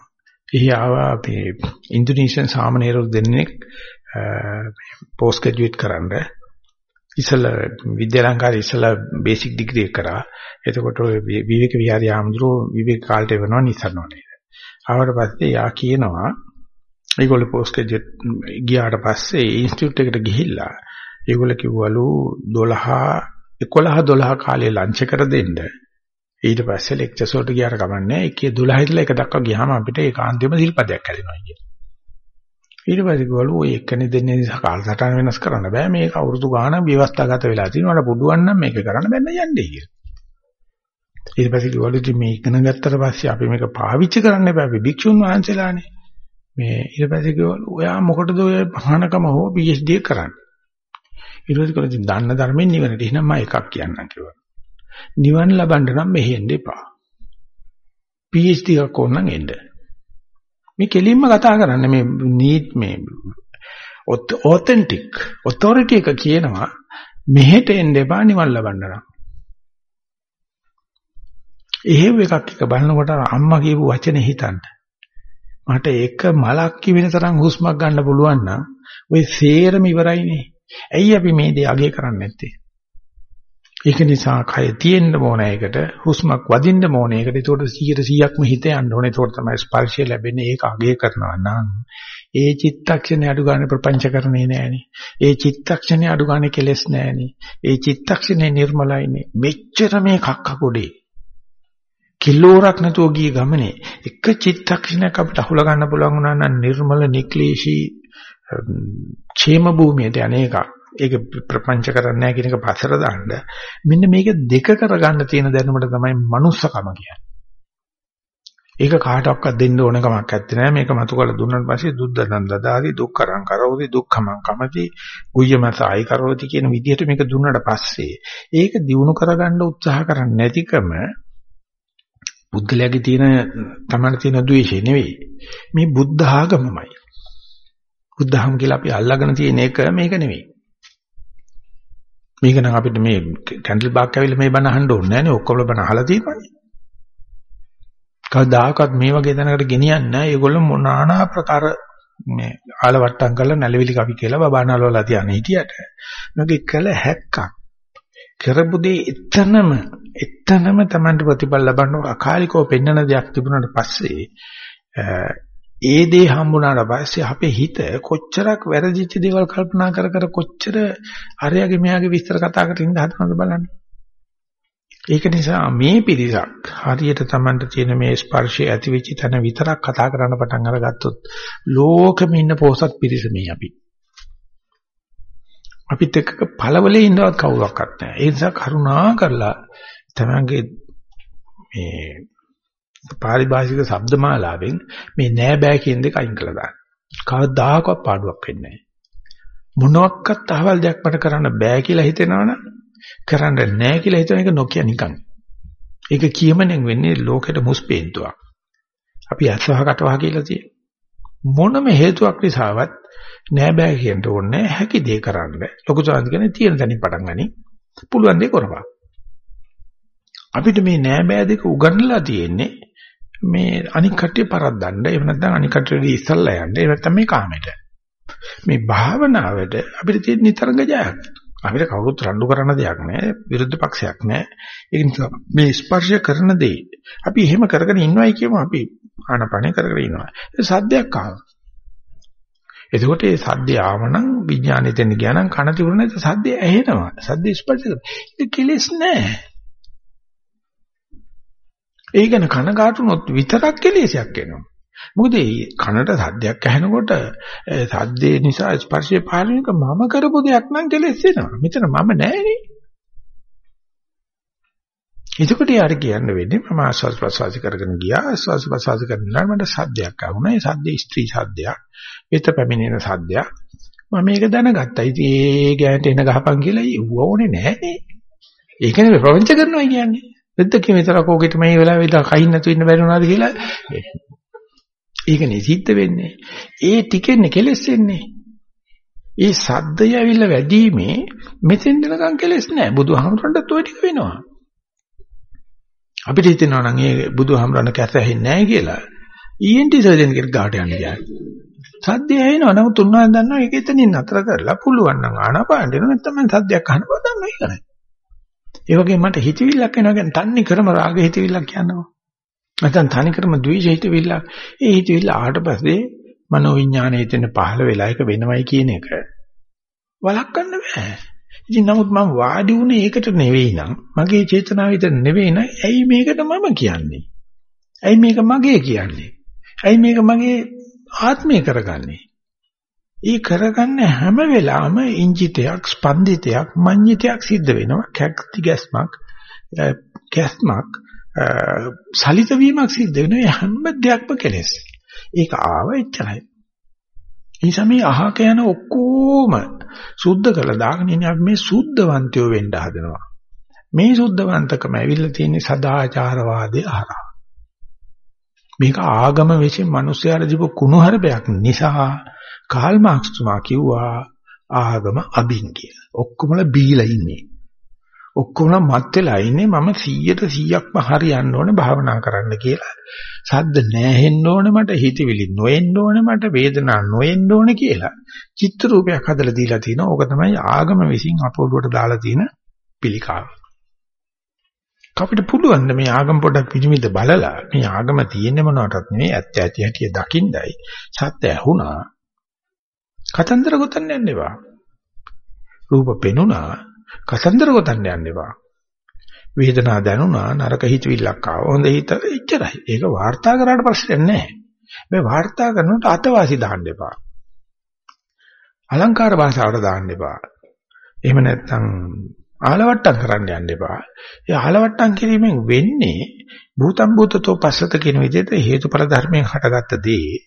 එහි ආවා අපේ ඉන්දුනීසියන් සාමණේරවරු දෙන්නෙක් පෝස්ට් ග්‍රැජුවේට් කරන්න ඉස්සල විද්‍යාලංකාරය ඉස්සල බේසික් ඩිග්‍රී එක කරා. එතකොට විවේක විහාරය ආමඳුරෝ විවේක කාලට වෙනවා නිසරනෝනේ. ආවට පස්සේ යා කියනවා ඒගොල්ලෝ පෝස්ට් ග්‍රැජුවේට් ගියාට පස්සේ ඉන්ස්ටිටියුට් එකට ගිහිල්ලා ඒගොල්ලෝ කිව්වලු 12 11 12 කාලේ ලන්ච් කර දෙන්න. ඊට පස්සේ ලෙක්චර්ස් වලට ගියාට කමන්නේ 1 12 ඉඳලා 1 දක්වා ගියාම අපිට ඒකාන්තයෙන්ම සිල්පදයක් හැදෙනවා කියන්නේ. ඊට පස්සේ ගෝලු ඔය එක්කනේ දෙන්නේ නිසා කාලසටහන වෙනස් කරන්න බෑ මේක අවුරුදු ගාණක් ව්‍යවස්ථාගත වෙලා තියෙනවා මට පුළුවන් නම් මේක කරන්න බැන්න යන්නේ කියලා. ඊට පස්සේ ගෝලු ඉතින් මේ ඉගෙන ගත්තට පස්සේ අපි මේක පාවිච්චි කරන්න බෑ අපි භික්ෂුන් වහන්සේලානේ. මේ ඊට පස්සේ ගෝලු ඔයා මොකටද ඔය පහනකම හෝ PhD කරන්නේ? ඊට පස්සේ ගෝලු ඉතින් දන්න ධර්මයෙන් නිවනට එහෙනම් මම එකක් කියන්නම් කිව්වා. නිවන ලබන්න නම් මෙහෙන්න එපා. PhD එකක් ඕනනම් එන්න. මේ කෙලින්ම කතා කරන්නේ මේ නීත් මේ ඔතෙන්ටික් ඔතොරිටි එක කියනවා මෙහෙට එන්න එපා නිවන් ලබන්න නම්. එහෙව් එකක් එක බලනකොට අම්මා කියපු වචනේ හිතන්න. මට එක මලක් කිවෙන තරම් හුස්මක් ගන්න පුළුවන් නම් ওই සේරම ඉවරයිනේ. ඇයි අපි මේ දේ අගය කරන්නේ නැත්තේ? ඒක නිසා කය තියෙන්න ඕන එකට හුස්මක් වදින්න ඕන එකට ඒකට 100%ක්ම හිත යන්න ඕනේ. ඒකට තමයි ස්පර්ශය ලැබෙන්නේ. ඒක අගය කරනවා නම් ඒ චිත්තක්ෂණේ අඩු ගන්න ප්‍රපංචකරණේ නෑනේ. ඒ චිත්තක්ෂණේ අඩු ගන්න කෙලෙස් නෑනේ. ඒ චිත්තක්ෂණේ නිර්මලයිනේ. මෙච්චර මේ කක්ක කොටේ. කිලෝරක් නැතුව ගිය ගමනේ එක චිත්තක්ෂණයක් අපිට අහුල ගන්න පුළුවන් වුණා නම් නිර්මල නික්ලේශී ക്ഷേම භූමියට අනේක ඒක ප්‍රපංච කරන්නේ නැහැ කියන එක පස්සට දාන්න. මෙන්න මේක දෙක කරගන්න තියෙන දැනුමට තමයි manussකම කියන්නේ. ඒක කාටවත් දෙන්න ඕන කමක් නැත්තේ නෑ. මේක මතු කරලා දුන්නාට පස්සේ දුද්දනන් දදාදි දුක්කරං කරෝති දුක්ඛමං කමති ගුය්‍යමසායි කරෝති කියන විදිහට මේක දුන්නාට පස්සේ ඒක දිනු කරගන්න උත්සාහ කරන්නේ නැතිකම බුද්ධලයාගේ තියෙන තමන තියෙන ද්වේෂය නෙවෙයි. මේ බුද්ධ ආගමමයි. බුද්ධහම කියලා අපි අල්ලගෙන තියෙන එක මේක නෙවෙයි. මේක නම් අපිට මේ කැන්ඩල් බාක් ඇවිල්ලා මේ බණ අහන්න ඕනේ නෑනේ ඔක්කොම බණ අහලා තියෙනවානේ. කවදාකවත් මේ වගේ දැනකට ගෙනියන්නේ නෑ. ඒගොල්ලෝ මොනානා ප්‍රකාර මේ ආලවට්ටම් කරලා නැලවිලි කවි කියලා බබානලවලා තියන හිටියට මේක කළ හැක්කක්. කරපු දේ එතනම එතනම Tamanට ප්‍රතිඵල ලබන්න අකාලිකව පෙන්වන දෙයක් තිබුණාට පස්සේ ඒ දේ හම්බුනාට පස්සේ අපේ හිත කොච්චරක් වැරදිච්ච දේවල් කල්පනා කර කර කොච්චර අරයාගේ මෙයාගේ විස්තර කතා කරමින් ඉඳ හදනවද බලන්න. ඒක නිසා මේ පිරිසක් හරියට Tamanට තියෙන මේ ස්පර්ශය ඇතිවෙච්ච තැන විතරක් කතා කරන්න පටන් අරගත්තොත් ලෝකෙම ඉන්න පොසත් පිරිස මේ අපි. අපිත් එක්ක පළවලේ ඉන්නවත් කවුරක්වත් නැහැ. ඒ නිසා කරුණා කරලා තමන්ගේ මේ පාරිභාෂික શબ્දමාලාවෙන් මේ නෑ බෑ කියන දෙක අයින් කළා දාන්න. කවදාකවත් පාඩුවක් වෙන්නේ නැහැ. මොනවත් අහවල් දෙයක් මට කරන්න බෑ කියලා හිතෙනවනම් කරන්න නෑ කියලා හිතන එක නොකිය නිකන්. ඒක කියමනෙන් වෙන්නේ ලෝකෙට මුස්පේන්තුවක්. අපි අසහකට වහ කියලා තියෙන. මොනම හේතුවක් නිසාවත් නෑ බෑ කියන්න ඕනේ හැකි දේ කරන්න. ලොකු සාන්ති කියන්නේ තියෙන තැනින් පටන් ගනි. පුළුවන් දේ කරපන්. අපිට මේ නෑ බෑ දෙක උගන්වලා තියෙන්නේ මේ අනික් කට්ටිය පරද්දන්න. එහෙම නැත්නම් අනික් කට්ටියට ඉස්සල්ලා යන්න. එහෙම නැත්නම් මේ කාමයට. මේ භාවනාවට අපිට තියෙන නිතරම ජයක් අපිට කවුරුත් රණ්ඩු කරන දෙයක් නෑ. විරුද්ධ පක්ෂයක් නෑ. ඒ නිසා මේ ස්පර්ශය කරන දේ අපි එහෙම කරගෙන ඉන්නවයි කියමු. අපි ආනපනේ කරගෙන ඉන්නවා. ඒ සද්දයක් ආවා. එතකොට ඒ සද්දය ආවනම් විඥානෙ දෙන්න ගියා නම් කන තිබුණ නැත්නම් සද්දය ඇහෙනවා. සද්ද ස්පර්ශ ඒක කෙලස් නෑ. ඒ ගැන කනගාටුනොත් විතරක් කෙලෙසයක් එනවා. මොකද මේ කනට සද්දයක් ඇහෙනකොට සද්දේ නිසා ස්පර්ශය පාලනයක මම කරපු දෙයක් නම් කෙලෙස් වෙනවා. මෙතන මම නෑනේ. එතකොට යාර කියන්න වෙන්නේ මම ආස්වාද ප්‍රසවාස කරගෙන ගියා ආස්වාද ප්‍රසවාස කරනවා මට සද්දයක් ආවුණා. ඒ සද්දේ ස්ත්‍රී සද්දයක්. වෙත පැමිණෙන සද්දයක්. මම මේක දැනගත්තා. ඉතින් ඒ ගෑනට එන ගහපන් කියලා ඕනේ නෑනේ. ඒකනේ ප්‍රපංච කරනවා කියන්නේ. නැද්ද විතරක් ඕකෙට මේ වෙලාවෙ ඉඳලා කයින් නැතු ඉන්න බැරි වුණාද කියලා? ඒකනේ සිද්ධ වෙන්නේ. ඒ ටිකෙන්නේ කෙලස් වෙන්නේ ඒ සද්දය ඇවිල්ලා වැඩිීමේ මෙතෙන් දෙනකන් කෙලස් නැහැ බුදුහාමුදුරන්ටත් ওই ටික වෙනවා. අපිට හිතෙනවා නම් ඒ බුදුහාමුදුරන් කැත ඇහෙන්නේ නැහැ කියලා. ENT සර්ජන් කෙනෙක් ගාට යන්න ගියා. සද්දය ඇහෙනවා. නමුත් උන්වහන්සේ දන්නවා ඒක එතනින් නතර කරලා පුළුවන් නම් ආනපාන දෙනවා. නැත්නම් මම සද්දයක් අහන්න බෑ දන්නවා ඒකනේ ඒ වගේ මට හිතවිල්ලක් එනවා කියන්නේ තන්නේ කරම රාග හිතවිල්ලක් කියනවා. නැත්නම් තනි කරම ද්වේෂ හිතවිල්ලක්. ඒ හිතවිල්ල ආවට පස්සේ මනෝ විඥානයේ හිතෙන පහළ වෙලා එක වෙනවයි කියන එක වළක්වන්න බෑ. ඉතින් නමුත් මම වාඩි වුණේ ඒකට නෙවෙයි නම් මගේ චේතනාව විතර නෙවෙයි නම් ඇයි මේකට මම කියන්නේ? ඇයි මේක මගේ කියන්නේ? ඇයි මේක මගේ ආත්මය කරගන්නේ? ඒ කරගන්න හැම වෙලාවෙම ඉංජිතයක් ස්පන්දිතයක් මඤ්ඤිතයක් සිද්ධ වෙනවා. කැක්ටි ගැස්මක් ගැස්මක් සලිත වීමක් සිද්ධ වෙනවා හැම දෙයක්ම කෙලෙස්. ඒක ආව එච්චරයි. නිසා මේ අහක යන ඔක්කොම සුද්ධ කළා දාගෙන ඉන්නේ අපි මේ සුද්ධවන්තයෝ වෙන්න හදනවා. මේ සුද්ධවන්තකම ඇවිල්ලා තියෙන්නේ සදාචාරවාදී ආරා මේක ආගම විසින් මිනිස්යාට දීපු කුණුහරුපයක් නිසා කාල් මාක්ස් තුමා කිව්වා ආගම අබින් කියලා. ඔක්කොමලා බීලා ඉන්නේ. ඔක්කොම මත් වෙලා ඉන්නේ මම 100ට 100ක්ම හරියන්න ඕනේ භාවනා කරන්න කියලා. සද්ද නැහෙන්න ඕනේ මට හිතවිලි නොඑන්න ඕනේ මට වේදනා නොඑන්න ඕනේ කියලා. චිත්‍ර රූපයක් හදලා දීලා තිනවා. ඕක තමයි ආගම විසින් අපොළුවට දාලා තියෙන පිළිකාව. අපිට පුළුවන් මේ ආගම පොඩක් පිළිමිද බලලා මේ ආගම තියෙන්නේ මොනවටත් නෙවෙයි ඇත්ත ඇති හැටි දකින්නයි. සත්‍ය ඇහුණා. කතන්දර ගොතන්න යන්න එපා. රූප පෙනුණා කතන්දර ගොතන්න යන්න එපා. වේදනාව දැනුණා නරක හිතවිල්ලක් ආවා. හොඳ හිත එච්චරයි. ඒක වාර්තා කරාට ප්‍රශ්නයක් නැහැ. මේ වාර්තා කරනකොට අතවාසි දාන්න එපා. අලංකාර භාෂාවට දාන්න එපා. එහෙම නැත්නම් ආලවට්ටම් කරන්න යන්න එපා. ඒ ආලවට්ටම් කිරීමෙන් වෙන්නේ භූතම් භූතතෝ පස්සත කියන විදිහට හේතුඵල ධර්මයෙන් හටගත්ත දේ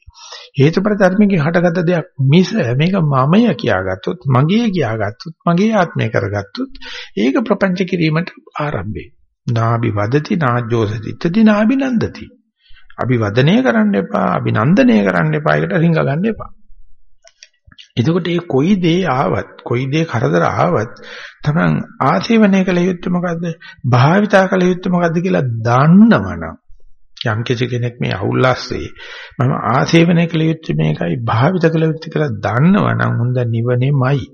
හේතුඵල ධර්මයෙන් හටගත්ත දෙයක් මිස මේක මමය කියාගත්තොත් මගේ කියාගත්තොත් මගේ ආත්මය කරගත්තොත් ඒක ප්‍රපංච කිරීමට ආරම්භයි. නාභි වදති නාජ්ජෝසතිත්‍ති නාභිනන්දති. අභිවදනය කරන්න එපා අභිනන්දනය කරන්න එපා ඒකට රිංග ගන්න එපා. එතකොට මේ කොයි දේ ආවත් කොයි දේ කරදර ආවත් තමන් ආශේවනය කළ යුත්තේ මොකද්ද? භාවිතා කළ යුත්තේ මොකද්ද කියලා දන්නවනම් යම් කෙනෙක් මේ අවුල්ලාස්සේ මම ආශේවනය කළ යුත්තේ මේකයි භාවිත කළ යුත්තේ කියලා දන්නවනම් හොඳ නිවනේමයි.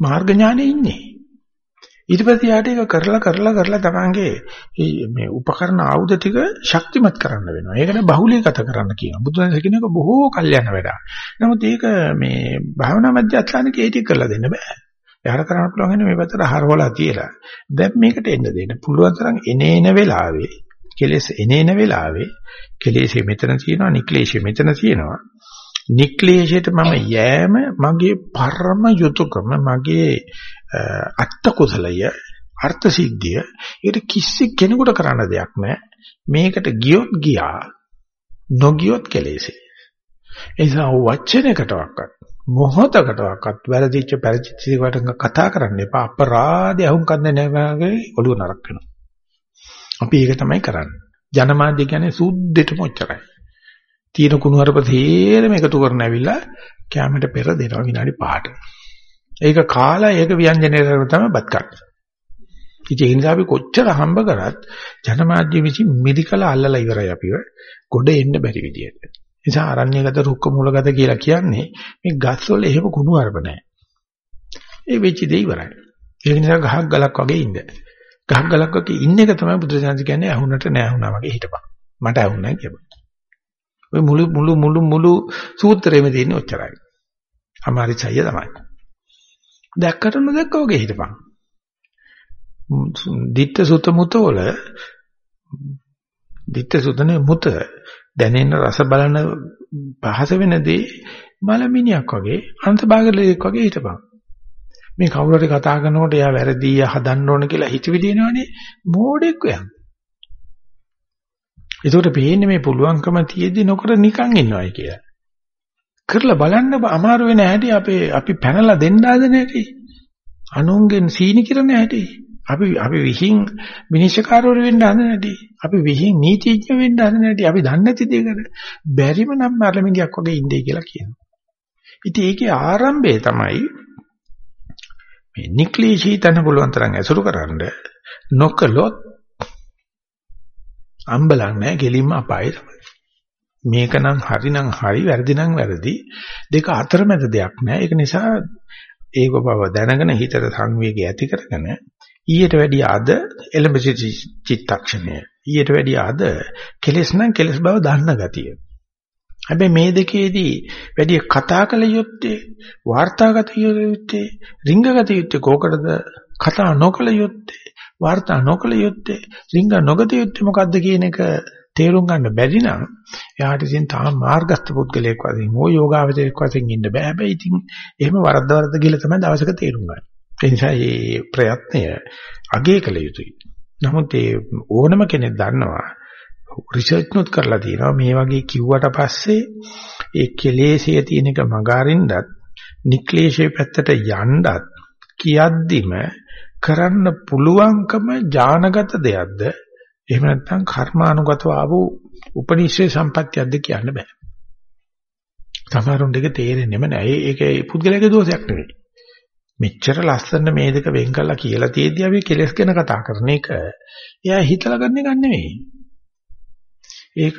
මාර්ග ඥානෙ ඉන්නේ. ඊට පස්සේ යාට ඒක කරලා කරලා කරලා තමන්ගේ මේ උපකරණ ආයුධ ටික ශක්තිමත් කරන්න වෙනවා. ඒකට බහුලීගත කරන්න කියනවා. බුදුන් කියන එක බොහෝ කල්යන වැඩක්. නමුත් ඒක මේ භාවනා මධ්‍යස්ථානකේ ඒ ටික කරලා දෙන්න බෑ. එයාට කරන්න පුළුවන් මේ පැත්තට හරවලා තියලා දැන් මේකට එන්න දෙන්න. පුළුවන් තරම් එනේන වෙලාවේ කෙලෙස් එනේන වෙලාවේ කෙලෙස්ෙ මෙතන තියෙනවා, නික්ලේශෙ මෙතන තියෙනවා. නික්ලේශයට මම යෑම මගේ පරම යුතුයකම මගේ අත්ත කුසලය අර්ථ සිද්ධිය ඒකට කිසි කෙනෙකුට කරන්න දෙයක් නැහැ මේකට ගියොත් ගියා නොගියොත් කෙලෙසේ. ඒ නිසා වචනයකටවත් මොහොතකටවත් වැරදිච්ච පරිචිතයකට කතා කරන්න එපා. අපරාධය අහුම් කන්නේ නැහැ ඔළුව නරක් වෙනවා. අපි ඒක තමයි කරන්නේ. ජනමාධ්‍ය කියන්නේ සුද්ධෙටම ඔච්චරයි. තියෙන කුණු හරප තේරෙම එකතු කරන ඇවිල්ලා කැමරට පෙර දෙනවා විනාඩි 5ට. ඒක කාලා ඒක ව්‍යංජනය කරන තමයි බත් ගන්න. ඉතින් ඒ නිසා අපි කොච්චර හම්බ කරත් ජනමාධ්‍ය විසින් මිදිකලා අල්ලලා ඉවරයි අපිව ගොඩ එන්න බැරි විදියට. නිසා අරණ්‍යගත රුක්ක මූලගත කියලා කියන්නේ මේ ගස්වල එහෙම කුණු හරප නැහැ. ඒ වෙච්ච දේ ඉවරයි. ඒක නිසා ගහක් ගලක් වගේ ඉන්න. ගහක් ගලක් වගේ ඉන්න එක තමයි බුදුසසුන කියන්නේ අහුනට නෑ වුණා වගේ හිටපන්. මට අහුන්නේ නැහැ කියපන්. ඔය මුළු මුළු මුළු මුළු සූත්‍රෙම තියෙන ඔච්චරයි. අමාරිචය තමයි. දැක්කට නොදැක්ක වගේ හිටපන්. ditta sutta muta වල ditta sutane muta දැනෙන රස බලන පහස වෙනදී මලමිනියක් වගේ අන්තභාගලයක් වගේ හිටපන්. මේ කවුරු හරි කතා කරනකොට එයා වැරදි හදන්න ඕන කියලා හිතවිලි එනවනේ මෝඩෙක් වෙනවා. ඒකට පේන්නේ මේ පුළුවන්කම තියෙද්දි නොකර නිකන් ඉන්නවයි කියලා. කරලා බලන්න අමාරු වෙන හැටි අපේ අපි පැනලා දෙන්න හදන හැටි. අනුන්ගෙන් සීනි කිරන හැටි. අපි අපි විහිං විනිශ්චයකාරවරු වෙන්න හදන හැටි. අපි විහිං නීතිඥ වෙන්න හදන හැටි. අපි දන්නේ නැති දෙයකට බැරිම නම් මරලමිඩියක් වගේ ඉන්නේ කියලා කියනවා. ඉතින් ඒකේ ආරම්භය තමයි මේ නික්ලේශී තන පුළුවන් තරම් ඇසුරු කරන්න නොකලොත් අම්බලක් නැහැ ගෙලින්ම අපායේ තමයි. මේක නම් හරි නම් හරි වැරදි නම් වැරදි දෙක අතරමැද දෙයක් නැහැ. ඒක නිසා ඒක බව දැනගෙන හිතට සංවේගය ඇති කරගෙන ඊට වැඩිය අද එළඹ චිත්තක්ෂණය ඊට වැඩිය අද කෙලස් නම් කෙලස් බව දන්න ගතිය. හැබැයි මේ දෙකේදී වැඩි කතා කළ යුත්තේ වාර්තාගත යුත්තේ රිංගගත යුත්තේ කෝකටද කතා නොකළ යුත්තේ වාර්තා නොකළ යුත්තේ රිංග නොගත යුත්තේ මොකද්ද කියන එක තේරුම් ගන්න බැරි නම් එයාට ඉතින් තාම මාර්ගස්ත පුද්ගලයෙක් වශයෙන් හෝ යෝගාවචරයෙක් වශයෙන් ඉන්න බෑ. හැබැයි ඉතින් එහෙම වරද්ද වරද්ද කියලා තමයි දවසක තේරුම් ගන්න. ඒ නිසා මේ ප්‍රයත්නය අගය කළ යුතුයි. නමුත් ඒ ඕනම කෙනෙක් දන්නවා රිසර්ච් නොත් කරලා තියෙනවා මේ වගේ කිව්වට පස්සේ ඒ කෙලෙසිය තියෙන එක මගහරින්නත් නික්ලේශයේ පැත්තට යන්නත් කියද්දිම කරන්න පුළුවන්කම ඥානගත දෙයක්ද එහෙම නැත්නම් කර්මානුගතව ආපු උපනිශ්‍රේ සම්පත්තියක්ද කියන්න බෑ. සමහරුන් දෙක තේරෙන්නෙම නෑ. ඒක පුද්ගලයාගේ දෝෂයක් නෙවෙයි. මෙච්චර ලස්සන මේ දෙක වෙන් කරලා කියලා තියෙද්දි අපි කෙලස් ගැන කතා කරන එක එයා හිතලා ගන්න එක නෙවෙයි. ඒක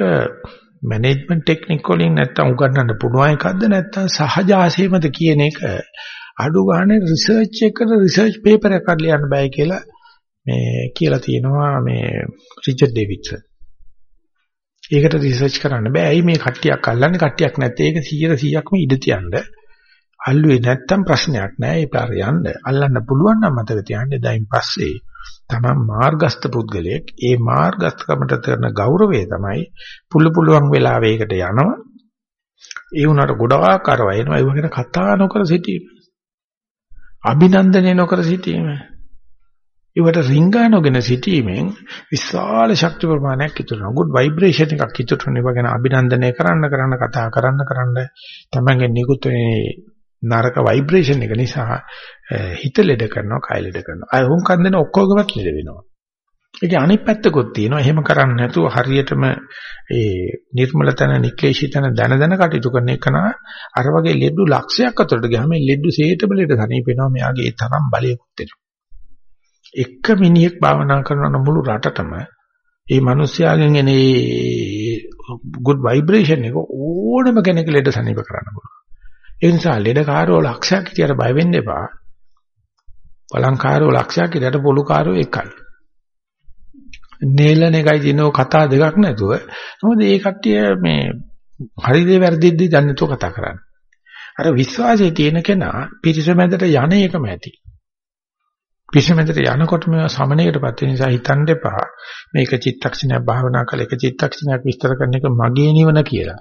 මැනේජ්මන්ට් ටෙක්නික් වලින් නැත්තම් උගන්වන්න පුළුවන් එකක්ද නැත්තම් සහජ ආශේමද කියන එක අඩු ගානේ රිසර්ච් එකකට රිසර්ච් පේපර් එකක් ලියන්න බෑ කියලා මේ කියලා තියෙනවා මේ රිචඩ් ඩේවිඩ්සන්. ඒකට රිසර්ච් කරන්න බෑ. ඇයි මේ කට්ටියක් අල්ලන්නේ කට්ටියක් නැත්තේ? ඒක 100%ක්ම ඉඩ තියන්න. අල්ලුවේ නැත්තම් ප්‍රශ්නයක් නෑ. ඒ පාර යන්න. අල්ලන්න පුළුවන් නම් මතක තියාගන්න. දැන් පස්සේ තමන් මාර්ගස්ත පුද්ගලයෙක්. ඒ මාර්ගස්තකමට කරන ගෞරවය තමයි පුළු පුළුවන් වෙලාවෙකට යනවා. ඒ වුණාට ගොඩාක් අරව එනවා. ඒ වගේ කතා නොකර සිටීම. අභිනන්දනය නොකර සිටීම. ඒවට රිංගා නොගෙන සිටීමෙන් විශාල ශක්ති ප්‍රමාණයක් ඉතුරු වෙනවා. good vibration එකක් ඉතුරු වෙන ඒවා ගැන අභිනන්දනය කරන්න කරන්න කතා කරන්න කරන්න තමන්ගේ නිකුත් නරක ভাইබ්‍රේෂන් එක නිසා හිත ලෙඩ කරනවා කය ලෙඩ කරනවා. අය වුන් කන් දෙන ඔක්කොගමත් ලෙඩ වෙනවා. ඒකේ අනිත් පැත්තකුත් තියෙනවා. එහෙම කරන්නේ නැතුව හරියටම ඒ නිර්මල තන නික්ලේශී තන දන දන කටයුතු කරන එක නා අර වගේ ලෙඩු ලක්ෂයක් අතරට ගියාම ලෙඩු සේතම ලෙඩ තනිපෙනවා. මෙයාගේ ඒ තරම් බලයකුත් වෙනවා. එක මිනිහෙක් භාවනා කරන මුළු රටටම ඒ මිනිස්යාගෙන් එන ඒ good vibration එක ඕනම කෙනෙක් ලෙඩ සනීප කරන්න පුළුවන්. ඒ නිසා ලෙඩකාරෝ ලක්ෂයක් හිටියට බය වෙන්න එපා. බලංකාරෝ ලක්ෂයක් හිටියට පොලුකාරෝ එකයි. නේලන එකයි දිනෝ කතා දෙකක් නැතුව මොකද මේ කට්ටිය මේ හරිද වැරදිද දන්නේ නැතුව කතා කරන්නේ. අර විශ්වාසයේ තියෙන කෙනා පිරිසමැදට යන එකම ඇති. පිරිසමැදට යනකොට මේ සමනයකටපත් වෙන නිසා හිතන්න එපා මේක චිත්තක්ෂණයක් භාවනා කළ එක චිත්තක්ෂණයක් විස්තර කරන එක මගේ නිවන කියලා.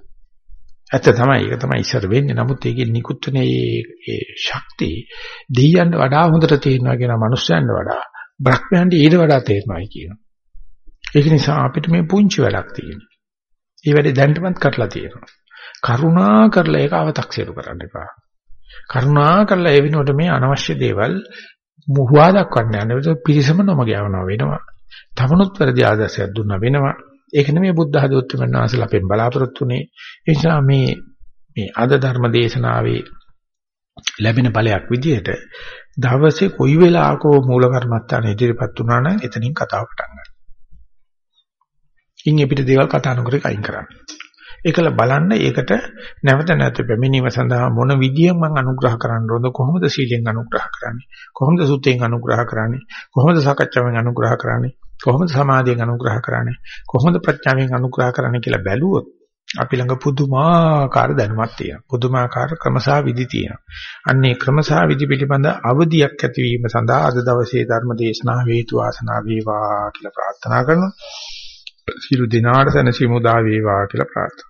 ඇත්ත තමයි ඒක තමයි ඉස්සර වෙන්නේ. නමුත් ඒකේ නිකුත් වෙන ඒ ශක්තිය දෙයියන්ට වඩා හොඳට තේරෙනවා කියන මනුස්සයන්ට වඩා බ්‍රහ්මයන්ට ඊට වඩා තේරෙනවායි කියනවා. ඒක නිසා අපිට මේ පුංචි වැඩක් තියෙනවා. ඒ වැඩේ දැන්ටමත් කරලා තියෙනවා. කරුණා කරලා ඒක අව탁සිරු කරන්න එපා. කරුණා කරලා ඒ වෙනුවට මේ අනවශ්‍ය දේවල් මුහුවා දක්වන්න යන පිරිසම නොමග යවනවා වෙනවා. තමනුත් වැරදි ආදර්ශයක් දුන්නා වෙනවා. ඒක නෙමෙයි බුද්ධ හදවතුන් වහන්සේලා අපෙන් බලාපොරොත්තු වෙන්නේ. ඒ නිසා මේ මේ අද ධර්ම දේශනාවේ ලැබෙන ඵලයක් විදිහට දවසේ කොයි වෙලාවකෝ මූල කර්මත්තාන ඉදිරිපත් වුණා නම් එතනින් කතාව පටන් ගන්නවා. ඉන් එපිට දේවල් කතා නොකර කයින් කරන්න. ඒකල බලන්න ඒකට නැවත නැවත පැමිණීම සඳහා මොන විදියෙන් මම අනුග්‍රහ කරන්න ඕනද? කොහොමද සීලෙන් අනුග්‍රහ කරන්නේ? කොහොමද සුත්තෙන් අනුග්‍රහ කරන්නේ? කොහොමද සාකච්ඡාවෙන් අනුග්‍රහ කරන්නේ? කොහොමද සමාධියෙන් අනුග්‍රහ කරන්නේ? කොහොමද ප්‍රඥාවෙන් අනුග්‍රහ කරන්නේ කියලා බැලුවොත් අපි ළඟ පුදුමාකාර දැනුමක් තියෙනවා. පුදුමාකාර ක්‍රමසා විදි තියෙනවා. අන්නේ ක්‍රමසා විදි පිළිබඳ අවධියක් ඇතිවීම සඳහා අද දවසේ ධර්ම දේශනාව හේතු වාසනා වේවා කියලා ප්‍රාර්ථනා කරනවා. සියලු දිනාට සැනසීම උදා වේවා කියලා ප්‍රාර්ථනා